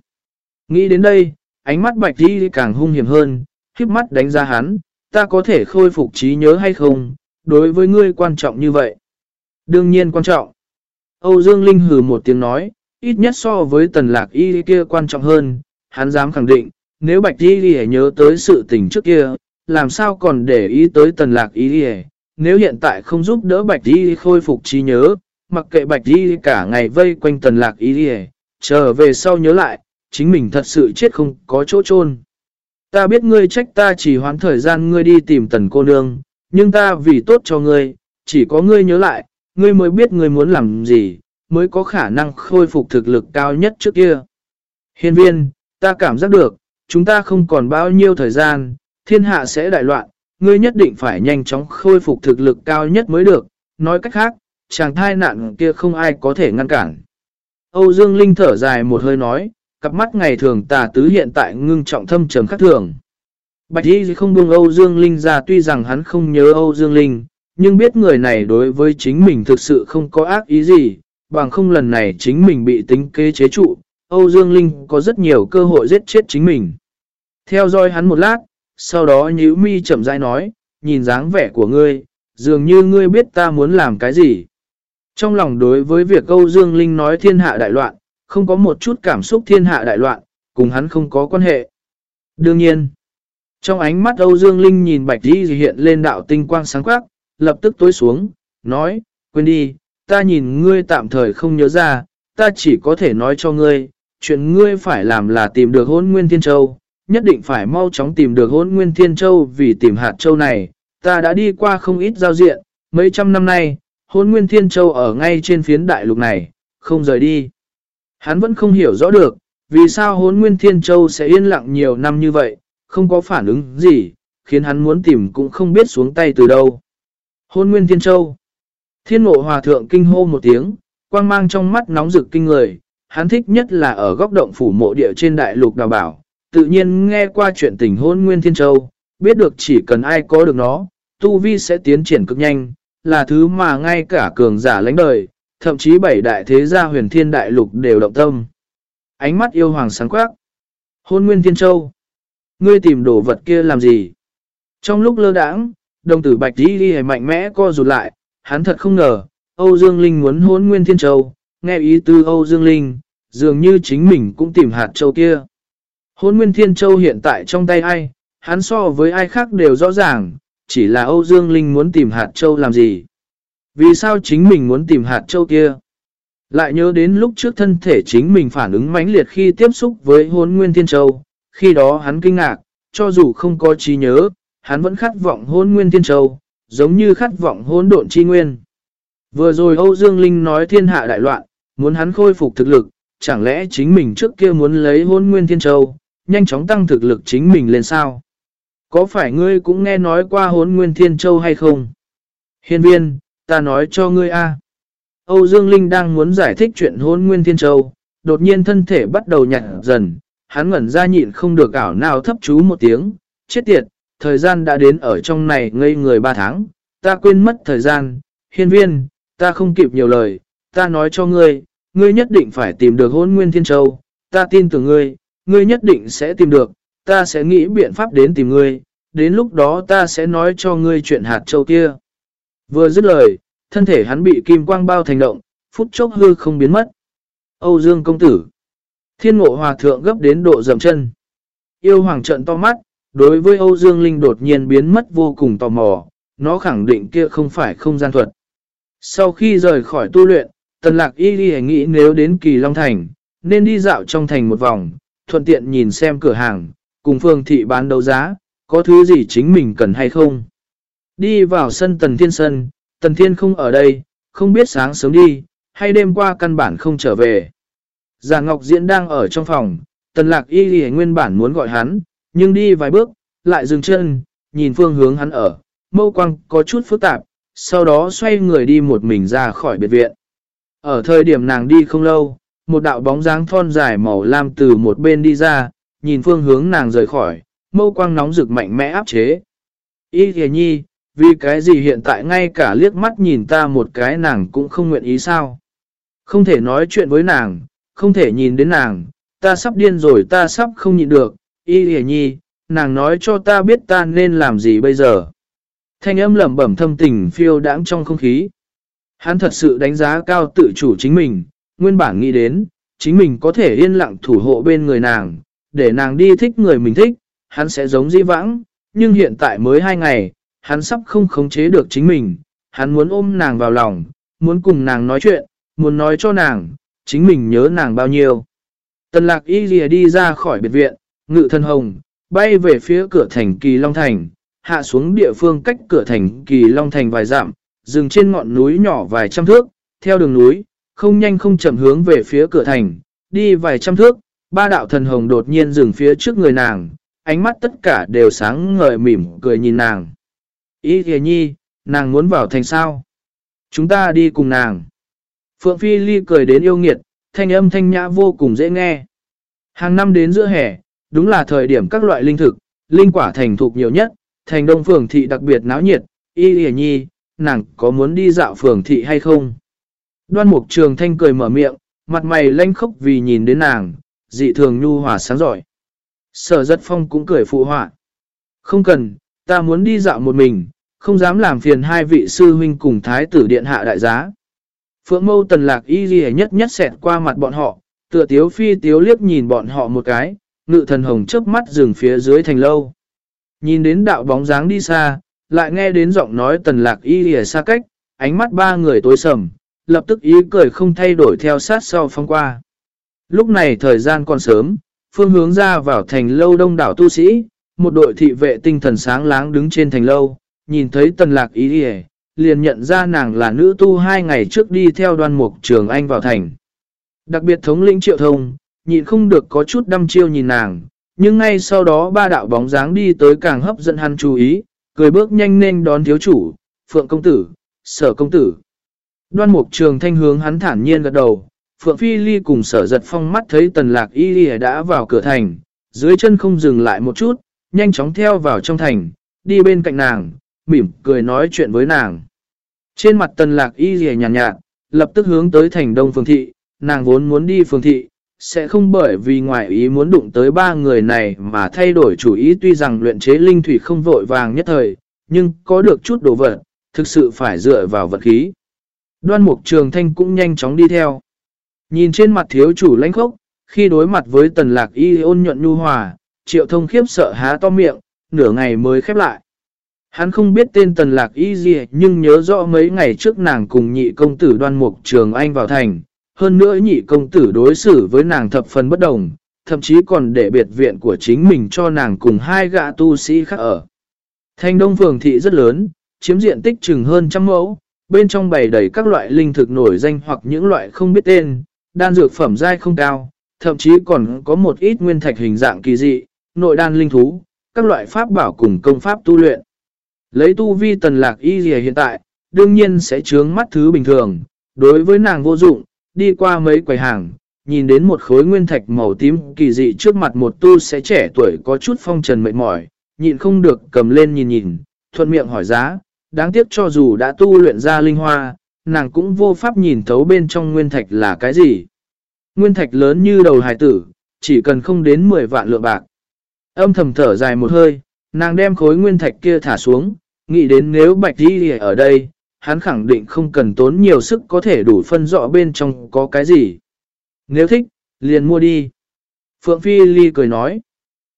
Nghĩ đến đây, ánh mắt bạch y càng hung hiểm hơn, khiếp mắt đánh ra hắn, ta có thể khôi phục trí nhớ hay không, đối với ngươi quan trọng như vậy. Đương nhiên quan trọng. Âu Dương Linh hừ một tiếng nói, ít nhất so với tần lạc y kia quan trọng hơn, hắn dám khẳng định, nếu bạch y nhớ tới sự tình trước kia, làm sao còn để ý tới tần lạc y nếu hiện tại không giúp đỡ bạch y khôi phục trí nhớ, mặc kệ bạch y cả ngày vây quanh tần lạc y Y, trở về sau nhớ lại, chính mình thật sự chết không có chỗ chôn Ta biết ngươi trách ta chỉ hoán thời gian ngươi đi tìm tần cô nương, nhưng ta vì tốt cho ngươi, chỉ có ngươi nhớ lại, ngươi mới biết ngươi muốn làm gì, mới có khả năng khôi phục thực lực cao nhất trước kia. Hiên viên, ta cảm giác được, chúng ta không còn bao nhiêu thời gian, thiên hạ sẽ đại loạn, ngươi nhất định phải nhanh chóng khôi phục thực lực cao nhất mới được. Nói cách khác, chàng thai nạn kia không ai có thể ngăn cản. Âu Dương Linh thở dài một hơi nói, cặp mắt ngày thường tà tứ hiện tại ngưng trọng thâm trầm khắc thường. Bạch Y không buông Âu Dương Linh ra tuy rằng hắn không nhớ Âu Dương Linh, nhưng biết người này đối với chính mình thực sự không có ác ý gì, bằng không lần này chính mình bị tính kế chế trụ, Âu Dương Linh có rất nhiều cơ hội giết chết chính mình. Theo dõi hắn một lát, sau đó nhíu mi chậm rãi nói, nhìn dáng vẻ của ngươi, dường như ngươi biết ta muốn làm cái gì. Trong lòng đối với việc Âu Dương Linh nói thiên hạ đại loạn, không có một chút cảm xúc thiên hạ đại loạn, cùng hắn không có quan hệ. Đương nhiên, trong ánh mắt Âu Dương Linh nhìn Bạch Di hiện lên đạo tinh quang sáng quắc, lập tức tối xuống, nói, quên đi, ta nhìn ngươi tạm thời không nhớ ra, ta chỉ có thể nói cho ngươi, chuyện ngươi phải làm là tìm được hôn nguyên thiên châu, nhất định phải mau chóng tìm được hôn nguyên thiên châu vì tìm hạt châu này, ta đã đi qua không ít giao diện, mấy trăm năm nay, hôn nguyên thiên châu ở ngay trên phiến đại lục này, không rời đi. Hắn vẫn không hiểu rõ được, vì sao Hôn nguyên thiên châu sẽ yên lặng nhiều năm như vậy, không có phản ứng gì, khiến hắn muốn tìm cũng không biết xuống tay từ đâu. Hôn nguyên thiên châu Thiên ngộ hòa thượng kinh hô một tiếng, quang mang trong mắt nóng rực kinh người, hắn thích nhất là ở góc động phủ mộ địa trên đại lục đào bảo, tự nhiên nghe qua chuyện tình hôn nguyên thiên châu, biết được chỉ cần ai có được nó, tu vi sẽ tiến triển cực nhanh, là thứ mà ngay cả cường giả lãnh đời, thậm chí bảy đại thế gia huyền thiên đại lục đều động tâm. Ánh mắt yêu hoàng sáng quắc. Hôn nguyên thiên châu. Ngươi tìm đồ vật kia làm gì? Trong lúc lơ đãng, đồng tử bạch đi đi mạnh mẽ co rụt lại, hắn thật không ngờ, Âu Dương Linh muốn hôn nguyên thiên châu, nghe ý tư Âu Dương Linh, dường như chính mình cũng tìm hạt châu kia. Hôn nguyên thiên châu hiện tại trong tay ai, hắn so với ai khác đều rõ ràng, chỉ là Âu Dương Linh muốn tìm hạt châu làm gì. Vì sao chính mình muốn tìm hạt châu kia? Lại nhớ đến lúc trước thân thể chính mình phản ứng mãnh liệt khi tiếp xúc với hôn nguyên thiên châu, khi đó hắn kinh ngạc, cho dù không có trí nhớ, hắn vẫn khát vọng hôn nguyên thiên châu, giống như khát vọng hôn độn chi nguyên. Vừa rồi Âu Dương Linh nói thiên hạ đại loạn, muốn hắn khôi phục thực lực, chẳng lẽ chính mình trước kia muốn lấy hôn nguyên thiên châu, nhanh chóng tăng thực lực chính mình lên sao? Có phải ngươi cũng nghe nói qua hốn nguyên thiên châu hay không? Hiên viên, ta nói cho ngươi a. Âu Dương Linh đang muốn giải thích chuyện hôn nguyên thiên châu, đột nhiên thân thể bắt đầu nhặt dần, hắn ngẩn ra nhịn không được ảo nào thấp chú một tiếng, chết tiệt, thời gian đã đến ở trong này ngây người ba tháng, ta quên mất thời gian, hiên viên, ta không kịp nhiều lời, ta nói cho ngươi, ngươi nhất định phải tìm được hôn nguyên thiên châu, ta tin tưởng ngươi, ngươi nhất định sẽ tìm được, ta sẽ nghĩ biện pháp đến tìm ngươi, đến lúc đó ta sẽ nói cho ngươi chuyện hạt châu kia. Vừa dứt lời, thân thể hắn bị kim quang bao thành động, phút chốc hư không biến mất. Âu Dương công tử. Thiên ngộ hòa thượng gấp đến độ dầm chân. Yêu hoàng trận to mắt, đối với Âu Dương Linh đột nhiên biến mất vô cùng tò mò, nó khẳng định kia không phải không gian thuật. Sau khi rời khỏi tu luyện, tần lạc y đi nghĩ nếu đến kỳ Long Thành, nên đi dạo trong thành một vòng, thuận tiện nhìn xem cửa hàng, cùng phương thị bán đấu giá, có thứ gì chính mình cần hay không. Đi vào sân Tần Thiên Sân, Tần Thiên không ở đây, không biết sáng sớm đi, hay đêm qua căn bản không trở về. Già Ngọc Diễn đang ở trong phòng, Tần Lạc Y Ghi nguyên bản muốn gọi hắn, nhưng đi vài bước, lại dừng chân, nhìn phương hướng hắn ở, mâu quang có chút phức tạp, sau đó xoay người đi một mình ra khỏi biệt viện. Ở thời điểm nàng đi không lâu, một đạo bóng dáng thon dài màu lam từ một bên đi ra, nhìn phương hướng nàng rời khỏi, mâu quang nóng rực mạnh mẽ áp chế. Y thề nhi, vì cái gì hiện tại ngay cả liếc mắt nhìn ta một cái nàng cũng không nguyện ý sao? Không thể nói chuyện với nàng, không thể nhìn đến nàng, ta sắp điên rồi ta sắp không nhịn được. Y hề nhi, nàng nói cho ta biết ta nên làm gì bây giờ. Thanh âm lẩm bẩm thâm tình phiêu đãng trong không khí. Hắn thật sự đánh giá cao tự chủ chính mình, nguyên bản nghĩ đến, chính mình có thể yên lặng thủ hộ bên người nàng, để nàng đi thích người mình thích, hắn sẽ giống dĩ vãng, nhưng hiện tại mới hai ngày, hắn sắp không khống chế được chính mình, hắn muốn ôm nàng vào lòng, muốn cùng nàng nói chuyện, muốn nói cho nàng, chính mình nhớ nàng bao nhiêu. Tần lạc y lìa đi ra khỏi biệt viện, ngự thân hồng, bay về phía cửa thành Kỳ Long Thành, hạ xuống địa phương cách cửa thành Kỳ Long Thành vài dặm, dừng trên ngọn núi nhỏ vài trăm thước, theo đường núi, không nhanh không chậm hướng về phía cửa thành, đi vài trăm thước, ba đạo thần hồng đột nhiên dừng phía trước người nàng, ánh mắt tất cả đều sáng ngời mỉm cười nhìn nàng. Ý thề nhi, nàng muốn vào thành sao? Chúng ta đi cùng nàng. Phượng Phi Ly cười đến yêu nghiệt, thanh âm thanh nhã vô cùng dễ nghe. Hàng năm đến giữa hè, đúng là thời điểm các loại linh thực, linh quả thành thục nhiều nhất, thành đông phường thị đặc biệt náo nhiệt, y hề nhi, nàng có muốn đi dạo phường thị hay không? Đoan mục trường thanh cười mở miệng, mặt mày lanh khốc vì nhìn đến nàng, dị thường nhu hòa sáng giỏi. Sở giật phong cũng cười phụ họa. Không cần, ta muốn đi dạo một mình, không dám làm phiền hai vị sư huynh cùng thái tử điện hạ đại giá. Phượng mâu tần lạc y ghi nhất nhất xẹt qua mặt bọn họ, tựa tiếu phi tiếu liếc nhìn bọn họ một cái, ngự thần hồng chớp mắt dừng phía dưới thành lâu. Nhìn đến đạo bóng dáng đi xa, lại nghe đến giọng nói tần lạc y ghi xa cách, ánh mắt ba người tối sầm, lập tức ý cười không thay đổi theo sát sau phong qua. Lúc này thời gian còn sớm, phương hướng ra vào thành lâu đông đảo tu sĩ, một đội thị vệ tinh thần sáng láng đứng trên thành lâu, nhìn thấy tần lạc y ghi liền nhận ra nàng là nữ tu hai ngày trước đi theo đoan mục trường anh vào thành. Đặc biệt thống lĩnh triệu thông, nhịn không được có chút đăm chiêu nhìn nàng, nhưng ngay sau đó ba đạo bóng dáng đi tới càng hấp dẫn hắn chú ý, cười bước nhanh nên đón thiếu chủ, phượng công tử, sở công tử. Đoan mục trường thanh hướng hắn thản nhiên gật đầu, phượng phi ly cùng sở giật phong mắt thấy tần lạc y ly đã vào cửa thành, dưới chân không dừng lại một chút, nhanh chóng theo vào trong thành, đi bên cạnh nàng, mỉm cười nói chuyện với nàng. Trên mặt tần lạc y ly nhàn nhạt, nhạt, lập tức hướng tới thành đông phường thị, nàng vốn muốn đi phường thị, sẽ không bởi vì ngoại ý muốn đụng tới ba người này mà thay đổi chủ ý tuy rằng luyện chế linh thủy không vội vàng nhất thời, nhưng có được chút đồ vật, thực sự phải dựa vào vật khí. Đoan mục trường thanh cũng nhanh chóng đi theo. Nhìn trên mặt thiếu chủ lãnh khốc, khi đối mặt với tần lạc y ôn nhuận nhu hòa, triệu thông khiếp sợ há to miệng, nửa ngày mới khép lại. Hắn không biết tên tần lạc y gì nhưng nhớ rõ mấy ngày trước nàng cùng nhị công tử đoan mục trường anh vào thành. Hơn nữa nhị công tử đối xử với nàng thập phần bất đồng, thậm chí còn để biệt viện của chính mình cho nàng cùng hai gã tu sĩ khác ở. Thành đông phường thị rất lớn, chiếm diện tích chừng hơn trăm mẫu, bên trong bày đầy các loại linh thực nổi danh hoặc những loại không biết tên, đan dược phẩm dai không cao, thậm chí còn có một ít nguyên thạch hình dạng kỳ dị, nội đan linh thú, các loại pháp bảo cùng công pháp tu luyện. Lấy tu vi tần lạc y gì hiện tại, đương nhiên sẽ chướng mắt thứ bình thường, đối với nàng vô dụng, đi qua mấy quầy hàng, nhìn đến một khối nguyên thạch màu tím kỳ dị trước mặt một tu sẽ trẻ tuổi có chút phong trần mệt mỏi, nhịn không được cầm lên nhìn nhìn, thuận miệng hỏi giá, đáng tiếc cho dù đã tu luyện ra linh hoa, nàng cũng vô pháp nhìn thấu bên trong nguyên thạch là cái gì. Nguyên thạch lớn như đầu hài tử, chỉ cần không đến 10 vạn lượng bạc. Âm thầm thở dài một hơi, nàng đem khối nguyên thạch kia thả xuống, nghĩ đến nếu bạch đi ở đây, hắn khẳng định không cần tốn nhiều sức có thể đủ phân rõ bên trong có cái gì. Nếu thích, liền mua đi. Phượng Phi Ly cười nói.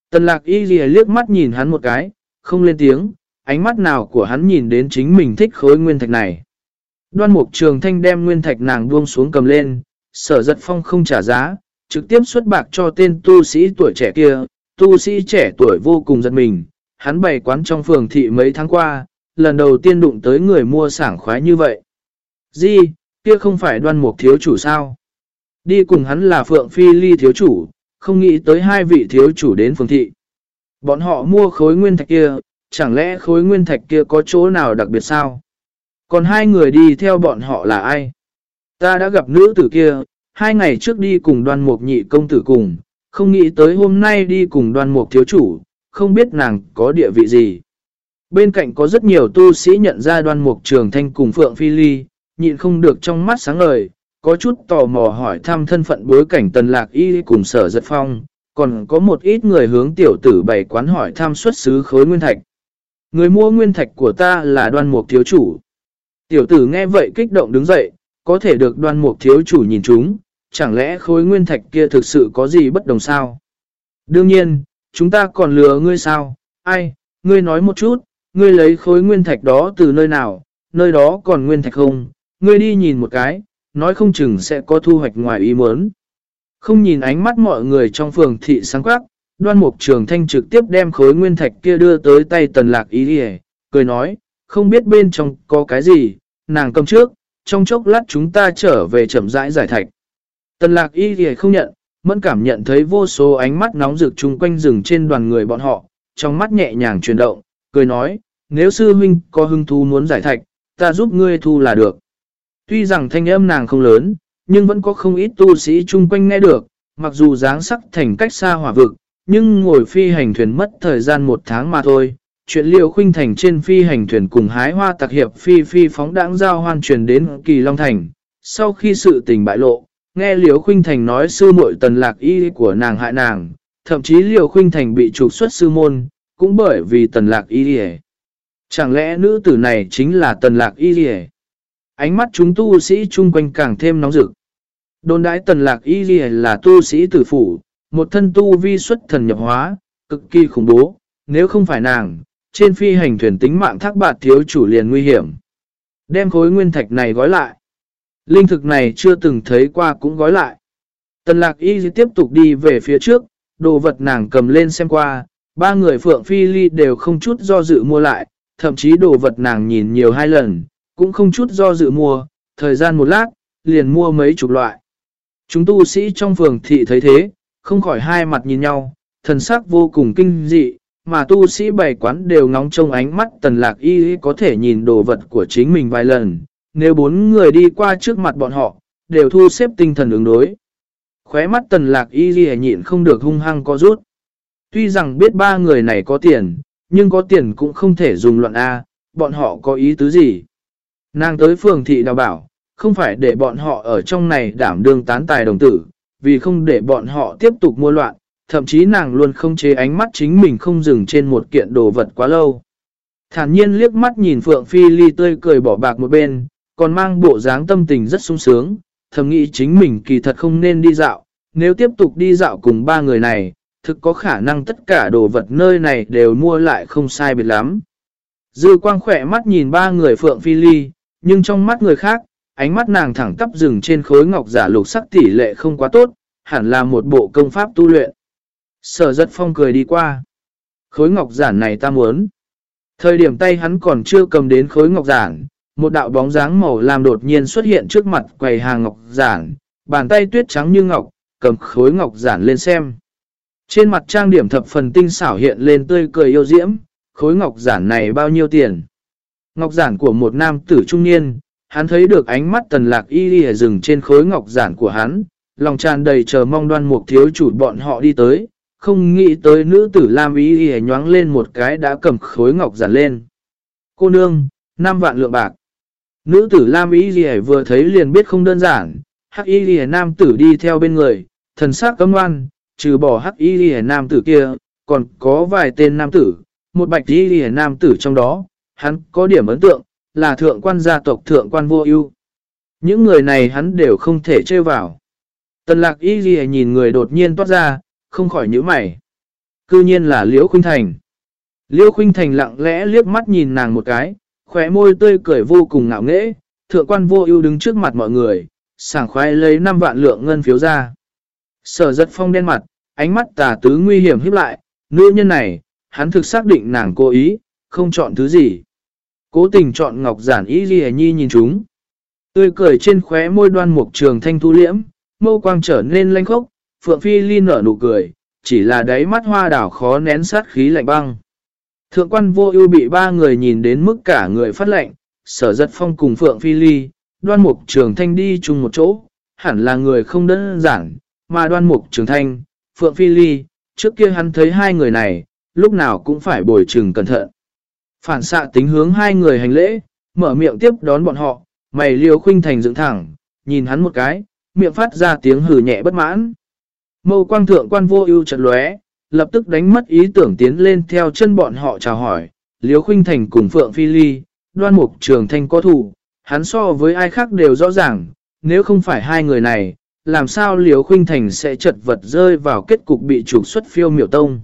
Tần lạc y ghi liếc mắt nhìn hắn một cái, không lên tiếng, ánh mắt nào của hắn nhìn đến chính mình thích khối nguyên thạch này. Đoan mục trường thanh đem nguyên thạch nàng buông xuống cầm lên, sở giật phong không trả giá, trực tiếp xuất bạc cho tên tu sĩ tuổi trẻ kia, tu sĩ trẻ tuổi vô cùng giật mình, hắn bày quán trong phường thị mấy tháng qua, lần đầu tiên đụng tới người mua sảng khoái như vậy. Di, kia không phải đoan mục thiếu chủ sao? Đi cùng hắn là Phượng Phi Ly thiếu chủ, không nghĩ tới hai vị thiếu chủ đến phường thị. Bọn họ mua khối nguyên thạch kia, chẳng lẽ khối nguyên thạch kia có chỗ nào đặc biệt sao? Còn hai người đi theo bọn họ là ai? Ta đã gặp nữ tử kia, hai ngày trước đi cùng đoan mục nhị công tử cùng, không nghĩ tới hôm nay đi cùng đoan mục thiếu chủ, không biết nàng có địa vị gì. Bên cạnh có rất nhiều tu sĩ nhận ra đoan mục trường thanh cùng Phượng Phi Ly, nhịn không được trong mắt sáng ngời, có chút tò mò hỏi thăm thân phận bối cảnh tần lạc y cùng sở giật phong, còn có một ít người hướng tiểu tử bày quán hỏi thăm xuất xứ khối nguyên thạch. Người mua nguyên thạch của ta là đoan mục thiếu chủ. Tiểu tử nghe vậy kích động đứng dậy, có thể được đoan mục thiếu chủ nhìn chúng, chẳng lẽ khối nguyên thạch kia thực sự có gì bất đồng sao? Đương nhiên, chúng ta còn lừa ngươi sao? Ai, ngươi nói một chút, ngươi lấy khối nguyên thạch đó từ nơi nào, nơi đó còn nguyên thạch không? ngươi đi nhìn một cái, nói không chừng sẽ có thu hoạch ngoài ý muốn. Không nhìn ánh mắt mọi người trong phường thị sáng quắc, đoan mục trường thanh trực tiếp đem khối nguyên thạch kia đưa tới tay tần lạc ý đi cười nói, không biết bên trong có cái gì, nàng cầm trước, trong chốc lát chúng ta trở về chậm rãi giải thạch. Tần lạc y thì không nhận, mẫn cảm nhận thấy vô số ánh mắt nóng rực chung quanh rừng trên đoàn người bọn họ, trong mắt nhẹ nhàng chuyển động, cười nói, nếu sư huynh có hứng thú muốn giải thạch, ta giúp ngươi thu là được. Tuy rằng thanh âm nàng không lớn, nhưng vẫn có không ít tu sĩ chung quanh nghe được, mặc dù dáng sắc thành cách xa hỏa vực, nhưng ngồi phi hành thuyền mất thời gian một tháng mà thôi. Chuyện liệu khuynh thành trên phi hành thuyền cùng hái hoa tạc hiệp phi phi phóng đãng giao hoan truyền đến kỳ Long Thành. Sau khi sự tình bại lộ, nghe Liễu khuynh thành nói sư muội tần lạc y của nàng hại nàng, thậm chí Liễu khuynh thành bị trục xuất sư môn, cũng bởi vì tần lạc y Chẳng lẽ nữ tử này chính là tần lạc y Ánh mắt chúng tu sĩ chung quanh càng thêm nóng rực. Đồn đãi tần lạc y là tu sĩ tử phủ, một thân tu vi xuất thần nhập hóa, cực kỳ khủng bố, nếu không phải nàng, trên phi hành thuyền tính mạng thác bạt thiếu chủ liền nguy hiểm. Đem khối nguyên thạch này gói lại. Linh thực này chưa từng thấy qua cũng gói lại. Tần lạc y tiếp tục đi về phía trước, đồ vật nàng cầm lên xem qua, ba người phượng phi ly đều không chút do dự mua lại, thậm chí đồ vật nàng nhìn nhiều hai lần, cũng không chút do dự mua, thời gian một lát, liền mua mấy chục loại. Chúng tu sĩ trong phường thị thấy thế, không khỏi hai mặt nhìn nhau, thần sắc vô cùng kinh dị, mà tu sĩ bày quán đều ngóng trông ánh mắt tần lạc y có thể nhìn đồ vật của chính mình vài lần, nếu bốn người đi qua trước mặt bọn họ, đều thu xếp tinh thần ứng đối. Khóe mắt tần lạc y ghi nhịn không được hung hăng có rút. Tuy rằng biết ba người này có tiền, nhưng có tiền cũng không thể dùng luận A, bọn họ có ý tứ gì. Nàng tới phường thị đào bảo, không phải để bọn họ ở trong này đảm đương tán tài đồng tử, vì không để bọn họ tiếp tục mua loạn, thậm chí nàng luôn không chế ánh mắt chính mình không dừng trên một kiện đồ vật quá lâu. Thản nhiên liếc mắt nhìn Phượng Phi Ly tươi cười bỏ bạc một bên, còn mang bộ dáng tâm tình rất sung sướng, thầm nghĩ chính mình kỳ thật không nên đi dạo, nếu tiếp tục đi dạo cùng ba người này, thực có khả năng tất cả đồ vật nơi này đều mua lại không sai biệt lắm. Dư quang khỏe mắt nhìn ba người Phượng Phi Ly, nhưng trong mắt người khác, ánh mắt nàng thẳng tắp rừng trên khối ngọc giả lục sắc tỷ lệ không quá tốt, hẳn là một bộ công pháp tu luyện. Sở rất phong cười đi qua. Khối ngọc giản này ta muốn. Thời điểm tay hắn còn chưa cầm đến khối ngọc giản, một đạo bóng dáng màu làm đột nhiên xuất hiện trước mặt quầy hàng ngọc giản, bàn tay tuyết trắng như ngọc, cầm khối ngọc giản lên xem. Trên mặt trang điểm thập phần tinh xảo hiện lên tươi cười yêu diễm, khối ngọc giản này bao nhiêu tiền? Ngọc giản của một nam tử trung niên, hắn thấy được ánh mắt tần lạc y đi rừng trên khối ngọc giản của hắn, lòng tràn đầy chờ mong đoan mục thiếu chủ bọn họ đi tới, không nghĩ tới nữ tử Lam y đi nhoáng lên một cái đã cầm khối ngọc giản lên. Cô nương, 5 vạn lượng bạc. Nữ tử Lam y Ghi vừa thấy liền biết không đơn giản, hắc y Ghi nam tử đi theo bên người, thần sắc cấm ngoan, trừ bỏ hắc y Ghi nam tử kia, còn có vài tên nam tử, một bạch y Ghi nam tử trong đó, hắn có điểm ấn tượng, là thượng quan gia tộc thượng quan vô ưu. Những người này hắn đều không thể chơi vào. Tần lạc y ghi nhìn người đột nhiên toát ra, không khỏi nhíu mày. Cư nhiên là Liễu Khuynh Thành. Liễu Khuynh Thành lặng lẽ liếc mắt nhìn nàng một cái, khóe môi tươi cười vô cùng ngạo nghễ, thượng quan vô ưu đứng trước mặt mọi người, sảng khoái lấy 5 vạn lượng ngân phiếu ra. Sở giật phong đen mặt, ánh mắt tà tứ nguy hiểm híp lại, nữ nhân này, hắn thực xác định nàng cố ý, không chọn thứ gì. Cố tình chọn ngọc giản ý ghi nhi nhìn chúng. Tươi cười trên khóe môi đoan mục trường thanh thu liễm, mâu quang trở nên lanh khốc, phượng phi ly nở nụ cười, chỉ là đáy mắt hoa đảo khó nén sát khí lạnh băng. Thượng quan vô ưu bị ba người nhìn đến mức cả người phát lệnh, sở giật phong cùng phượng phi ly, đoan mục trường thanh đi chung một chỗ, hẳn là người không đơn giản, mà đoan mục trường thanh, phượng phi ly, trước kia hắn thấy hai người này, lúc nào cũng phải bồi trừng cẩn thận. Phản xạ tính hướng hai người hành lễ, mở miệng tiếp đón bọn họ, mày liêu khuynh thành dựng thẳng, nhìn hắn một cái, miệng phát ra tiếng hử nhẹ bất mãn. Mâu quang thượng quan vô ưu chật lóe, lập tức đánh mất ý tưởng tiến lên theo chân bọn họ chào hỏi. Liêu khuynh thành cùng Phượng Phi Ly, đoan mục trường thanh có thủ, hắn so với ai khác đều rõ ràng, nếu không phải hai người này, làm sao Liêu khuynh thành sẽ chật vật rơi vào kết cục bị trục xuất phiêu miểu tông.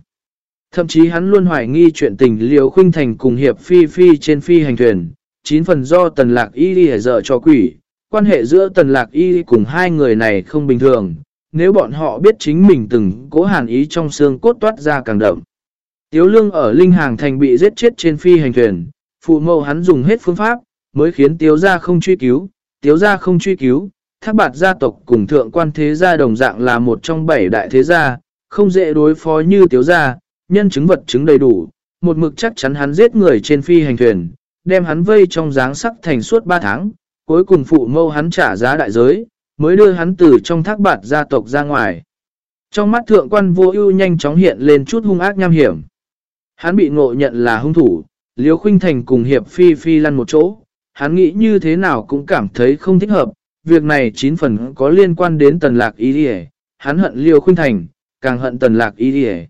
Thậm chí hắn luôn hoài nghi chuyện tình liều khuynh thành cùng hiệp phi phi trên phi hành thuyền, chín phần do tần lạc y đi dở cho quỷ, quan hệ giữa tần lạc y cùng hai người này không bình thường, nếu bọn họ biết chính mình từng cố hàn ý trong xương cốt toát ra càng đậm. Tiếu lương ở Linh Hàng Thành bị giết chết trên phi hành thuyền, phụ mẫu hắn dùng hết phương pháp, mới khiến tiếu gia không truy cứu, tiếu gia không truy cứu, thác bạt gia tộc cùng thượng quan thế gia đồng dạng là một trong bảy đại thế gia, không dễ đối phó như tiếu gia, nhân chứng vật chứng đầy đủ, một mực chắc chắn hắn giết người trên phi hành thuyền, đem hắn vây trong dáng sắc thành suốt 3 tháng, cuối cùng phụ mâu hắn trả giá đại giới, mới đưa hắn từ trong thác bạt gia tộc ra ngoài. Trong mắt thượng quan vô ưu nhanh chóng hiện lên chút hung ác nham hiểm. Hắn bị ngộ nhận là hung thủ, Liêu Khuynh Thành cùng Hiệp Phi Phi lăn một chỗ, hắn nghĩ như thế nào cũng cảm thấy không thích hợp, việc này chín phần có liên quan đến tần lạc ý đi hắn hận Liêu Khuynh Thành, càng hận tần lạc ý đi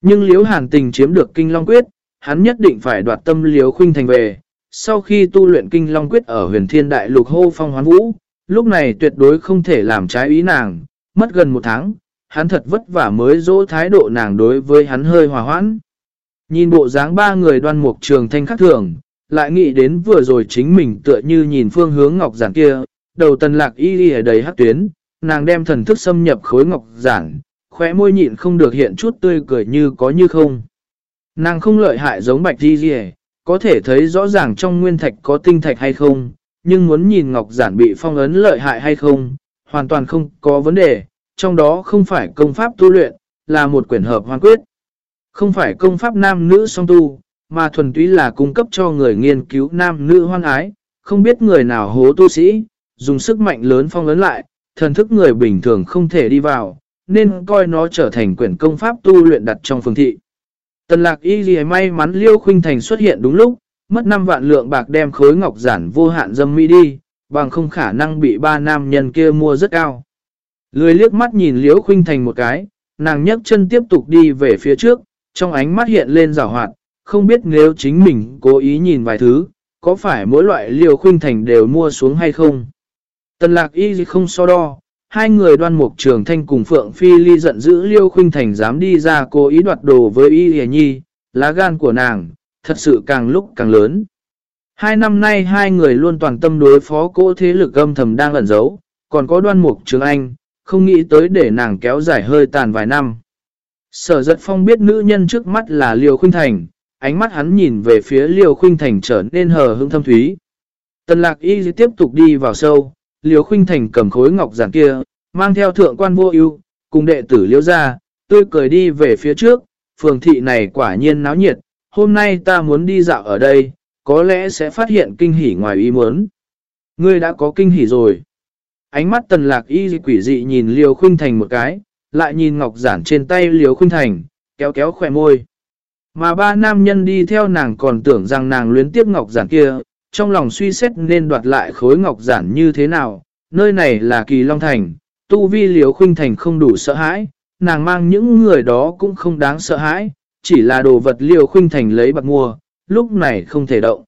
Nhưng Liêu Hàn Tình chiếm được Kinh Long Quyết, hắn nhất định phải đoạt tâm Liêu Khuynh Thành về, sau khi tu luyện Kinh Long Quyết ở huyền thiên đại lục hô phong hoán vũ, lúc này tuyệt đối không thể làm trái ý nàng, mất gần một tháng, hắn thật vất vả mới dỗ thái độ nàng đối với hắn hơi hòa hoãn. Nhìn bộ dáng ba người đoan mục trường thanh khắc thường, lại nghĩ đến vừa rồi chính mình tựa như nhìn phương hướng ngọc giản kia, đầu tần lạc y y ở đầy hắc tuyến, nàng đem thần thức xâm nhập khối ngọc giản, khóe môi nhịn không được hiện chút tươi cười như có như không. Nàng không lợi hại giống bạch y y có thể thấy rõ ràng trong nguyên thạch có tinh thạch hay không, nhưng muốn nhìn ngọc giản bị phong ấn lợi hại hay không, hoàn toàn không có vấn đề, trong đó không phải công pháp tu luyện, là một quyển hợp hoàn quyết. Không phải công pháp nam nữ song tu, mà thuần túy là cung cấp cho người nghiên cứu nam nữ hoan ái, không biết người nào hố tu sĩ, dùng sức mạnh lớn phong ấn lại, thần thức người bình thường không thể đi vào, nên coi nó trở thành quyển công pháp tu luyện đặt trong phương thị. Tần lạc y gì may mắn Liêu Khuynh Thành xuất hiện đúng lúc, mất 5 vạn lượng bạc đem khối ngọc giản vô hạn dâm mỹ đi, bằng không khả năng bị ba nam nhân kia mua rất cao. Lười liếc mắt nhìn Liêu Khuynh Thành một cái, nàng nhấc chân tiếp tục đi về phía trước, trong ánh mắt hiện lên rào hoạt, không biết nếu chính mình cố ý nhìn vài thứ, có phải mỗi loại Liêu Khuynh Thành đều mua xuống hay không. Tần lạc y không so đo, hai người đoan mục trường thanh cùng Phượng Phi Ly giận dữ Liêu Khuynh Thành dám đi ra cố ý đoạt đồ với Y Hề Nhi, lá gan của nàng, thật sự càng lúc càng lớn. Hai năm nay hai người luôn toàn tâm đối phó cỗ thế lực âm thầm đang ẩn giấu, còn có đoan mục trường anh, không nghĩ tới để nàng kéo dài hơi tàn vài năm. Sở giật phong biết nữ nhân trước mắt là Liêu Khuynh Thành, ánh mắt hắn nhìn về phía Liêu Khuynh Thành trở nên hờ hững thâm thúy. Tần lạc y tiếp tục đi vào sâu, Liêu Khuynh Thành cầm khối ngọc giản kia, mang theo thượng quan vô ưu cùng đệ tử Liêu ra, tôi cười đi về phía trước, phường thị này quả nhiên náo nhiệt, hôm nay ta muốn đi dạo ở đây, có lẽ sẽ phát hiện kinh hỉ ngoài ý muốn. Ngươi đã có kinh hỉ rồi. Ánh mắt tần lạc y quỷ dị nhìn Liêu Khuynh Thành một cái, lại nhìn ngọc giản trên tay Liêu Khuynh Thành, kéo kéo khỏe môi. Mà ba nam nhân đi theo nàng còn tưởng rằng nàng luyến tiếp ngọc giản kia, trong lòng suy xét nên đoạt lại khối ngọc giản như thế nào, nơi này là kỳ long thành, tu vi Liêu khuynh thành không đủ sợ hãi, nàng mang những người đó cũng không đáng sợ hãi, chỉ là đồ vật liều khuynh thành lấy bạc mua, lúc này không thể động.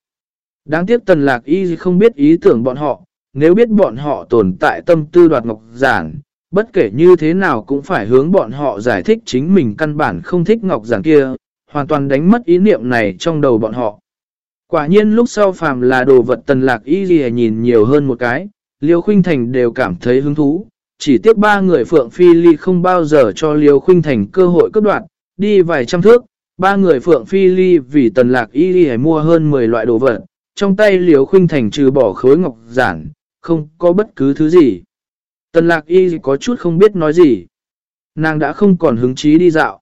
Đáng tiếc tần lạc y không biết ý tưởng bọn họ, nếu biết bọn họ tồn tại tâm tư đoạt ngọc giản, bất kể như thế nào cũng phải hướng bọn họ giải thích chính mình căn bản không thích ngọc giản kia, hoàn toàn đánh mất ý niệm này trong đầu bọn họ. Quả nhiên lúc sau phàm là đồ vật tần lạc y gì nhìn nhiều hơn một cái, Liêu Khuynh Thành đều cảm thấy hứng thú. Chỉ tiếc ba người Phượng Phi Ly không bao giờ cho Liêu Khuynh Thành cơ hội cấp đoạn, đi vài trăm thước, ba người Phượng Phi Ly vì tần lạc y ly mua hơn 10 loại đồ vật, trong tay Liêu Khuynh Thành trừ bỏ khối ngọc giản, không có bất cứ thứ gì. Tần lạc y có chút không biết nói gì. Nàng đã không còn hứng chí đi dạo.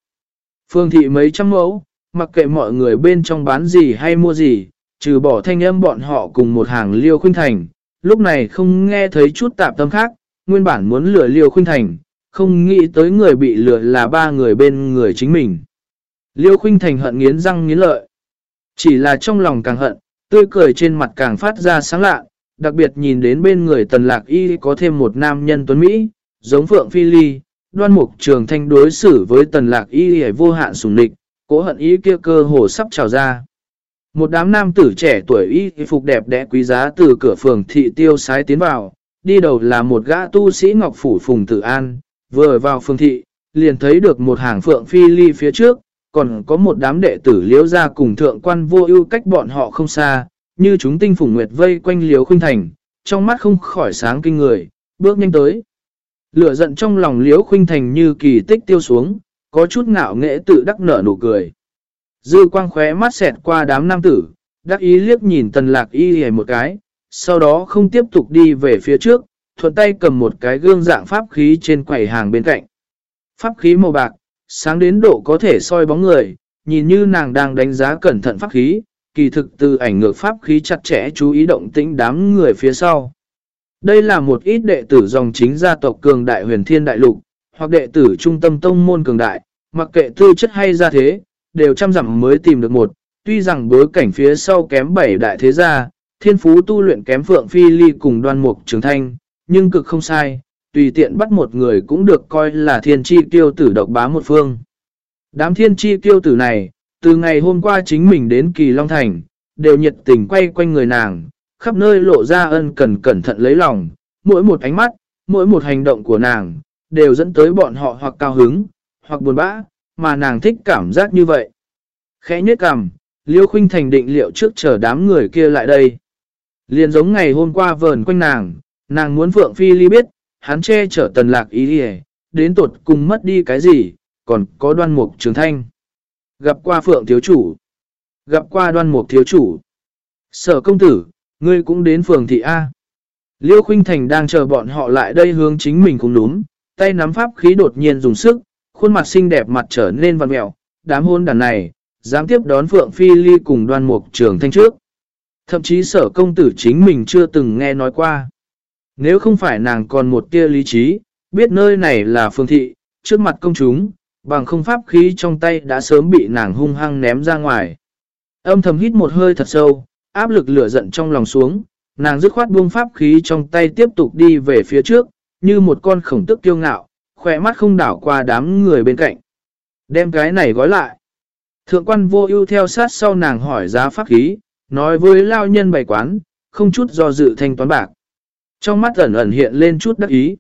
Phương thị mấy trăm mẫu, mặc kệ mọi người bên trong bán gì hay mua gì, trừ bỏ thanh âm bọn họ cùng một hàng liêu khuynh thành, lúc này không nghe thấy chút tạp tâm khác, nguyên bản muốn lừa liêu khuynh thành, không nghĩ tới người bị lừa là ba người bên người chính mình. Liêu khuynh thành hận nghiến răng nghiến lợi. Chỉ là trong lòng càng hận, tươi cười trên mặt càng phát ra sáng lạ, đặc biệt nhìn đến bên người tần lạc y có thêm một nam nhân tuấn Mỹ, giống Phượng Phi Ly, đoan mục trường thanh đối xử với tần lạc y hề vô hạn sùng địch, cố hận ý kia cơ hồ sắp trào ra. Một đám nam tử trẻ tuổi y phục đẹp đẽ quý giá từ cửa phường thị tiêu sái tiến vào, đi đầu là một gã tu sĩ Ngọc Phủ Phùng Tử An, vừa vào phường thị, liền thấy được một hàng phượng phi ly phía trước, còn có một đám đệ tử liễu ra cùng thượng quan vô ưu cách bọn họ không xa, như chúng tinh phủng nguyệt vây quanh liếu khuynh thành, trong mắt không khỏi sáng kinh người, bước nhanh tới. Lửa giận trong lòng liễu khuynh thành như kỳ tích tiêu xuống, có chút ngạo nghệ tự đắc nở nụ cười. Dư quang khóe mắt xẹt qua đám nam tử, đắc ý liếc nhìn tần lạc y hề một cái, sau đó không tiếp tục đi về phía trước, thuận tay cầm một cái gương dạng pháp khí trên quầy hàng bên cạnh. Pháp khí màu bạc, sáng đến độ có thể soi bóng người, nhìn như nàng đang đánh giá cẩn thận pháp khí, kỳ thực từ ảnh ngược pháp khí chặt chẽ chú ý động tĩnh đám người phía sau. Đây là một ít đệ tử dòng chính gia tộc cường đại huyền thiên đại lục, hoặc đệ tử trung tâm tông môn cường đại, mặc kệ tư chất hay gia thế, đều chăm dặm mới tìm được một, tuy rằng bối cảnh phía sau kém bảy đại thế gia, thiên phú tu luyện kém phượng phi ly cùng đoan mục trường thanh, nhưng cực không sai, tùy tiện bắt một người cũng được coi là thiên chi tiêu tử độc bá một phương. Đám thiên chi tiêu tử này, từ ngày hôm qua chính mình đến Kỳ Long Thành, đều nhiệt tình quay quanh người nàng, khắp nơi lộ ra ân cần cẩn thận lấy lòng, mỗi một ánh mắt, mỗi một hành động của nàng, đều dẫn tới bọn họ hoặc cao hứng, hoặc buồn bã, mà nàng thích cảm giác như vậy. Khẽ nhếch cằm, Liêu Khuynh Thành định liệu trước chờ đám người kia lại đây. Liền giống ngày hôm qua vờn quanh nàng, nàng muốn Phượng Phi Ly biết, hắn che chở tần lạc ý đi đến tột cùng mất đi cái gì, còn có đoan mục trường thanh. Gặp qua Phượng Thiếu Chủ. Gặp qua đoan mục Thiếu Chủ. Sở công tử, ngươi cũng đến phường thị A. Liêu Khuynh Thành đang chờ bọn họ lại đây hướng chính mình cũng đúng, tay nắm pháp khí đột nhiên dùng sức, khuôn mặt xinh đẹp mặt trở nên vằn mẹo, đám hôn đàn này, dám tiếp đón Phượng Phi Ly cùng đoan mục trường thanh trước. Thậm chí sở công tử chính mình chưa từng nghe nói qua. Nếu không phải nàng còn một tia lý trí, biết nơi này là phương thị, trước mặt công chúng, bằng không pháp khí trong tay đã sớm bị nàng hung hăng ném ra ngoài. Âm thầm hít một hơi thật sâu, áp lực lửa giận trong lòng xuống, nàng dứt khoát buông pháp khí trong tay tiếp tục đi về phía trước, như một con khổng tức kiêu ngạo, khỏe mắt không đảo qua đám người bên cạnh. Đem cái này gói lại. Thượng quan vô ưu theo sát sau nàng hỏi giá pháp khí, nói với lao nhân bày quán, không chút do dự thanh toán bạc. Trong mắt ẩn ẩn hiện lên chút đắc ý.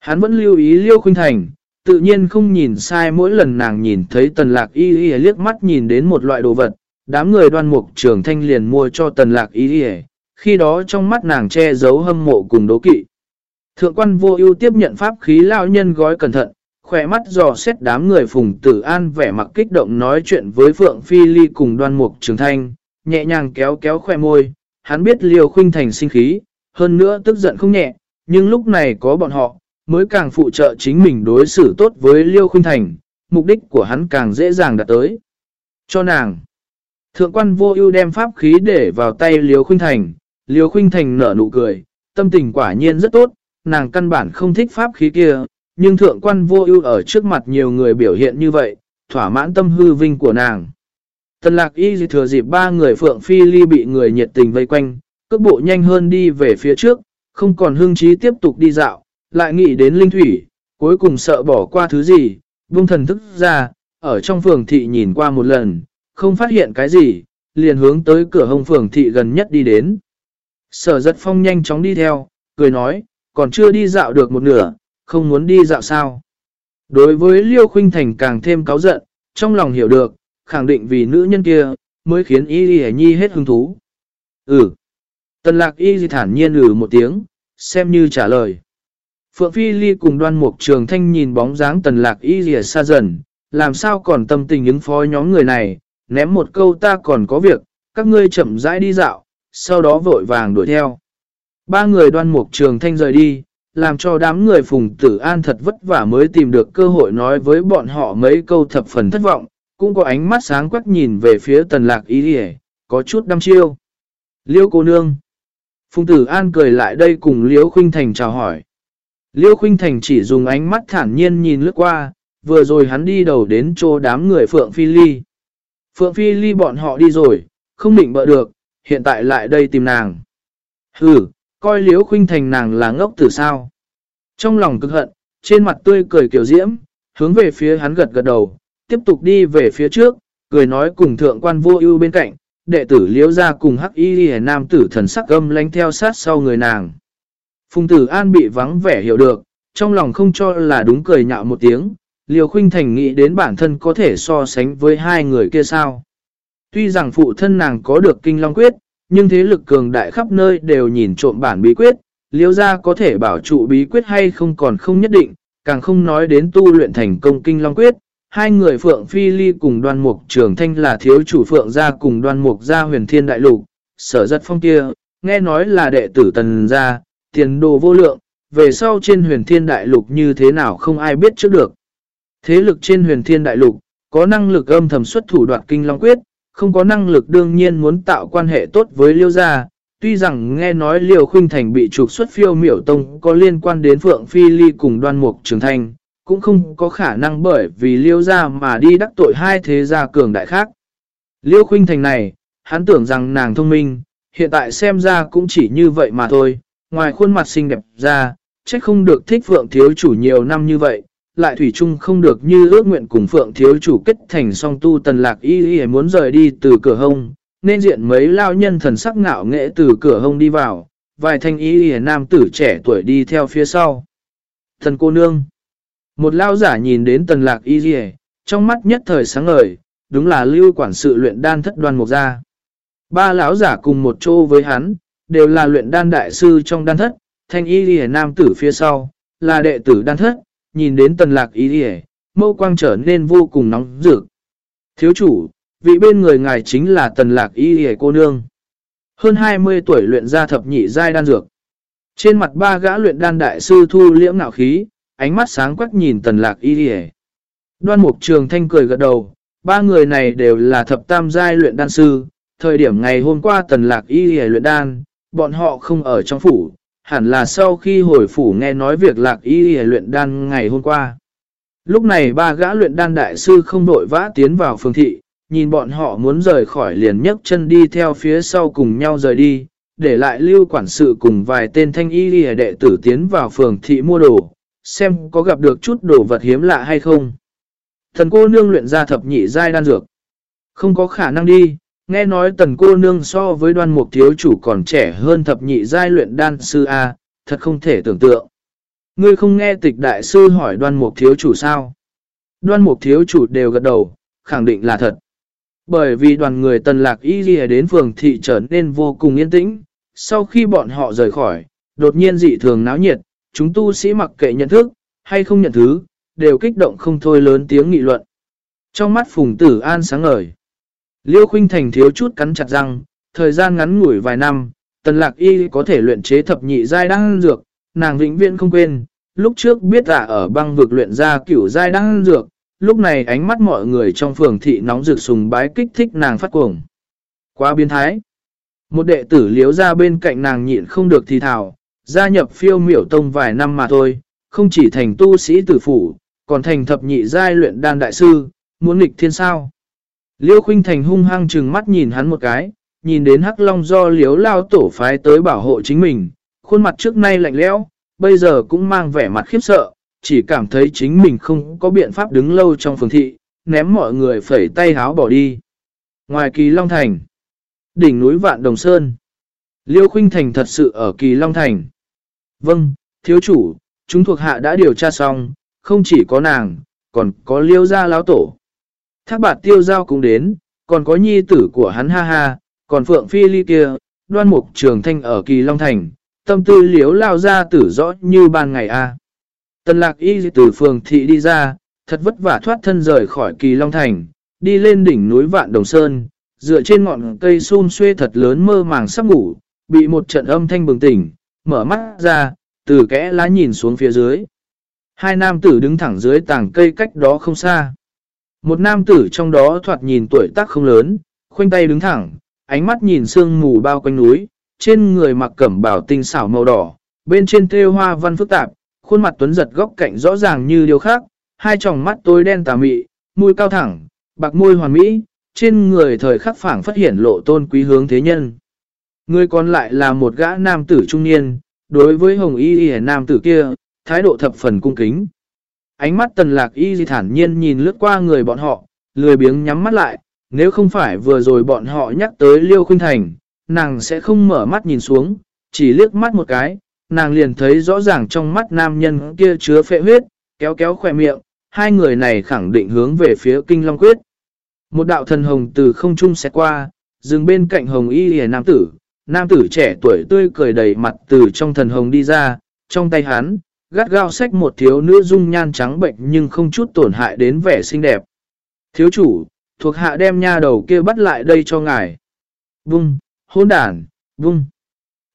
Hắn vẫn lưu ý Liêu Khuynh Thành, tự nhiên không nhìn sai mỗi lần nàng nhìn thấy tần lạc y y liếc mắt nhìn đến một loại đồ vật. Đám người đoan mục trường thanh liền mua cho tần lạc y y, khi đó trong mắt nàng che giấu hâm mộ cùng đố kỵ. Thượng quan vô ưu tiếp nhận pháp khí lao nhân gói cẩn thận, khỏe mắt dò xét đám người phùng tử an vẻ mặt kích động nói chuyện với Phượng Phi Ly cùng đoan mục trường thanh, nhẹ nhàng kéo kéo khoe môi, hắn biết liều khuynh thành sinh khí, hơn nữa tức giận không nhẹ, nhưng lúc này có bọn họ, mới càng phụ trợ chính mình đối xử tốt với Liêu Khuynh Thành, mục đích của hắn càng dễ dàng đạt tới. Cho nàng, thượng quan vô ưu đem pháp khí để vào tay Liêu Khuynh Thành, Liêu Khuynh Thành nở nụ cười, tâm tình quả nhiên rất tốt, nàng căn bản không thích pháp khí kia, nhưng thượng quan vô ưu ở trước mặt nhiều người biểu hiện như vậy, thỏa mãn tâm hư vinh của nàng. Tần lạc y thừa dịp ba người phượng phi ly bị người nhiệt tình vây quanh, cước bộ nhanh hơn đi về phía trước, không còn hương trí tiếp tục đi dạo, lại nghĩ đến linh thủy, cuối cùng sợ bỏ qua thứ gì, buông thần thức ra, ở trong phường thị nhìn qua một lần, không phát hiện cái gì, liền hướng tới cửa hông phường thị gần nhất đi đến. Sở giật phong nhanh chóng đi theo, cười nói, còn chưa đi dạo được một nửa, không muốn đi dạo sao. Đối với Liêu Khuynh Thành càng thêm cáu giận, trong lòng hiểu được, khẳng định vì nữ nhân kia, mới khiến Y Lì Nhi hết hứng thú. Ừ. Tần lạc Y Di thản nhiên ử một tiếng, xem như trả lời. Phượng Phi Ly cùng đoan mục trường thanh nhìn bóng dáng tần lạc Y Di xa dần, làm sao còn tâm tình ứng phó nhóm người này, ném một câu ta còn có việc, các ngươi chậm rãi đi dạo, sau đó vội vàng đuổi theo. Ba người đoan mục trường thanh rời đi, làm cho đám người phùng tử an thật vất vả mới tìm được cơ hội nói với bọn họ mấy câu thập phần thất vọng, cũng có ánh mắt sáng quắc nhìn về phía tần lạc ý đi có chút đăm chiêu. Liêu cô nương. Phùng tử an cười lại đây cùng Liễu Khuynh Thành chào hỏi. Liễu Khuynh Thành chỉ dùng ánh mắt thản nhiên nhìn lướt qua, vừa rồi hắn đi đầu đến chỗ đám người Phượng Phi Ly. Phượng Phi Ly bọn họ đi rồi, không định bỡ được, hiện tại lại đây tìm nàng. Hừ, coi Liễu Khuynh Thành nàng là ngốc từ sao. Trong lòng cực hận, trên mặt tươi cười kiểu diễm, hướng về phía hắn gật gật đầu, tiếp tục đi về phía trước, cười nói cùng thượng quan vô ưu bên cạnh, đệ tử liễu ra cùng hắc y hề nam tử thần sắc âm lánh theo sát sau người nàng. Phùng tử an bị vắng vẻ hiểu được, trong lòng không cho là đúng cười nhạo một tiếng, liều khuynh thành nghĩ đến bản thân có thể so sánh với hai người kia sao. Tuy rằng phụ thân nàng có được kinh long quyết, nhưng thế lực cường đại khắp nơi đều nhìn trộm bản bí quyết, liễu ra có thể bảo trụ bí quyết hay không còn không nhất định, càng không nói đến tu luyện thành công kinh long quyết. Hai người Phượng Phi Ly cùng đoan mục trường thanh là thiếu chủ Phượng gia cùng đoan mục gia huyền thiên đại lục, sở giật phong kia, nghe nói là đệ tử tần gia, tiền đồ vô lượng, về sau trên huyền thiên đại lục như thế nào không ai biết trước được. Thế lực trên huyền thiên đại lục, có năng lực âm thầm xuất thủ đoạt kinh long quyết, không có năng lực đương nhiên muốn tạo quan hệ tốt với liêu gia. Tuy rằng nghe nói liêu khuynh thành bị trục xuất phiêu miểu tông có liên quan đến Phượng Phi Ly cùng đoan mục trường thanh, cũng không có khả năng bởi vì liêu gia mà đi đắc tội hai thế gia cường đại khác. Liêu khuynh thành này, hắn tưởng rằng nàng thông minh, hiện tại xem ra cũng chỉ như vậy mà thôi, ngoài khuôn mặt xinh đẹp ra, chắc không được thích Phượng Thiếu Chủ nhiều năm như vậy, lại Thủy chung không được như ước nguyện cùng Phượng Thiếu Chủ kết thành song tu tần lạc y y muốn rời đi từ cửa hông, nên diện mấy lao nhân thần sắc ngạo nghệ từ cửa hông đi vào, vài thanh y y nam tử trẻ tuổi đi theo phía sau. Thần cô nương một lao giả nhìn đến tần lạc y dì trong mắt nhất thời sáng ngời, đúng là lưu quản sự luyện đan thất đoan mục gia. Ba lão giả cùng một chỗ với hắn, đều là luyện đan đại sư trong đan thất, thanh y dì nam tử phía sau, là đệ tử đan thất, nhìn đến tần lạc y dì mâu quang trở nên vô cùng nóng rực. Thiếu chủ, vị bên người ngài chính là tần lạc y dì cô nương. Hơn 20 tuổi luyện ra thập nhị giai đan dược. Trên mặt ba gã luyện đan đại sư thu liễm nạo khí, ánh mắt sáng quắc nhìn tần lạc y đi Đoan mục trường thanh cười gật đầu, ba người này đều là thập tam giai luyện đan sư. Thời điểm ngày hôm qua tần lạc y đi luyện đan, bọn họ không ở trong phủ, hẳn là sau khi hồi phủ nghe nói việc lạc y luyện đan ngày hôm qua. Lúc này ba gã luyện đan đại sư không đội vã tiến vào phương thị, nhìn bọn họ muốn rời khỏi liền nhấc chân đi theo phía sau cùng nhau rời đi, để lại lưu quản sự cùng vài tên thanh y lìa đệ tử tiến vào phường thị mua đồ, xem có gặp được chút đồ vật hiếm lạ hay không. Thần cô nương luyện ra thập nhị giai đan dược. Không có khả năng đi, Nghe nói tần cô nương so với đoan mục thiếu chủ còn trẻ hơn thập nhị giai luyện đan sư A, thật không thể tưởng tượng. Ngươi không nghe tịch đại sư hỏi đoan mục thiếu chủ sao? Đoan mục thiếu chủ đều gật đầu, khẳng định là thật. Bởi vì đoàn người tần lạc y ghi đến phường thị trở nên vô cùng yên tĩnh, sau khi bọn họ rời khỏi, đột nhiên dị thường náo nhiệt, chúng tu sĩ mặc kệ nhận thức, hay không nhận thứ, đều kích động không thôi lớn tiếng nghị luận. Trong mắt phùng tử an sáng ngời. Liêu Khuynh Thành thiếu chút cắn chặt răng, thời gian ngắn ngủi vài năm, tần lạc y có thể luyện chế thập nhị giai đăng dược, nàng vĩnh viễn không quên, lúc trước biết giả ở băng vực luyện ra cửu giai đăng dược, lúc này ánh mắt mọi người trong phường thị nóng rực sùng bái kích thích nàng phát cuồng. Quá biến thái. Một đệ tử liếu ra bên cạnh nàng nhịn không được thì thảo, gia nhập phiêu miểu tông vài năm mà thôi, không chỉ thành tu sĩ tử phủ, còn thành thập nhị giai luyện đan đại sư, muốn nghịch thiên sao. Liêu Khuynh Thành hung hăng trừng mắt nhìn hắn một cái, nhìn đến Hắc Long do liếu lao tổ phái tới bảo hộ chính mình, khuôn mặt trước nay lạnh lẽo, bây giờ cũng mang vẻ mặt khiếp sợ, chỉ cảm thấy chính mình không có biện pháp đứng lâu trong phường thị, ném mọi người phẩy tay háo bỏ đi. Ngoài Kỳ Long Thành, đỉnh núi Vạn Đồng Sơn, Liêu Khuynh Thành thật sự ở Kỳ Long Thành. Vâng, thiếu chủ, chúng thuộc hạ đã điều tra xong, không chỉ có nàng, còn có Liêu gia lão tổ. Thác bạt tiêu giao cũng đến, còn có nhi tử của hắn ha ha, còn Phượng Phi Ly kia, đoan mục trường thanh ở Kỳ Long Thành, tâm tư liếu lao ra tử rõ như ban ngày a. Tần lạc y từ phường thị đi ra, thật vất vả thoát thân rời khỏi Kỳ Long Thành, đi lên đỉnh núi Vạn Đồng Sơn, dựa trên ngọn cây xun xuê thật lớn mơ màng sắp ngủ, bị một trận âm thanh bừng tỉnh, mở mắt ra, từ kẽ lá nhìn xuống phía dưới. Hai nam tử đứng thẳng dưới tảng cây cách đó không xa. Một nam tử trong đó thoạt nhìn tuổi tác không lớn, khoanh tay đứng thẳng, ánh mắt nhìn sương mù bao quanh núi, trên người mặc cẩm bảo tinh xảo màu đỏ, bên trên thêu hoa văn phức tạp, khuôn mặt tuấn giật góc cạnh rõ ràng như điều khác, hai tròng mắt tối đen tà mị, mũi cao thẳng, bạc môi hoàn mỹ, trên người thời khắc phảng phát hiện lộ tôn quý hướng thế nhân. Người còn lại là một gã nam tử trung niên, đối với hồng y y nam tử kia, thái độ thập phần cung kính, Ánh mắt tần lạc y di thản nhiên nhìn lướt qua người bọn họ, lười biếng nhắm mắt lại, nếu không phải vừa rồi bọn họ nhắc tới Liêu Khuynh Thành, nàng sẽ không mở mắt nhìn xuống, chỉ liếc mắt một cái, nàng liền thấy rõ ràng trong mắt nam nhân kia chứa phệ huyết, kéo kéo khỏe miệng, hai người này khẳng định hướng về phía Kinh Long Quyết. Một đạo thần hồng từ không trung sẽ qua, dừng bên cạnh hồng y hề nam tử, nam tử trẻ tuổi tươi cười đầy mặt từ trong thần hồng đi ra, trong tay hắn, gắt gao xách một thiếu nữ dung nhan trắng bệnh nhưng không chút tổn hại đến vẻ xinh đẹp. Thiếu chủ, thuộc hạ đem nha đầu kia bắt lại đây cho ngài. Vung, hôn đàn, vung.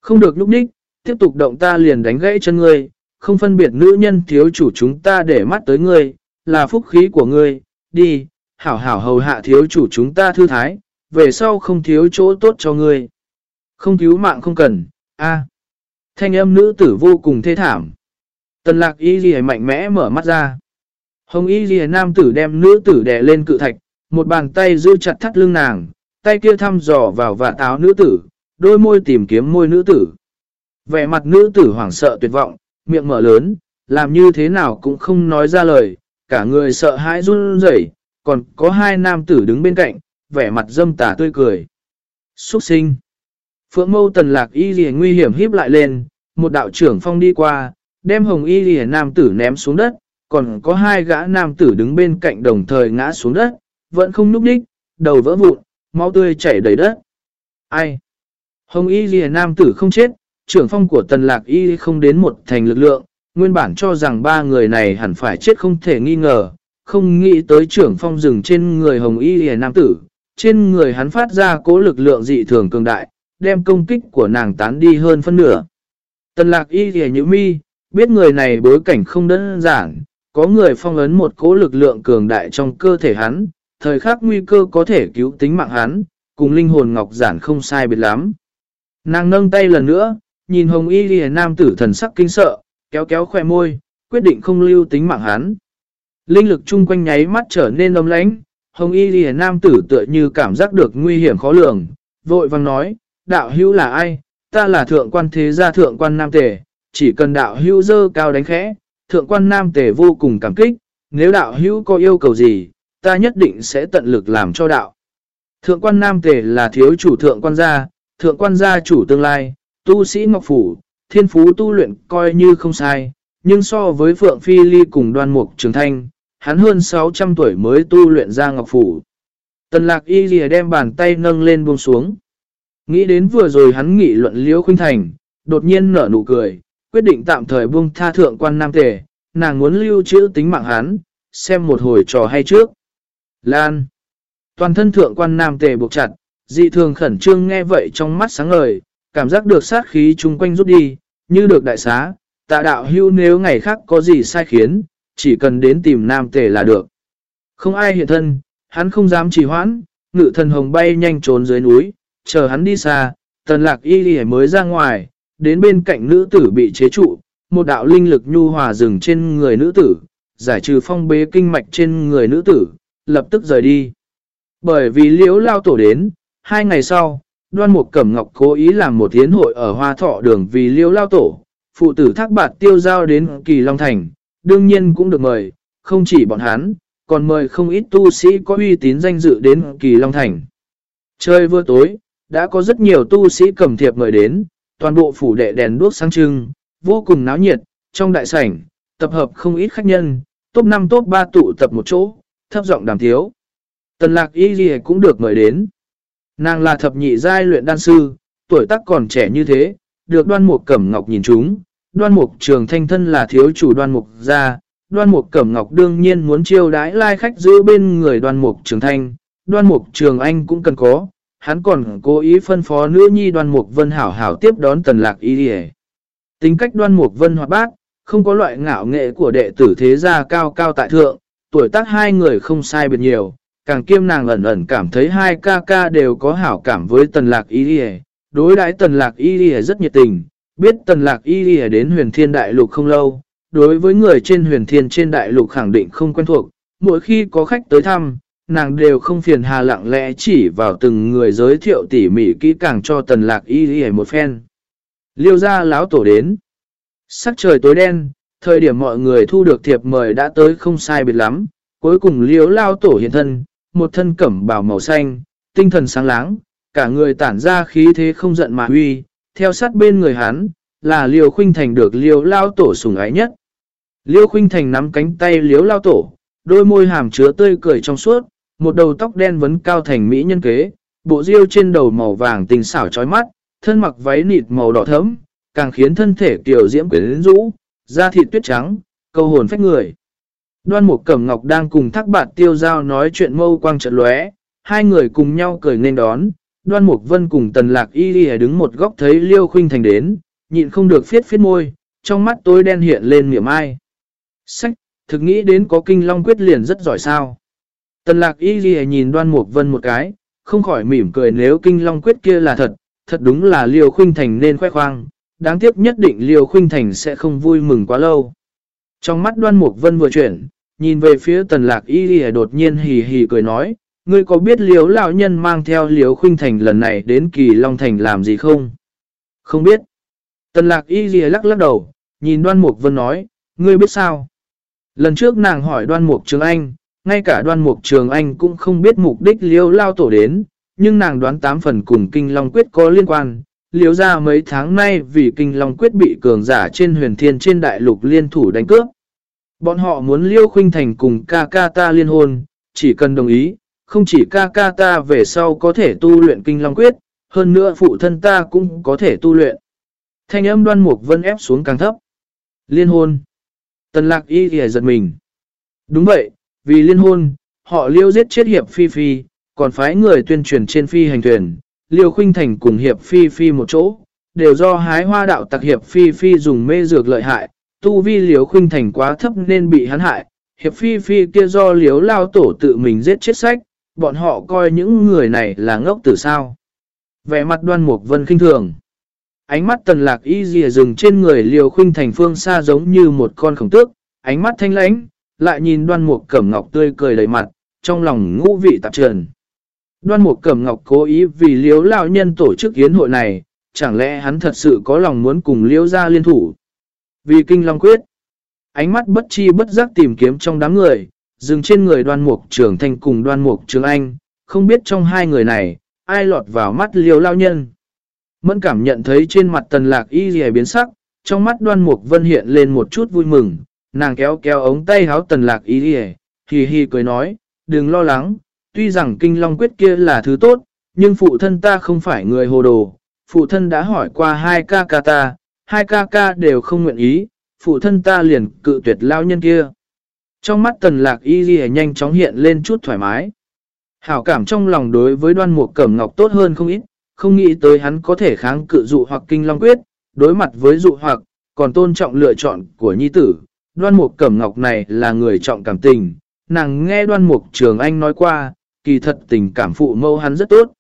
Không được lúc ních, tiếp tục động ta liền đánh gãy chân ngươi, không phân biệt nữ nhân thiếu chủ chúng ta để mắt tới ngươi, là phúc khí của ngươi, đi, hảo hảo hầu hạ thiếu chủ chúng ta thư thái, về sau không thiếu chỗ tốt cho ngươi. Không cứu mạng không cần, a Thanh âm nữ tử vô cùng thê thảm. Tần lạc y ghi mạnh mẽ mở mắt ra. Hồng y ghi nam tử đem nữ tử đè lên cự thạch, một bàn tay giữ chặt thắt lưng nàng, tay kia thăm dò vào vạt áo nữ tử, đôi môi tìm kiếm môi nữ tử. Vẻ mặt nữ tử hoảng sợ tuyệt vọng, miệng mở lớn, làm như thế nào cũng không nói ra lời, cả người sợ hãi run rẩy, còn có hai nam tử đứng bên cạnh, vẻ mặt dâm tà tươi cười. Xuất sinh. Phượng mâu tần lạc y lìa nguy hiểm híp lại lên, một đạo trưởng phong đi qua, đem hồng y lìa nam tử ném xuống đất, còn có hai gã nam tử đứng bên cạnh đồng thời ngã xuống đất, vẫn không núp đích, đầu vỡ vụn, máu tươi chảy đầy đất. Ai? Hồng y lìa nam tử không chết, trưởng phong của tần lạc y không đến một thành lực lượng, nguyên bản cho rằng ba người này hẳn phải chết không thể nghi ngờ, không nghĩ tới trưởng phong rừng trên người hồng y lìa nam tử, trên người hắn phát ra cố lực lượng dị thường cường đại, đem công kích của nàng tán đi hơn phân nửa. Tần lạc y lìa như mi, biết người này bối cảnh không đơn giản, có người phong ấn một cố lực lượng cường đại trong cơ thể hắn, thời khắc nguy cơ có thể cứu tính mạng hắn, cùng linh hồn ngọc giản không sai biệt lắm. Nàng nâng tay lần nữa, nhìn hồng y lìa nam tử thần sắc kinh sợ, kéo kéo khoe môi, quyết định không lưu tính mạng hắn. Linh lực chung quanh nháy mắt trở nên âm lánh, hồng y lìa nam tử tựa như cảm giác được nguy hiểm khó lường, vội vang nói, đạo hữu là ai, ta là thượng quan thế gia thượng quan nam tề, chỉ cần đạo hữu dơ cao đánh khẽ, thượng quan nam tề vô cùng cảm kích, nếu đạo hữu có yêu cầu gì, ta nhất định sẽ tận lực làm cho đạo. Thượng quan nam tề là thiếu chủ thượng quan gia, thượng quan gia chủ tương lai, tu sĩ ngọc phủ, thiên phú tu luyện coi như không sai, nhưng so với Phượng Phi Ly cùng đoan mục trường thanh, hắn hơn 600 tuổi mới tu luyện ra ngọc phủ. Tần lạc y lìa đem bàn tay nâng lên buông xuống. Nghĩ đến vừa rồi hắn nghị luận liễu khuynh thành, đột nhiên nở nụ cười, quyết định tạm thời buông tha thượng quan nam tề, nàng muốn lưu trữ tính mạng hắn, xem một hồi trò hay trước. Lan. Toàn thân thượng quan nam tề buộc chặt, dị thường khẩn trương nghe vậy trong mắt sáng ngời, cảm giác được sát khí chung quanh rút đi, như được đại xá, tạ đạo hưu nếu ngày khác có gì sai khiến, chỉ cần đến tìm nam tề là được. Không ai hiện thân, hắn không dám trì hoãn, ngự thần hồng bay nhanh trốn dưới núi, chờ hắn đi xa, tần lạc y đi mới ra ngoài, đến bên cạnh nữ tử bị chế trụ, một đạo linh lực nhu hòa dừng trên người nữ tử, giải trừ phong bế kinh mạch trên người nữ tử, lập tức rời đi. Bởi vì liễu lao tổ đến, hai ngày sau, đoan mục cẩm ngọc cố ý làm một tiến hội ở hoa thọ đường vì liễu lao tổ, phụ tử thác bạt tiêu giao đến kỳ Long Thành, đương nhiên cũng được mời, không chỉ bọn hắn, còn mời không ít tu sĩ có uy tín danh dự đến kỳ Long Thành. Chơi vừa tối, đã có rất nhiều tu sĩ cầm thiệp mời đến, toàn bộ phủ đệ đèn đuốc sáng trưng, vô cùng náo nhiệt, trong đại sảnh, tập hợp không ít khách nhân, top 5 top 3 tụ tập một chỗ, thấp giọng đàm thiếu. Tần lạc y gì cũng được mời đến. Nàng là thập nhị giai luyện đan sư, tuổi tác còn trẻ như thế, được đoan mục cẩm ngọc nhìn chúng. Đoan mục trường thanh thân là thiếu chủ đoan mục gia, đoan mục cẩm ngọc đương nhiên muốn chiêu đãi lai khách giữ bên người đoan mục trường thanh, đoan mục trường anh cũng cần có, hắn còn cố ý phân phó nữ nhi đoan mục vân hảo hảo tiếp đón tần lạc y đi Tính cách đoan mục vân hoạt bát, không có loại ngạo nghệ của đệ tử thế gia cao cao tại thượng, tuổi tác hai người không sai biệt nhiều, càng kiêm nàng ẩn ẩn cảm thấy hai ca ca đều có hảo cảm với tần lạc y đi đối đãi tần lạc y đi rất nhiệt tình, biết tần lạc y đi đến huyền thiên đại lục không lâu, đối với người trên huyền thiên trên đại lục khẳng định không quen thuộc, mỗi khi có khách tới thăm, nàng đều không phiền hà lặng lẽ chỉ vào từng người giới thiệu tỉ mỉ kỹ càng cho tần lạc y y một phen. Liêu ra láo tổ đến. Sắc trời tối đen, thời điểm mọi người thu được thiệp mời đã tới không sai biệt lắm. Cuối cùng liếu lao tổ hiện thân, một thân cẩm bào màu xanh, tinh thần sáng láng, cả người tản ra khí thế không giận mà huy, theo sát bên người hắn, là liêu khuynh thành được liều lao tổ sủng ái nhất. Liêu khuynh thành nắm cánh tay liếu lao tổ, đôi môi hàm chứa tươi cười trong suốt, một đầu tóc đen vấn cao thành mỹ nhân kế, bộ riêu trên đầu màu vàng tình xảo chói mắt, thân mặc váy nịt màu đỏ thẫm, càng khiến thân thể tiểu diễm quyến rũ, da thịt tuyết trắng, câu hồn phách người. Đoan Mục Cẩm Ngọc đang cùng thác bạn tiêu giao nói chuyện mâu quang trận lóe, hai người cùng nhau cười nên đón. Đoan Mục Vân cùng Tần Lạc Y Y đứng một góc thấy Liêu Khuynh Thành đến, nhịn không được phiết phiết môi, trong mắt tối đen hiện lên miệng ai. Sách, thực nghĩ đến có kinh long quyết liền rất giỏi sao. Tần Lạc Y ghi nhìn Đoan Mục Vân một cái, không khỏi mỉm cười nếu kinh long quyết kia là thật, thật đúng là liều Khuynh Thành nên khoe khoang, đáng tiếc nhất định liều Khuynh Thành sẽ không vui mừng quá lâu. Trong mắt Đoan Mục Vân vừa chuyển, nhìn về phía tần lạc y ghi đột nhiên hì hì cười nói, ngươi có biết liếu lão nhân mang theo liều khuynh thành lần này đến kỳ Long Thành làm gì không? Không biết. Tần lạc y ghi lắc lắc đầu, nhìn đoan mục vân nói, ngươi biết sao? Lần trước nàng hỏi đoan mục trường anh, ngay cả đoan mục trường anh cũng không biết mục đích liêu lao tổ đến, nhưng nàng đoán tám phần cùng kinh Long Quyết có liên quan. liêu ra mấy tháng nay vì kinh Long Quyết bị cường giả trên huyền thiên trên đại lục liên thủ đánh cướp, Bọn họ muốn Liêu Khuynh Thành cùng ca ca ta liên hôn, chỉ cần đồng ý, không chỉ ca ca ta về sau có thể tu luyện kinh long quyết, hơn nữa phụ thân ta cũng có thể tu luyện. Thanh âm đoan mục vân ép xuống càng thấp. Liên hôn. Tần lạc y thì giật mình. Đúng vậy, vì liên hôn, họ liêu giết chết hiệp phi phi, còn phái người tuyên truyền trên phi hành thuyền, liêu khuynh thành cùng hiệp phi phi một chỗ, đều do hái hoa đạo tặc hiệp phi phi dùng mê dược lợi hại, tu vi liêu khuynh thành quá thấp nên bị hắn hại. Hiệp phi phi kia do liếu lao tổ tự mình giết chết sách, bọn họ coi những người này là ngốc từ sao. Vẻ mặt đoan mục vân khinh thường. Ánh mắt tần lạc y dìa rừng trên người liều khuynh thành phương xa giống như một con khổng tước, ánh mắt thanh lãnh, lại nhìn đoan mục cẩm ngọc tươi cười đầy mặt, trong lòng ngũ vị tạp trần. Đoan mục cẩm ngọc cố ý vì liếu lao nhân tổ chức yến hội này, chẳng lẽ hắn thật sự có lòng muốn cùng liếu ra liên thủ. Vì kinh long quyết, ánh mắt bất chi bất giác tìm kiếm trong đám người, dừng trên người đoan mục trưởng thành cùng đoan mục trường anh, không biết trong hai người này, ai lọt vào mắt liều lao nhân. Mẫn cảm nhận thấy trên mặt tần lạc y dì biến sắc, trong mắt đoan mục vân hiện lên một chút vui mừng, nàng kéo kéo ống tay háo tần lạc y dì hì hì cười nói, đừng lo lắng, tuy rằng kinh long quyết kia là thứ tốt, nhưng phụ thân ta không phải người hồ đồ, phụ thân đã hỏi qua hai ca ca ta, hai ca ca đều không nguyện ý, phụ thân ta liền cự tuyệt lao nhân kia. Trong mắt tần lạc y ghi nhanh chóng hiện lên chút thoải mái. Hảo cảm trong lòng đối với đoan mục cẩm ngọc tốt hơn không ít, không nghĩ tới hắn có thể kháng cự dụ hoặc kinh long quyết, đối mặt với dụ hoặc, còn tôn trọng lựa chọn của nhi tử. Đoan mục cẩm ngọc này là người trọng cảm tình, nàng nghe đoan mục trường anh nói qua, kỳ thật tình cảm phụ mâu hắn rất tốt.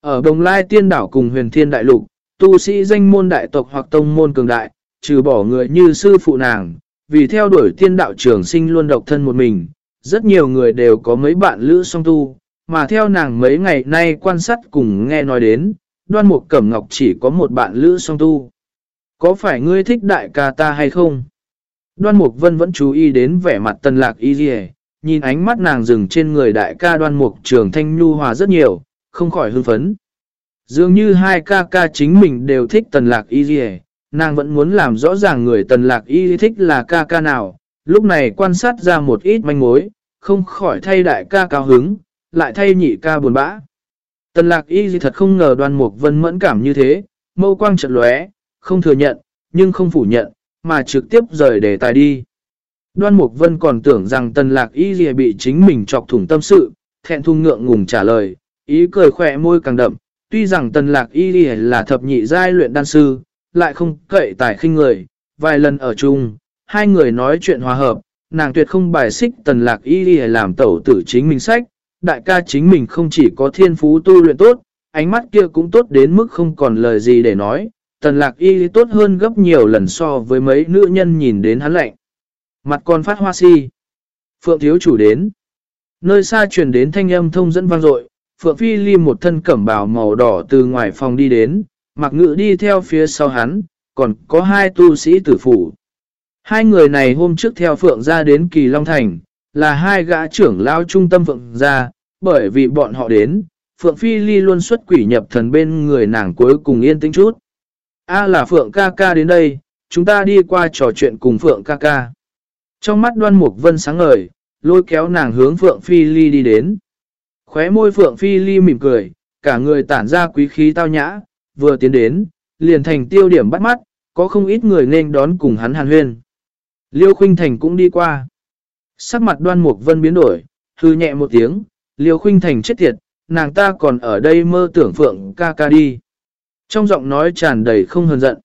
Ở Đồng Lai Tiên Đảo cùng huyền thiên đại lục, tu sĩ danh môn đại tộc hoặc tông môn cường đại, trừ bỏ người như sư phụ nàng, vì theo đuổi Tiên đạo trường sinh luôn độc thân một mình, rất nhiều người đều có mấy bạn lữ song tu, mà theo nàng mấy ngày nay quan sát cùng nghe nói đến, đoan mục cẩm ngọc chỉ có một bạn lữ song tu. Có phải ngươi thích đại ca ta hay không? Đoan mục vân vẫn chú ý đến vẻ mặt tần lạc y dì nhìn ánh mắt nàng dừng trên người đại ca đoan mục trường thanh nhu hòa rất nhiều, không khỏi hưng phấn. Dường như hai ca ca chính mình đều thích tần lạc y dì nàng vẫn muốn làm rõ ràng người tần lạc y thích là ca ca nào. Lúc này quan sát ra một ít manh mối, không khỏi thay đại ca cao hứng, lại thay nhị ca buồn bã. Tần lạc y thật không ngờ đoan mục vân mẫn cảm như thế, mâu quang trận lóe, không thừa nhận, nhưng không phủ nhận, mà trực tiếp rời đề tài đi. Đoan mục vân còn tưởng rằng tần lạc y bị chính mình chọc thủng tâm sự, thẹn thùng ngượng ngùng trả lời, ý cười khỏe môi càng đậm, Tuy rằng tần lạc y là thập nhị giai luyện đan sư, lại không cậy tài khinh người, vài lần ở chung, hai người nói chuyện hòa hợp, nàng tuyệt không bài xích tần lạc y làm tẩu tử chính mình sách, đại ca chính mình không chỉ có thiên phú tu luyện tốt, ánh mắt kia cũng tốt đến mức không còn lời gì để nói, tần lạc y tốt hơn gấp nhiều lần so với mấy nữ nhân nhìn đến hắn lạnh. Mặt con phát hoa si. Phượng thiếu chủ đến. Nơi xa truyền đến thanh âm thông dẫn vang dội Phượng Phi Ly một thân cẩm bào màu đỏ từ ngoài phòng đi đến, mặc ngự đi theo phía sau hắn, còn có hai tu sĩ tử phủ. Hai người này hôm trước theo Phượng ra đến Kỳ Long Thành, là hai gã trưởng lao trung tâm Phượng ra, bởi vì bọn họ đến, Phượng Phi Ly luôn xuất quỷ nhập thần bên người nàng cuối cùng yên tĩnh chút. A là Phượng ca ca đến đây, chúng ta đi qua trò chuyện cùng Phượng ca ca. Trong mắt đoan mục vân sáng ngời, lôi kéo nàng hướng Phượng Phi Ly đi đến. Khóe môi Phượng Phi Ly mỉm cười, cả người tản ra quý khí tao nhã, vừa tiến đến, liền thành tiêu điểm bắt mắt, có không ít người nên đón cùng hắn hàn huyên. Liêu Khuynh Thành cũng đi qua. Sắc mặt đoan mục vân biến đổi, hư nhẹ một tiếng, Liêu Khuynh Thành chết tiệt, nàng ta còn ở đây mơ tưởng phượng ca ca đi. Trong giọng nói tràn đầy không hờn giận.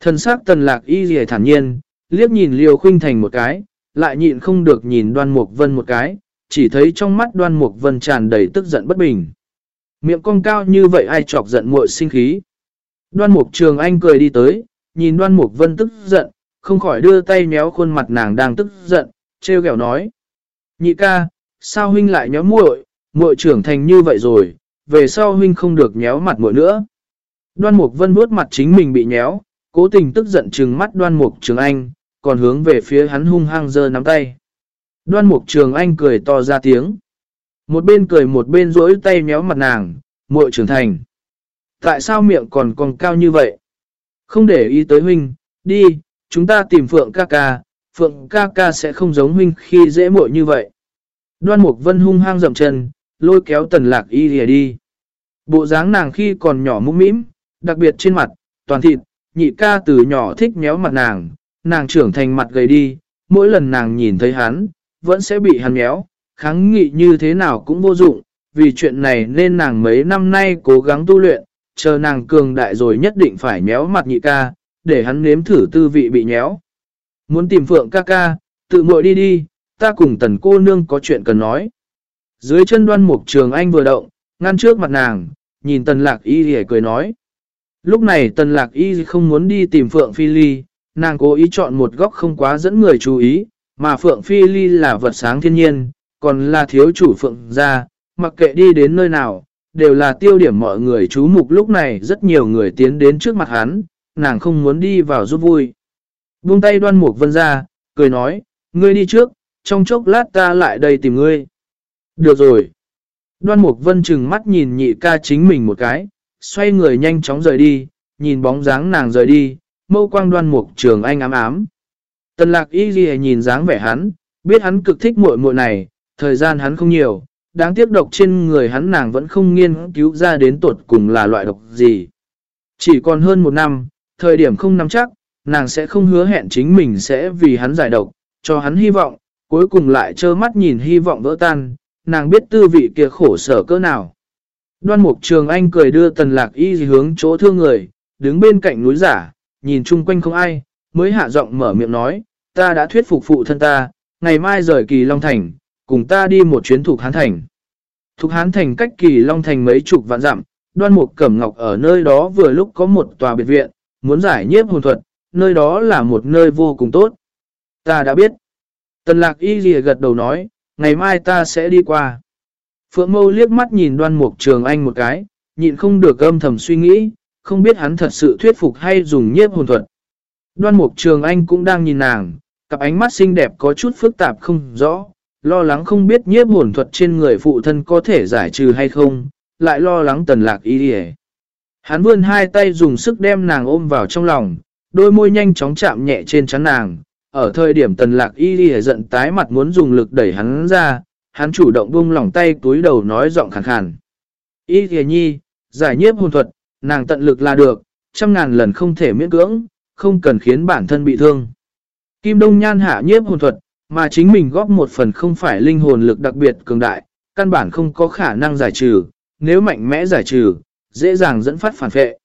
Thần sắc tần lạc y dì thản nhiên, liếc nhìn liều Khuynh Thành một cái, lại nhịn không được nhìn đoan mục vân một cái, chỉ thấy trong mắt đoan mục vân tràn đầy tức giận bất bình. Miệng cong cao như vậy ai chọc giận muội sinh khí. Đoan mục trường anh cười đi tới, nhìn đoan mục vân tức giận, không khỏi đưa tay méo khuôn mặt nàng đang tức giận, treo kẹo nói. Nhị ca, sao huynh lại nhéo muội, muội trưởng thành như vậy rồi, về sau huynh không được nhéo mặt muội nữa. Đoan mục vân vuốt mặt chính mình bị nhéo, cố tình tức giận trừng mắt đoan mục trường anh, còn hướng về phía hắn hung hăng giơ nắm tay. Đoan mục trường anh cười to ra tiếng. Một bên cười một bên rỗi tay méo mặt nàng, muội trưởng thành. Tại sao miệng còn còn cao như vậy? Không để ý tới huynh, đi, chúng ta tìm Phượng ca ca, Phượng ca ca sẽ không giống huynh khi dễ muội như vậy. Đoan Mục Vân hung hăng dậm chân, lôi kéo tần lạc y lìa đi. Bộ dáng nàng khi còn nhỏ mũm mĩm, đặc biệt trên mặt, toàn thịt, nhị ca từ nhỏ thích méo mặt nàng, nàng trưởng thành mặt gầy đi, mỗi lần nàng nhìn thấy hắn, vẫn sẽ bị hắn méo, kháng nghị như thế nào cũng vô dụng, vì chuyện này nên nàng mấy năm nay cố gắng tu luyện, chờ nàng cường đại rồi nhất định phải méo mặt nhị ca, để hắn nếm thử tư vị bị nhéo. Muốn tìm Phượng ca ca, tự muội đi đi, ta cùng tần cô nương có chuyện cần nói. Dưới chân đoan mục trường anh vừa động, ngăn trước mặt nàng, nhìn tần lạc y hề cười nói. Lúc này tần lạc y không muốn đi tìm Phượng Phi Ly, nàng cố ý chọn một góc không quá dẫn người chú ý, mà Phượng Phi Ly là vật sáng thiên nhiên, còn là thiếu chủ Phượng gia, mặc kệ đi đến nơi nào, đều là tiêu điểm mọi người chú mục lúc này rất nhiều người tiến đến trước mặt hắn, nàng không muốn đi vào giúp vui. Buông tay đoan mục vân ra, cười nói, ngươi đi trước, trong chốc lát ta lại đây tìm ngươi. Được rồi. Đoan mục vân chừng mắt nhìn nhị ca chính mình một cái, xoay người nhanh chóng rời đi, nhìn bóng dáng nàng rời đi, mâu quang đoan mục trường anh ám ám. Tần lạc y ghi nhìn dáng vẻ hắn, biết hắn cực thích muội muội này, thời gian hắn không nhiều, đáng tiếc độc trên người hắn nàng vẫn không nghiên cứu ra đến tuột cùng là loại độc gì. Chỉ còn hơn một năm, thời điểm không nắm chắc, nàng sẽ không hứa hẹn chính mình sẽ vì hắn giải độc, cho hắn hy vọng, cuối cùng lại trơ mắt nhìn hy vọng vỡ tan, nàng biết tư vị kia khổ sở cỡ nào. Đoan mục trường anh cười đưa tần lạc y hướng chỗ thương người, đứng bên cạnh núi giả, nhìn chung quanh không ai, mới hạ giọng mở miệng nói, ta đã thuyết phục phụ thân ta, ngày mai rời kỳ Long Thành, cùng ta đi một chuyến thuộc Hán Thành. Thục Hán Thành cách kỳ Long Thành mấy chục vạn dặm, đoan mục cẩm ngọc ở nơi đó vừa lúc có một tòa biệt viện, muốn giải nhiếp hồn thuật, nơi đó là một nơi vô cùng tốt. Ta đã biết. Tần lạc y gật đầu nói, ngày mai ta sẽ đi qua. Phượng mâu liếc mắt nhìn đoan mục trường anh một cái, nhịn không được âm thầm suy nghĩ, không biết hắn thật sự thuyết phục hay dùng nhiếp hồn thuật. Đoan mục trường anh cũng đang nhìn nàng, cặp ánh mắt xinh đẹp có chút phức tạp không rõ, lo lắng không biết nhiếp hồn thuật trên người phụ thân có thể giải trừ hay không, lại lo lắng tần lạc y đi Hắn vươn hai tay dùng sức đem nàng ôm vào trong lòng, đôi môi nhanh chóng chạm nhẹ trên chắn nàng. Ở thời điểm tần lạc y đi giận tái mặt muốn dùng lực đẩy hắn ra, hắn chủ động buông lỏng tay túi đầu nói giọng khàn khàn. Y thề nhi, giải nhiếp hồn thuật, nàng tận lực là được, trăm ngàn lần không thể miễn cưỡng, không cần khiến bản thân bị thương. Kim Đông Nhan hạ nhiếp hồn thuật, mà chính mình góp một phần không phải linh hồn lực đặc biệt cường đại, căn bản không có khả năng giải trừ, nếu mạnh mẽ giải trừ, dễ dàng dẫn phát phản vệ.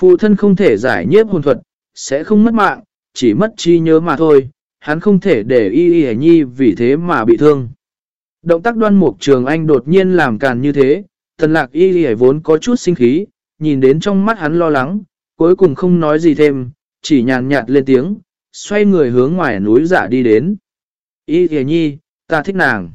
Phụ thân không thể giải nhiếp hồn thuật, sẽ không mất mạng, chỉ mất chi nhớ mà thôi, hắn không thể để y y nhi vì thế mà bị thương. Động tác đoan mục trường anh đột nhiên làm càn như thế, thần lạc y lì vốn có chút sinh khí, nhìn đến trong mắt hắn lo lắng, cuối cùng không nói gì thêm, chỉ nhàn nhạt lên tiếng, xoay người hướng ngoài núi giả đi đến. Y lì nhi, ta thích nàng.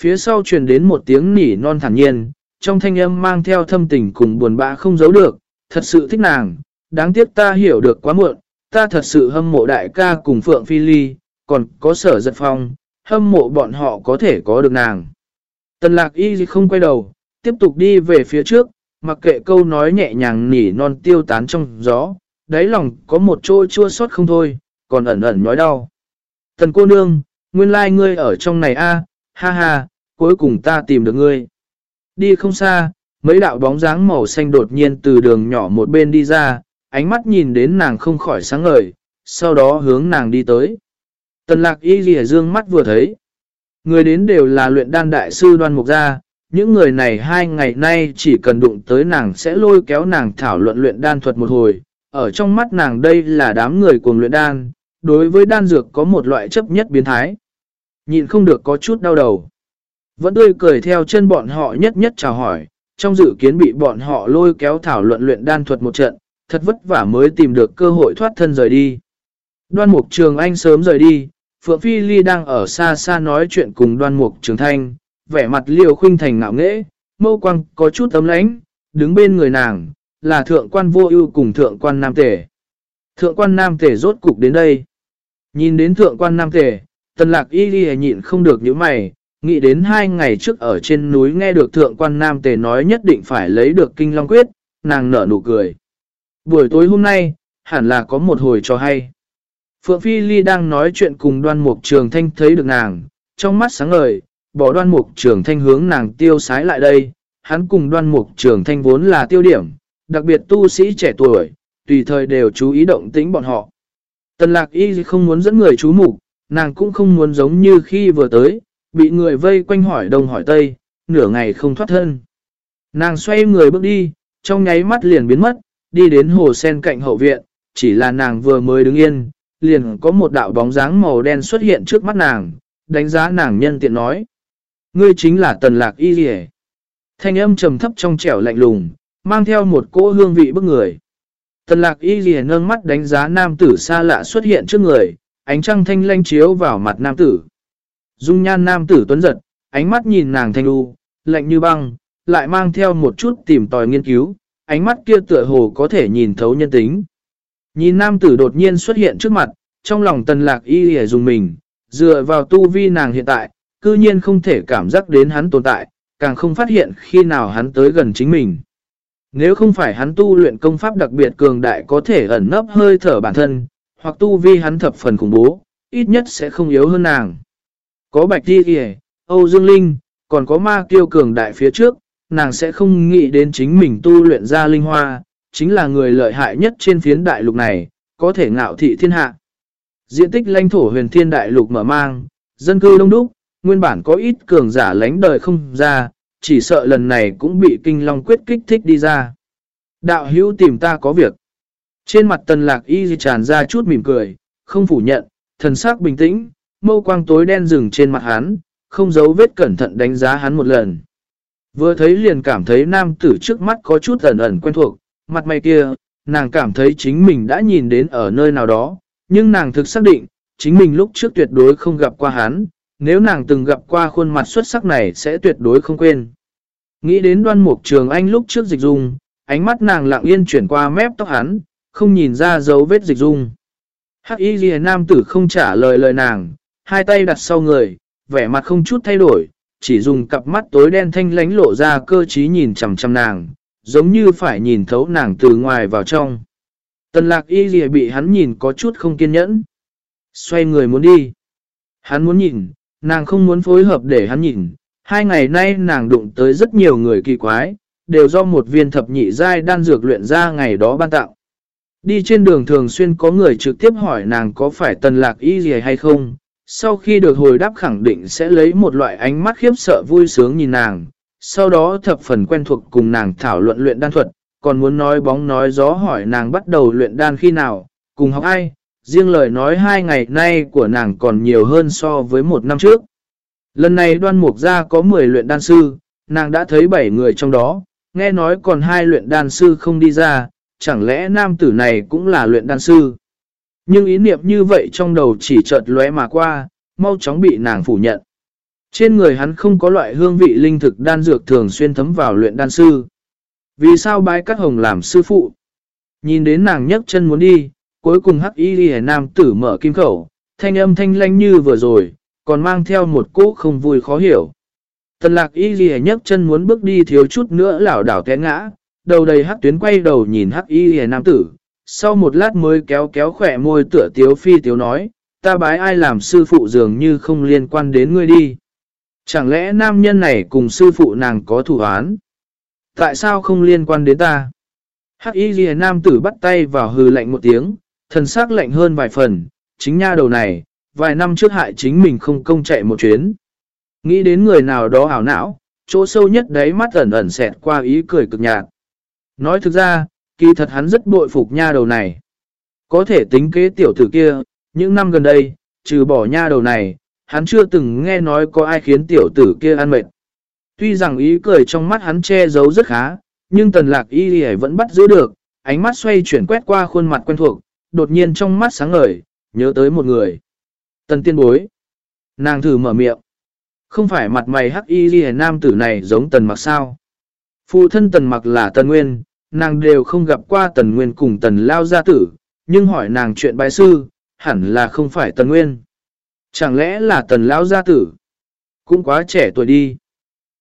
Phía sau truyền đến một tiếng nỉ non thản nhiên, trong thanh âm mang theo thâm tình cùng buồn bã không giấu được, thật sự thích nàng, đáng tiếc ta hiểu được quá muộn, ta thật sự hâm mộ đại ca cùng Phượng Phi Ly, còn có sở giật phong, hâm mộ bọn họ có thể có được nàng. Tần lạc y không quay đầu, tiếp tục đi về phía trước, mặc kệ câu nói nhẹ nhàng nỉ non tiêu tán trong gió, đáy lòng có một chỗ chua xót không thôi, còn ẩn ẩn nhói đau. Tần cô nương, nguyên lai like ngươi ở trong này a ha ha, cuối cùng ta tìm được ngươi. Đi không xa, Mấy đạo bóng dáng màu xanh đột nhiên từ đường nhỏ một bên đi ra, ánh mắt nhìn đến nàng không khỏi sáng ngời, sau đó hướng nàng đi tới. Tần lạc y ghi dương mắt vừa thấy. Người đến đều là luyện đan đại sư đoan mục gia, những người này hai ngày nay chỉ cần đụng tới nàng sẽ lôi kéo nàng thảo luận luyện đan thuật một hồi. Ở trong mắt nàng đây là đám người cùng luyện đan, đối với đan dược có một loại chấp nhất biến thái. Nhìn không được có chút đau đầu. Vẫn tươi cười theo chân bọn họ nhất nhất chào hỏi, trong dự kiến bị bọn họ lôi kéo thảo luận luyện đan thuật một trận, thật vất vả mới tìm được cơ hội thoát thân rời đi. Đoan mục trường anh sớm rời đi, Phượng Phi Ly đang ở xa xa nói chuyện cùng đoan mục trường thanh, vẻ mặt liều khuynh thành ngạo nghễ, mâu quăng có chút ấm lãnh, đứng bên người nàng, là thượng quan vô ưu cùng thượng quan nam tể. Thượng quan nam tể rốt cục đến đây. Nhìn đến thượng quan nam tể, tần lạc y ghi nhịn không được những mày, nghĩ đến hai ngày trước ở trên núi nghe được thượng quan nam tể nói nhất định phải lấy được kinh long quyết, nàng nở nụ cười. Buổi tối hôm nay, hẳn là có một hồi cho hay. Phượng Phi Ly đang nói chuyện cùng đoan mục trường thanh thấy được nàng, trong mắt sáng ngời, bỏ đoan mục trường thanh hướng nàng tiêu sái lại đây, hắn cùng đoan mục trường thanh vốn là tiêu điểm, đặc biệt tu sĩ trẻ tuổi, tùy thời đều chú ý động tĩnh bọn họ. Tần lạc y không muốn dẫn người chú mục nàng cũng không muốn giống như khi vừa tới, bị người vây quanh hỏi đông hỏi tây, nửa ngày không thoát thân. Nàng xoay người bước đi, trong nháy mắt liền biến mất, đi đến hồ sen cạnh hậu viện, chỉ là nàng vừa mới đứng yên, liền có một đạo bóng dáng màu đen xuất hiện trước mắt nàng, đánh giá nàng nhân tiện nói. Ngươi chính là tần lạc y rỉ. Thanh âm trầm thấp trong trẻo lạnh lùng, mang theo một cỗ hương vị bức người. Tần lạc y rỉ nâng mắt đánh giá nam tử xa lạ xuất hiện trước người, ánh trăng thanh lanh chiếu vào mặt nam tử. Dung nhan nam tử tuấn giật, ánh mắt nhìn nàng thanh u, lạnh như băng, lại mang theo một chút tìm tòi nghiên cứu, ánh mắt kia tựa hồ có thể nhìn thấu nhân tính. Nhìn nam tử đột nhiên xuất hiện trước mặt, trong lòng tần lạc y hề dùng mình, dựa vào tu vi nàng hiện tại, cư nhiên không thể cảm giác đến hắn tồn tại, càng không phát hiện khi nào hắn tới gần chính mình. Nếu không phải hắn tu luyện công pháp đặc biệt cường đại có thể ẩn nấp hơi thở bản thân, hoặc tu vi hắn thập phần khủng bố, ít nhất sẽ không yếu hơn nàng. Có bạch đi kìa, Âu Dương Linh, còn có ma kiêu cường đại phía trước, nàng sẽ không nghĩ đến chính mình tu luyện ra linh hoa, chính là người lợi hại nhất trên phiến đại lục này, có thể ngạo thị thiên hạ. Diện tích lãnh thổ huyền thiên đại lục mở mang, dân cư đông đúc, nguyên bản có ít cường giả lánh đời không ra, chỉ sợ lần này cũng bị kinh long quyết kích thích đi ra. Đạo hữu tìm ta có việc. Trên mặt tần lạc y tràn ra chút mỉm cười, không phủ nhận, thần sắc bình tĩnh, mâu quang tối đen rừng trên mặt hắn, không giấu vết cẩn thận đánh giá hắn một lần. Vừa thấy liền cảm thấy nam tử trước mắt có chút ẩn ẩn quen thuộc, mặt mày kia, nàng cảm thấy chính mình đã nhìn đến ở nơi nào đó, nhưng nàng thực xác định, chính mình lúc trước tuyệt đối không gặp qua hắn, nếu nàng từng gặp qua khuôn mặt xuất sắc này sẽ tuyệt đối không quên. Nghĩ đến đoan mục trường anh lúc trước dịch dung, ánh mắt nàng lặng yên chuyển qua mép tóc hắn, không nhìn ra dấu vết dịch dung. Hắc y ghi nam tử không trả lời lời nàng, hai tay đặt sau người, vẻ mặt không chút thay đổi, chỉ dùng cặp mắt tối đen thanh lánh lộ ra cơ trí nhìn chằm chằm nàng, giống như phải nhìn thấu nàng từ ngoài vào trong. Tần lạc y gì bị hắn nhìn có chút không kiên nhẫn. Xoay người muốn đi. Hắn muốn nhìn, nàng không muốn phối hợp để hắn nhìn. Hai ngày nay nàng đụng tới rất nhiều người kỳ quái, đều do một viên thập nhị giai đan dược luyện ra ngày đó ban tạo. Đi trên đường thường xuyên có người trực tiếp hỏi nàng có phải tần lạc y gì hay không. Sau khi được hồi đáp khẳng định sẽ lấy một loại ánh mắt khiếp sợ vui sướng nhìn nàng. Sau đó thập phần quen thuộc cùng nàng thảo luận luyện đan thuật, còn muốn nói bóng nói gió hỏi nàng bắt đầu luyện đan khi nào, cùng học ai. Riêng lời nói hai ngày nay của nàng còn nhiều hơn so với một năm trước. Lần này đoan mục ra có 10 luyện đan sư, nàng đã thấy 7 người trong đó, nghe nói còn hai luyện đan sư không đi ra, chẳng lẽ nam tử này cũng là luyện đan sư. Nhưng ý niệm như vậy trong đầu chỉ chợt lóe mà qua, mau chóng bị nàng phủ nhận. Trên người hắn không có loại hương vị linh thực đan dược thường xuyên thấm vào luyện đan sư. Vì sao bái cắt hồng làm sư phụ? Nhìn đến nàng nhấc chân muốn đi, cuối cùng hắc y ghi nam tử mở kim khẩu, thanh âm thanh lanh như vừa rồi, còn mang theo một cỗ không vui khó hiểu. Tần lạc y ghi nhấc chân muốn bước đi thiếu chút nữa lảo đảo té ngã, đầu đầy hắc tuyến quay đầu nhìn hắc y ghi nam tử, sau một lát mới kéo kéo khỏe môi tựa tiếu phi tiếu nói, ta bái ai làm sư phụ dường như không liên quan đến ngươi đi. Chẳng lẽ nam nhân này cùng sư phụ nàng có thủ án? Tại sao không liên quan đến ta? Hắc y ghi nam tử bắt tay vào hừ lạnh một tiếng, thần sắc lạnh hơn vài phần, chính nha đầu này, vài năm trước hại chính mình không công chạy một chuyến. Nghĩ đến người nào đó ảo não, chỗ sâu nhất đấy mắt ẩn ẩn xẹt qua ý cười cực nhạt. Nói thực ra, kỳ thật hắn rất bội phục nha đầu này. Có thể tính kế tiểu tử kia, những năm gần đây, trừ bỏ nha đầu này, hắn chưa từng nghe nói có ai khiến tiểu tử kia ăn mệt. Tuy rằng ý cười trong mắt hắn che giấu rất khá, nhưng tần lạc y vẫn bắt giữ được, ánh mắt xoay chuyển quét qua khuôn mặt quen thuộc, đột nhiên trong mắt sáng ngời, nhớ tới một người. Tần tiên bối. Nàng thử mở miệng. Không phải mặt mày hắc y ghi nam tử này giống tần mặc sao. Phụ thân tần mặc là tần nguyên, nàng đều không gặp qua tần nguyên cùng tần lao gia tử, nhưng hỏi nàng chuyện bài sư, hẳn là không phải tần nguyên. Chẳng lẽ là tần lão gia tử? Cũng quá trẻ tuổi đi.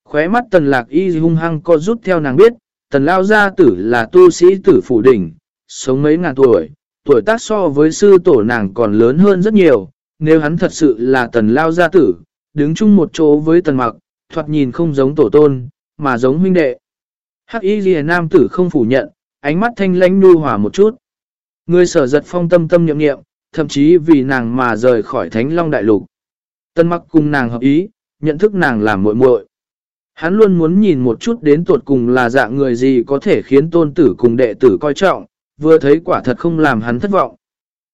Khóe mắt tần lạc y hung hăng co rút theo nàng biết, tần lao gia tử là tu sĩ tử phủ đỉnh, sống mấy ngàn tuổi, tuổi tác so với sư tổ nàng còn lớn hơn rất nhiều, nếu hắn thật sự là tần lao gia tử, đứng chung một chỗ với tần mặc, thoạt nhìn không giống tổ tôn, mà giống huynh đệ. Hắc y ghi nam tử không phủ nhận, ánh mắt thanh lãnh nu hòa một chút. Người sở giật phong tâm tâm nhậm nghiệm, thậm chí vì nàng mà rời khỏi thánh long đại lục. Tân mặc cùng nàng hợp ý, nhận thức nàng làm muội muội. Hắn luôn muốn nhìn một chút đến tuột cùng là dạng người gì có thể khiến tôn tử cùng đệ tử coi trọng, vừa thấy quả thật không làm hắn thất vọng.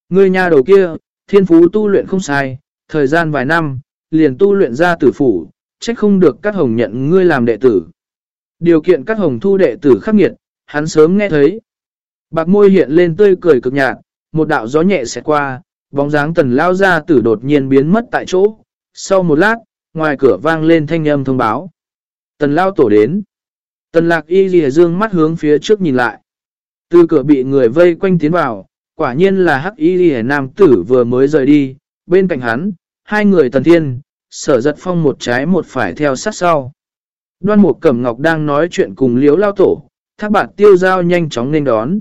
Người nhà đầu kia, thiên phú tu luyện không sai, thời gian vài năm, liền tu luyện ra tử phủ, trách không được các hồng nhận ngươi làm đệ tử. Điều kiện các hồng thu đệ tử khắc nghiệt, hắn sớm nghe thấy. Bạc môi hiện lên tươi cười cực nhạt, một đạo gió nhẹ sẽ qua, bóng dáng tần lao ra tử đột nhiên biến mất tại chỗ. Sau một lát, ngoài cửa vang lên thanh âm thông báo. Tần lao tổ đến. Tần lạc y lìa dương mắt hướng phía trước nhìn lại. Từ cửa bị người vây quanh tiến vào, quả nhiên là hắc y lìa nam tử vừa mới rời đi, bên cạnh hắn, hai người tần thiên, sở giật phong một trái một phải theo sát sau. Đoan Mục Cẩm Ngọc đang nói chuyện cùng liếu lao tổ, thác bạn tiêu giao nhanh chóng nên đón.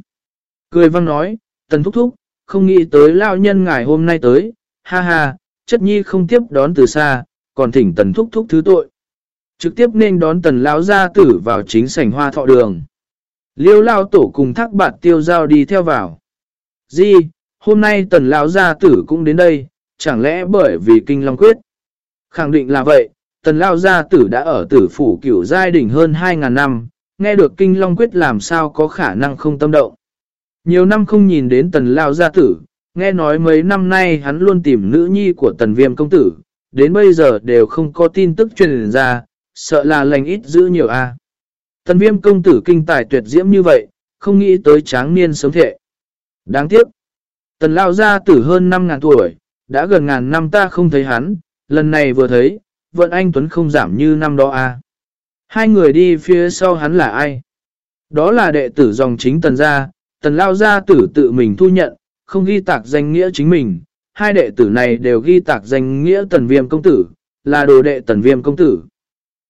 Cười văng nói, tần thúc thúc, không nghĩ tới lao nhân ngài hôm nay tới, ha ha, chất nhi không tiếp đón từ xa, còn thỉnh tần thúc thúc thứ tội. Trực tiếp nên đón tần lão gia tử vào chính sảnh hoa thọ đường. Liêu lao tổ cùng thác bạt tiêu giao đi theo vào. Di, hôm nay tần lão gia tử cũng đến đây, chẳng lẽ bởi vì kinh long quyết? Khẳng định là vậy, tần lão gia tử đã ở tử phủ cửu giai đỉnh hơn 2.000 năm, nghe được kinh long quyết làm sao có khả năng không tâm động. Nhiều năm không nhìn đến tần lao gia tử, nghe nói mấy năm nay hắn luôn tìm nữ nhi của tần viêm công tử, đến bây giờ đều không có tin tức truyền ra, sợ là lành ít giữ nhiều a. Tần viêm công tử kinh tài tuyệt diễm như vậy, không nghĩ tới tráng niên sống thệ. Đáng tiếc, tần lao gia tử hơn 5.000 tuổi, đã gần ngàn năm ta không thấy hắn, lần này vừa thấy, vận anh Tuấn không giảm như năm đó a. Hai người đi phía sau hắn là ai? Đó là đệ tử dòng chính tần gia, tần lao gia tử tự mình thu nhận, không ghi tạc danh nghĩa chính mình. Hai đệ tử này đều ghi tạc danh nghĩa tần viêm công tử, là đồ đệ tần viêm công tử.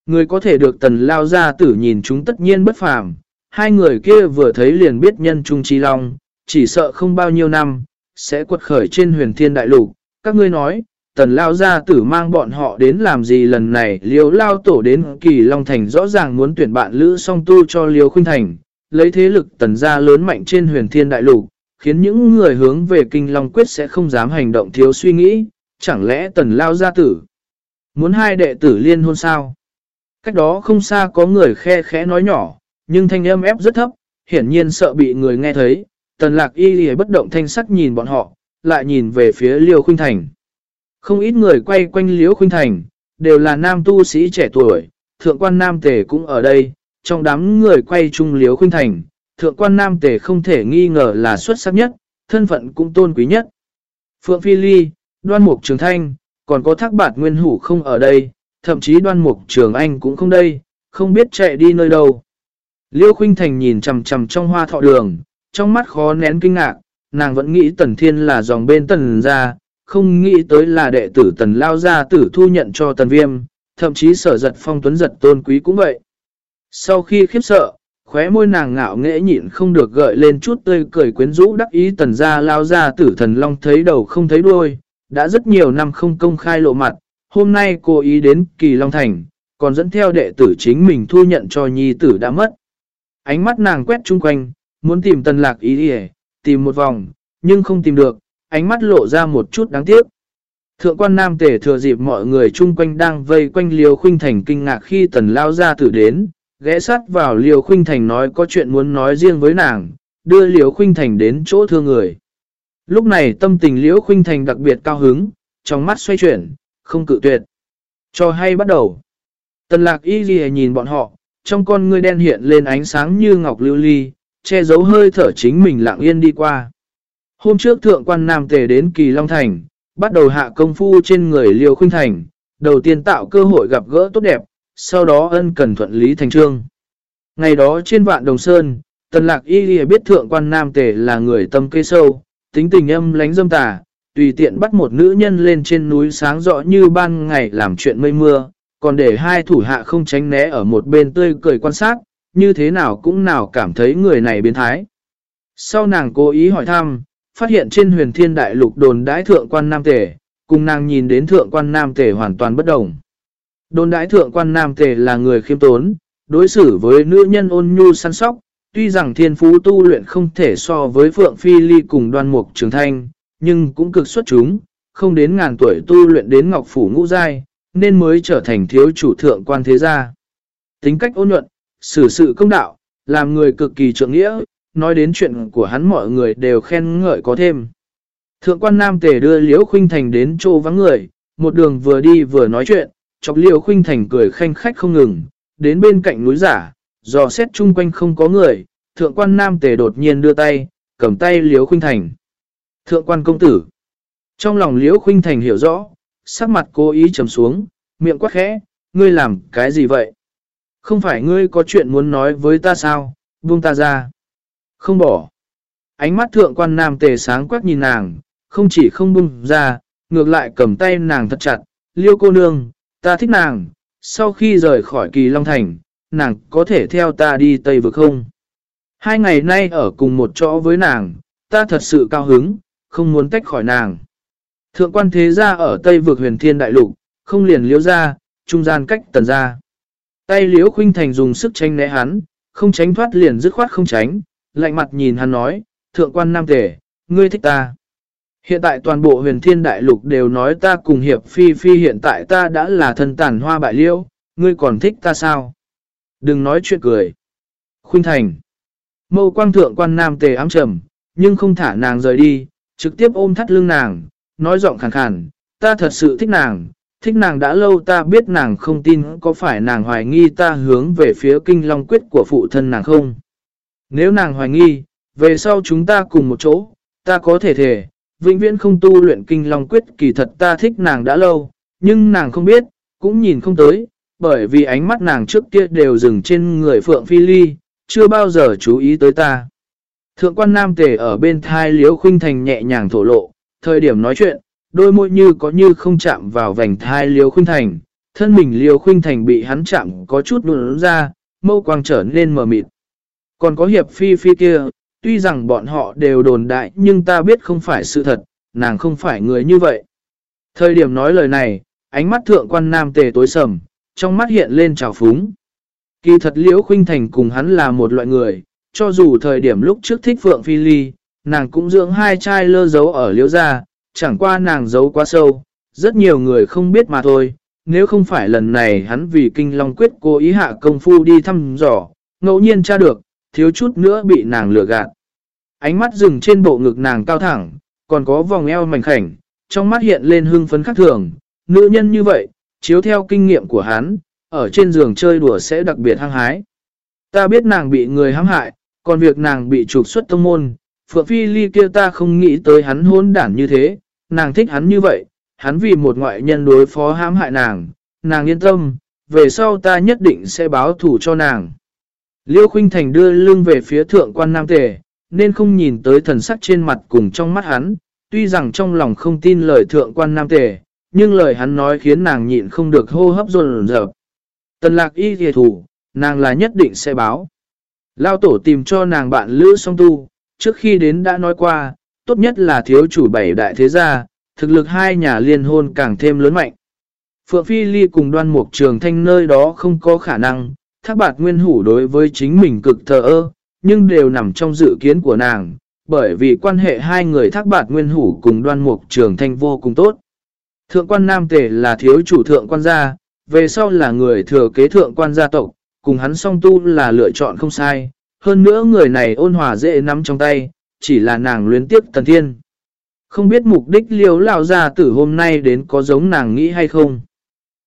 Người có thể được tần lao gia tử nhìn chúng tất nhiên bất phàm. Hai người kia vừa thấy liền biết nhân trung chi long, chỉ sợ không bao nhiêu năm, sẽ quật khởi trên huyền thiên đại lục. Các ngươi nói, tần lao gia tử mang bọn họ đến làm gì lần này liều lao tổ đến kỳ long thành rõ ràng muốn tuyển bạn lữ song tu cho liều khuynh thành, lấy thế lực tần gia lớn mạnh trên huyền thiên đại lục, khiến những người hướng về kinh long quyết sẽ không dám hành động thiếu suy nghĩ, chẳng lẽ tần lao gia tử muốn hai đệ tử liên hôn sao? Cách đó không xa có người khe khẽ nói nhỏ, nhưng thanh âm ép rất thấp, hiển nhiên sợ bị người nghe thấy. Tần lạc y lì bất động thanh sắc nhìn bọn họ, lại nhìn về phía Liêu Khuynh Thành. Không ít người quay quanh Liêu Khuynh Thành, đều là nam tu sĩ trẻ tuổi, thượng quan nam tể cũng ở đây, trong đám người quay chung liếu Khuynh Thành, thượng quan nam tể không thể nghi ngờ là xuất sắc nhất, thân phận cũng tôn quý nhất. Phượng Phi Ly, Đoan Mục Trường Thanh, còn có thác bạt nguyên hủ không ở đây, thậm chí đoan mục trường anh cũng không đây, không biết chạy đi nơi đâu. Liêu Khuynh Thành nhìn chầm chầm trong hoa thọ đường, trong mắt khó nén kinh ngạc, nàng vẫn nghĩ Tần Thiên là dòng bên Tần ra, không nghĩ tới là đệ tử Tần Lao gia tử thu nhận cho Tần Viêm, thậm chí sở giật phong tuấn giật tôn quý cũng vậy. Sau khi khiếp sợ, khóe môi nàng ngạo nghễ nhịn không được gợi lên chút tươi cười quyến rũ đắc ý Tần ra Lao ra tử Thần Long thấy đầu không thấy đuôi, đã rất nhiều năm không công khai lộ mặt, hôm nay cô ý đến Kỳ Long Thành, còn dẫn theo đệ tử chính mình thu nhận cho nhi tử đã mất. Ánh mắt nàng quét chung quanh, muốn tìm tần lạc ý đi tìm một vòng, nhưng không tìm được, ánh mắt lộ ra một chút đáng tiếc. Thượng quan nam tể thừa dịp mọi người chung quanh đang vây quanh liều Khuynh Thành kinh ngạc khi tần lao ra tử đến, ghé sát vào Liều Khuynh Thành nói có chuyện muốn nói riêng với nàng, đưa Liều Khuynh Thành đến chỗ thương người. Lúc này tâm tình liễu Khuynh Thành đặc biệt cao hứng, trong mắt xoay chuyển, không cự tuyệt. Cho hay bắt đầu. Tần lạc y ghi nhìn bọn họ, trong con ngươi đen hiện lên ánh sáng như ngọc lưu ly, che giấu hơi thở chính mình lặng yên đi qua. Hôm trước thượng quan Nam Tề đến Kỳ Long Thành, bắt đầu hạ công phu trên người Liêu Khuynh Thành, đầu tiên tạo cơ hội gặp gỡ tốt đẹp, sau đó ân cần thuận lý thành trương. Ngày đó trên vạn Đồng Sơn, Tần Lạc Y Ghi biết thượng quan Nam Tề là người tâm cây sâu, tính tình âm lánh dâm tà, tùy tiện bắt một nữ nhân lên trên núi sáng rõ như ban ngày làm chuyện mây mưa, còn để hai thủ hạ không tránh né ở một bên tươi cười quan sát, như thế nào cũng nào cảm thấy người này biến thái. Sau nàng cố ý hỏi thăm, phát hiện trên huyền thiên đại lục đồn đái thượng quan nam tể, cùng nàng nhìn đến thượng quan nam tể hoàn toàn bất đồng. Đồn đãi thượng quan nam tề là người khiêm tốn, đối xử với nữ nhân ôn nhu săn sóc, tuy rằng thiên phú tu luyện không thể so với Phượng Phi Ly cùng đoan mục trường thanh, nhưng cũng cực xuất chúng, không đến ngàn tuổi tu luyện đến ngọc phủ ngũ giai, nên mới trở thành thiếu chủ thượng quan thế gia. Tính cách ôn nhuận, xử sự công đạo, làm người cực kỳ trượng nghĩa, nói đến chuyện của hắn mọi người đều khen ngợi có thêm. Thượng quan Nam Tề đưa Liễu Khuynh Thành đến chỗ vắng người, một đường vừa đi vừa nói chuyện, chọc Liễu Khuynh Thành cười khanh khách không ngừng, đến bên cạnh núi giả, dò xét chung quanh không có người, thượng quan Nam Tề đột nhiên đưa tay, cầm tay Liễu Khuynh Thành. Thượng quan công tử. Trong lòng Liễu Khuynh Thành hiểu rõ, sắc mặt cố ý trầm xuống, miệng quát khẽ, ngươi làm cái gì vậy? Không phải ngươi có chuyện muốn nói với ta sao, buông ta ra. Không bỏ. Ánh mắt thượng quan nam tề sáng quắc nhìn nàng, không chỉ không buông ra, ngược lại cầm tay nàng thật chặt, liêu cô nương, ta thích nàng, sau khi rời khỏi kỳ Long Thành, nàng có thể theo ta đi Tây Vực không? Hai ngày nay ở cùng một chỗ với nàng, ta thật sự cao hứng, không muốn tách khỏi nàng. Thượng quan thế gia ở Tây vực huyền thiên đại lục, không liền liễu ra, trung gian cách tần ra. Tay liễu khuynh thành dùng sức tranh né hắn, không tránh thoát liền dứt khoát không tránh, lạnh mặt nhìn hắn nói, thượng quan nam tể, ngươi thích ta. Hiện tại toàn bộ huyền thiên đại lục đều nói ta cùng hiệp phi phi hiện tại ta đã là thân tàn hoa bại liêu ngươi còn thích ta sao? Đừng nói chuyện cười. Khuynh thành. Mâu quang thượng quan nam tề ám trầm, nhưng không thả nàng rời đi, trực tiếp ôm thắt lưng nàng, nói giọng khàn khàn, ta thật sự thích nàng, thích nàng đã lâu ta biết nàng không tin có phải nàng hoài nghi ta hướng về phía kinh long quyết của phụ thân nàng không. Nếu nàng hoài nghi, về sau chúng ta cùng một chỗ, ta có thể thể, vĩnh viễn không tu luyện kinh long quyết kỳ thật ta thích nàng đã lâu, nhưng nàng không biết, cũng nhìn không tới, bởi vì ánh mắt nàng trước kia đều dừng trên người Phượng Phi Ly, chưa bao giờ chú ý tới ta. Thượng quan nam tề ở bên thai liễu khuynh thành nhẹ nhàng thổ lộ, thời điểm nói chuyện, đôi môi như có như không chạm vào vành thai liêu khuynh thành, thân mình liêu khuynh thành bị hắn chạm có chút nụn ra, mâu quang trở nên mờ mịt. Còn có hiệp phi phi kia, tuy rằng bọn họ đều đồn đại nhưng ta biết không phải sự thật, nàng không phải người như vậy. Thời điểm nói lời này, ánh mắt thượng quan nam tề tối sầm, trong mắt hiện lên trào phúng. Kỳ thật liễu khuynh thành cùng hắn là một loại người, cho dù thời điểm lúc trước thích Phượng Phi Ly, nàng cũng dưỡng hai trai lơ giấu ở liễu gia, chẳng qua nàng giấu quá sâu, rất nhiều người không biết mà thôi. Nếu không phải lần này hắn vì kinh long quyết cố ý hạ công phu đi thăm dò, ngẫu nhiên tra được, thiếu chút nữa bị nàng lừa gạt. Ánh mắt dừng trên bộ ngực nàng cao thẳng, còn có vòng eo mảnh khảnh, trong mắt hiện lên hưng phấn khắc thường. Nữ nhân như vậy, chiếu theo kinh nghiệm của hắn, ở trên giường chơi đùa sẽ đặc biệt hăng hái. Ta biết nàng bị người hãm hại, còn việc nàng bị trục xuất tông môn, Phượng Phi Ly kia ta không nghĩ tới hắn hôn đản như thế, nàng thích hắn như vậy, hắn vì một ngoại nhân đối phó hãm hại nàng, nàng yên tâm, về sau ta nhất định sẽ báo thủ cho nàng. Liêu Khuynh Thành đưa lưng về phía thượng quan nam tề, nên không nhìn tới thần sắc trên mặt cùng trong mắt hắn, tuy rằng trong lòng không tin lời thượng quan nam tề, nhưng lời hắn nói khiến nàng nhịn không được hô hấp run rợp. Tần lạc y thề thủ, nàng là nhất định sẽ báo. Lao tổ tìm cho nàng bạn lữ song tu, trước khi đến đã nói qua, tốt nhất là thiếu chủ bảy đại thế gia, thực lực hai nhà liên hôn càng thêm lớn mạnh. Phượng Phi Ly cùng đoan mục trường thanh nơi đó không có khả năng, thác bạt nguyên hủ đối với chính mình cực thờ ơ, nhưng đều nằm trong dự kiến của nàng, bởi vì quan hệ hai người thác bạt nguyên hủ cùng đoan mục trường thanh vô cùng tốt. Thượng quan Nam Tề là thiếu chủ thượng quan gia, về sau là người thừa kế thượng quan gia tộc, cùng hắn song tu là lựa chọn không sai. Hơn nữa người này ôn hòa dễ nắm trong tay, chỉ là nàng luyến tiếp tần thiên. Không biết mục đích liều lao ra từ hôm nay đến có giống nàng nghĩ hay không.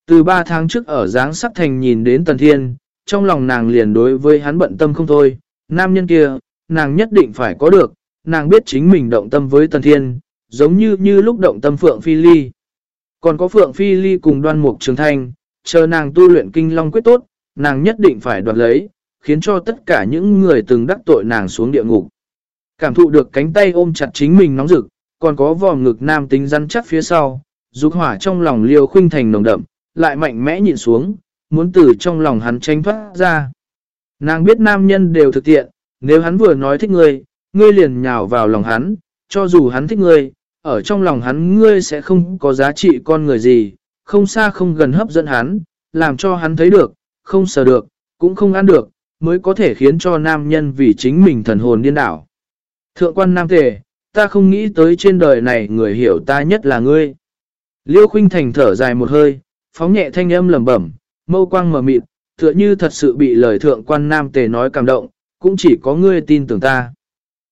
Từ ba tháng trước ở Giáng Sắc Thành nhìn đến tần thiên, trong lòng nàng liền đối với hắn bận tâm không thôi. Nam nhân kia, nàng nhất định phải có được, nàng biết chính mình động tâm với tần thiên, giống như như lúc động tâm Phượng Phi Ly. Còn có Phượng Phi Ly cùng đoan mục trường thanh, chờ nàng tu luyện kinh long quyết tốt, nàng nhất định phải đoạt lấy, khiến cho tất cả những người từng đắc tội nàng xuống địa ngục. Cảm thụ được cánh tay ôm chặt chính mình nóng rực, còn có vò ngực nam tính rắn chắc phía sau, dục hỏa trong lòng liều khuynh thành nồng đậm, lại mạnh mẽ nhìn xuống, muốn từ trong lòng hắn tranh thoát ra. Nàng biết nam nhân đều thực tiện, nếu hắn vừa nói thích ngươi, ngươi liền nhào vào lòng hắn, cho dù hắn thích ngươi, ở trong lòng hắn ngươi sẽ không có giá trị con người gì, không xa không gần hấp dẫn hắn, làm cho hắn thấy được, không sờ được, cũng không ăn được, mới có thể khiến cho nam nhân vì chính mình thần hồn điên đảo. Thượng quan nam tề, ta không nghĩ tới trên đời này người hiểu ta nhất là ngươi. Liêu khuynh thành thở dài một hơi, phóng nhẹ thanh âm lẩm bẩm, mâu quang mở mịt, tựa như thật sự bị lời thượng quan nam tề nói cảm động, cũng chỉ có ngươi tin tưởng ta.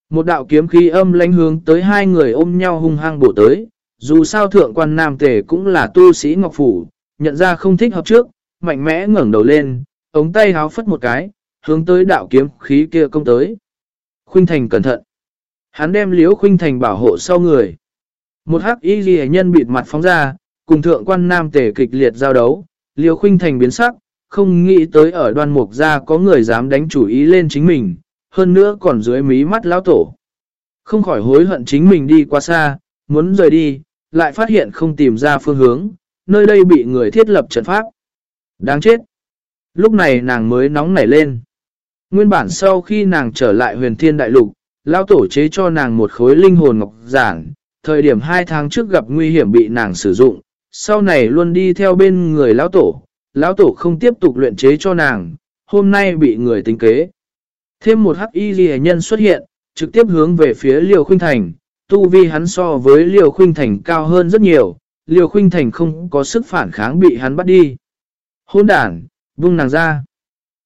Một đạo kiếm khí âm lãnh hướng tới hai người ôm nhau hung hăng bổ tới, dù sao thượng quan nam tề cũng là tu sĩ ngọc phủ, nhận ra không thích hợp trước, mạnh mẽ ngẩng đầu lên, ống tay háo phất một cái, hướng tới đạo kiếm khí kia công tới. Khuynh Thành cẩn thận. Hắn đem liễu Khuynh Thành bảo hộ sau người. Một hắc y ghi nhân bịt mặt phóng ra, cùng thượng quan nam tề kịch liệt giao đấu, Liêu Khuynh Thành biến sắc, không nghĩ tới ở đoan mục ra có người dám đánh chủ ý lên chính mình, hơn nữa còn dưới mí mắt lão tổ. Không khỏi hối hận chính mình đi quá xa, muốn rời đi, lại phát hiện không tìm ra phương hướng, nơi đây bị người thiết lập trận pháp. Đáng chết! Lúc này nàng mới nóng nảy lên. Nguyên bản sau khi nàng trở lại huyền thiên đại lục, lão tổ chế cho nàng một khối linh hồn ngọc giản, thời điểm 2 tháng trước gặp nguy hiểm bị nàng sử dụng, sau này luôn đi theo bên người lão tổ, lão tổ không tiếp tục luyện chế cho nàng, hôm nay bị người tính kế. Thêm một hắc y ghi nhân xuất hiện, trực tiếp hướng về phía Liều Khuynh Thành, tu vi hắn so với Liều Khuynh Thành cao hơn rất nhiều, Liều Khuynh Thành không có sức phản kháng bị hắn bắt đi. Hôn đản, vung nàng ra.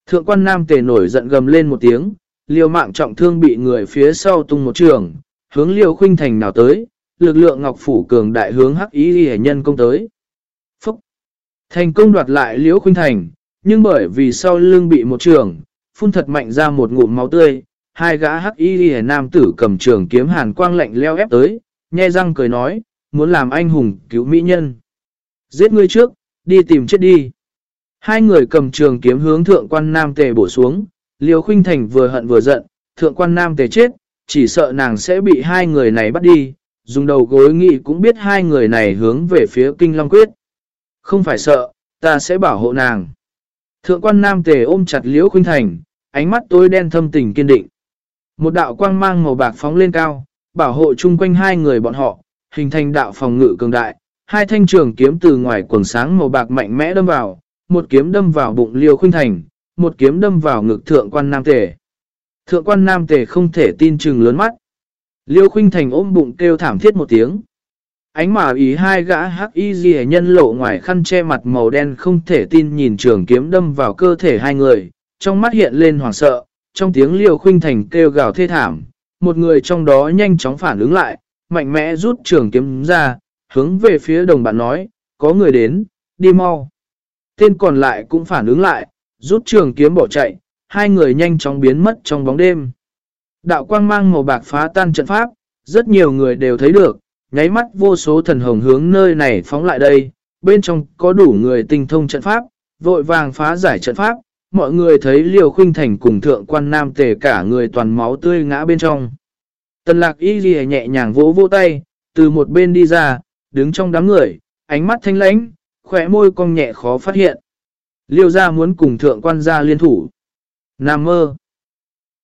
Thượng quan nam tề nổi giận gầm lên một tiếng, Liều mạng trọng thương bị người phía sau tung một trường, hướng Liều Khuynh Thành nào tới, lực lượng ngọc phủ cường đại hướng hắc y hệ nhân công tới. Phúc! Thành công đoạt lại Liễu Khuynh Thành, nhưng bởi vì sau lưng bị một trường, phun thật mạnh ra một ngụm máu tươi, hai gã hắc y hệ nam tử cầm trường kiếm hàn quang lạnh leo ép tới, nhe răng cười nói, muốn làm anh hùng cứu mỹ nhân. Giết ngươi trước, đi tìm chết đi. Hai người cầm trường kiếm hướng thượng quan nam tề bổ xuống, liều khuynh thành vừa hận vừa giận, thượng quan nam tề chết, chỉ sợ nàng sẽ bị hai người này bắt đi, dùng đầu gối nghị cũng biết hai người này hướng về phía kinh long quyết. Không phải sợ, ta sẽ bảo hộ nàng. Thượng quan nam tề ôm chặt liễu khuynh thành, ánh mắt tối đen thâm tình kiên định. Một đạo quang mang màu bạc phóng lên cao, bảo hộ chung quanh hai người bọn họ, hình thành đạo phòng ngự cường đại. Hai thanh trường kiếm từ ngoài quần sáng màu bạc mạnh mẽ đâm vào, một kiếm đâm vào bụng liêu khuynh thành, một kiếm đâm vào ngực thượng quan nam tề. Thượng quan nam tề không thể tin chừng lớn mắt. Liêu khuynh thành ôm bụng kêu thảm thiết một tiếng. Ánh mà ý hai gã hắc y ghi nhân lộ ngoài khăn che mặt màu đen không thể tin nhìn trường kiếm đâm vào cơ thể hai người, trong mắt hiện lên hoảng sợ, trong tiếng liều khuynh thành kêu gào thê thảm, một người trong đó nhanh chóng phản ứng lại, mạnh mẽ rút trường kiếm ra, hướng về phía đồng bạn nói, có người đến, đi mau. Tên còn lại cũng phản ứng lại, rút trường kiếm bỏ chạy, hai người nhanh chóng biến mất trong bóng đêm. Đạo quang mang màu bạc phá tan trận pháp, rất nhiều người đều thấy được, nháy mắt vô số thần hồng hướng nơi này phóng lại đây, bên trong có đủ người tinh thông trận pháp, vội vàng phá giải trận pháp, mọi người thấy liều khuynh thành cùng thượng quan nam tề cả người toàn máu tươi ngã bên trong. Tần lạc y ghi nhẹ nhàng vỗ vỗ tay, từ một bên đi ra, đứng trong đám người, ánh mắt thanh lãnh, khỏe môi cong nhẹ khó phát hiện. Liêu ra muốn cùng thượng quan gia liên thủ. Nam mơ.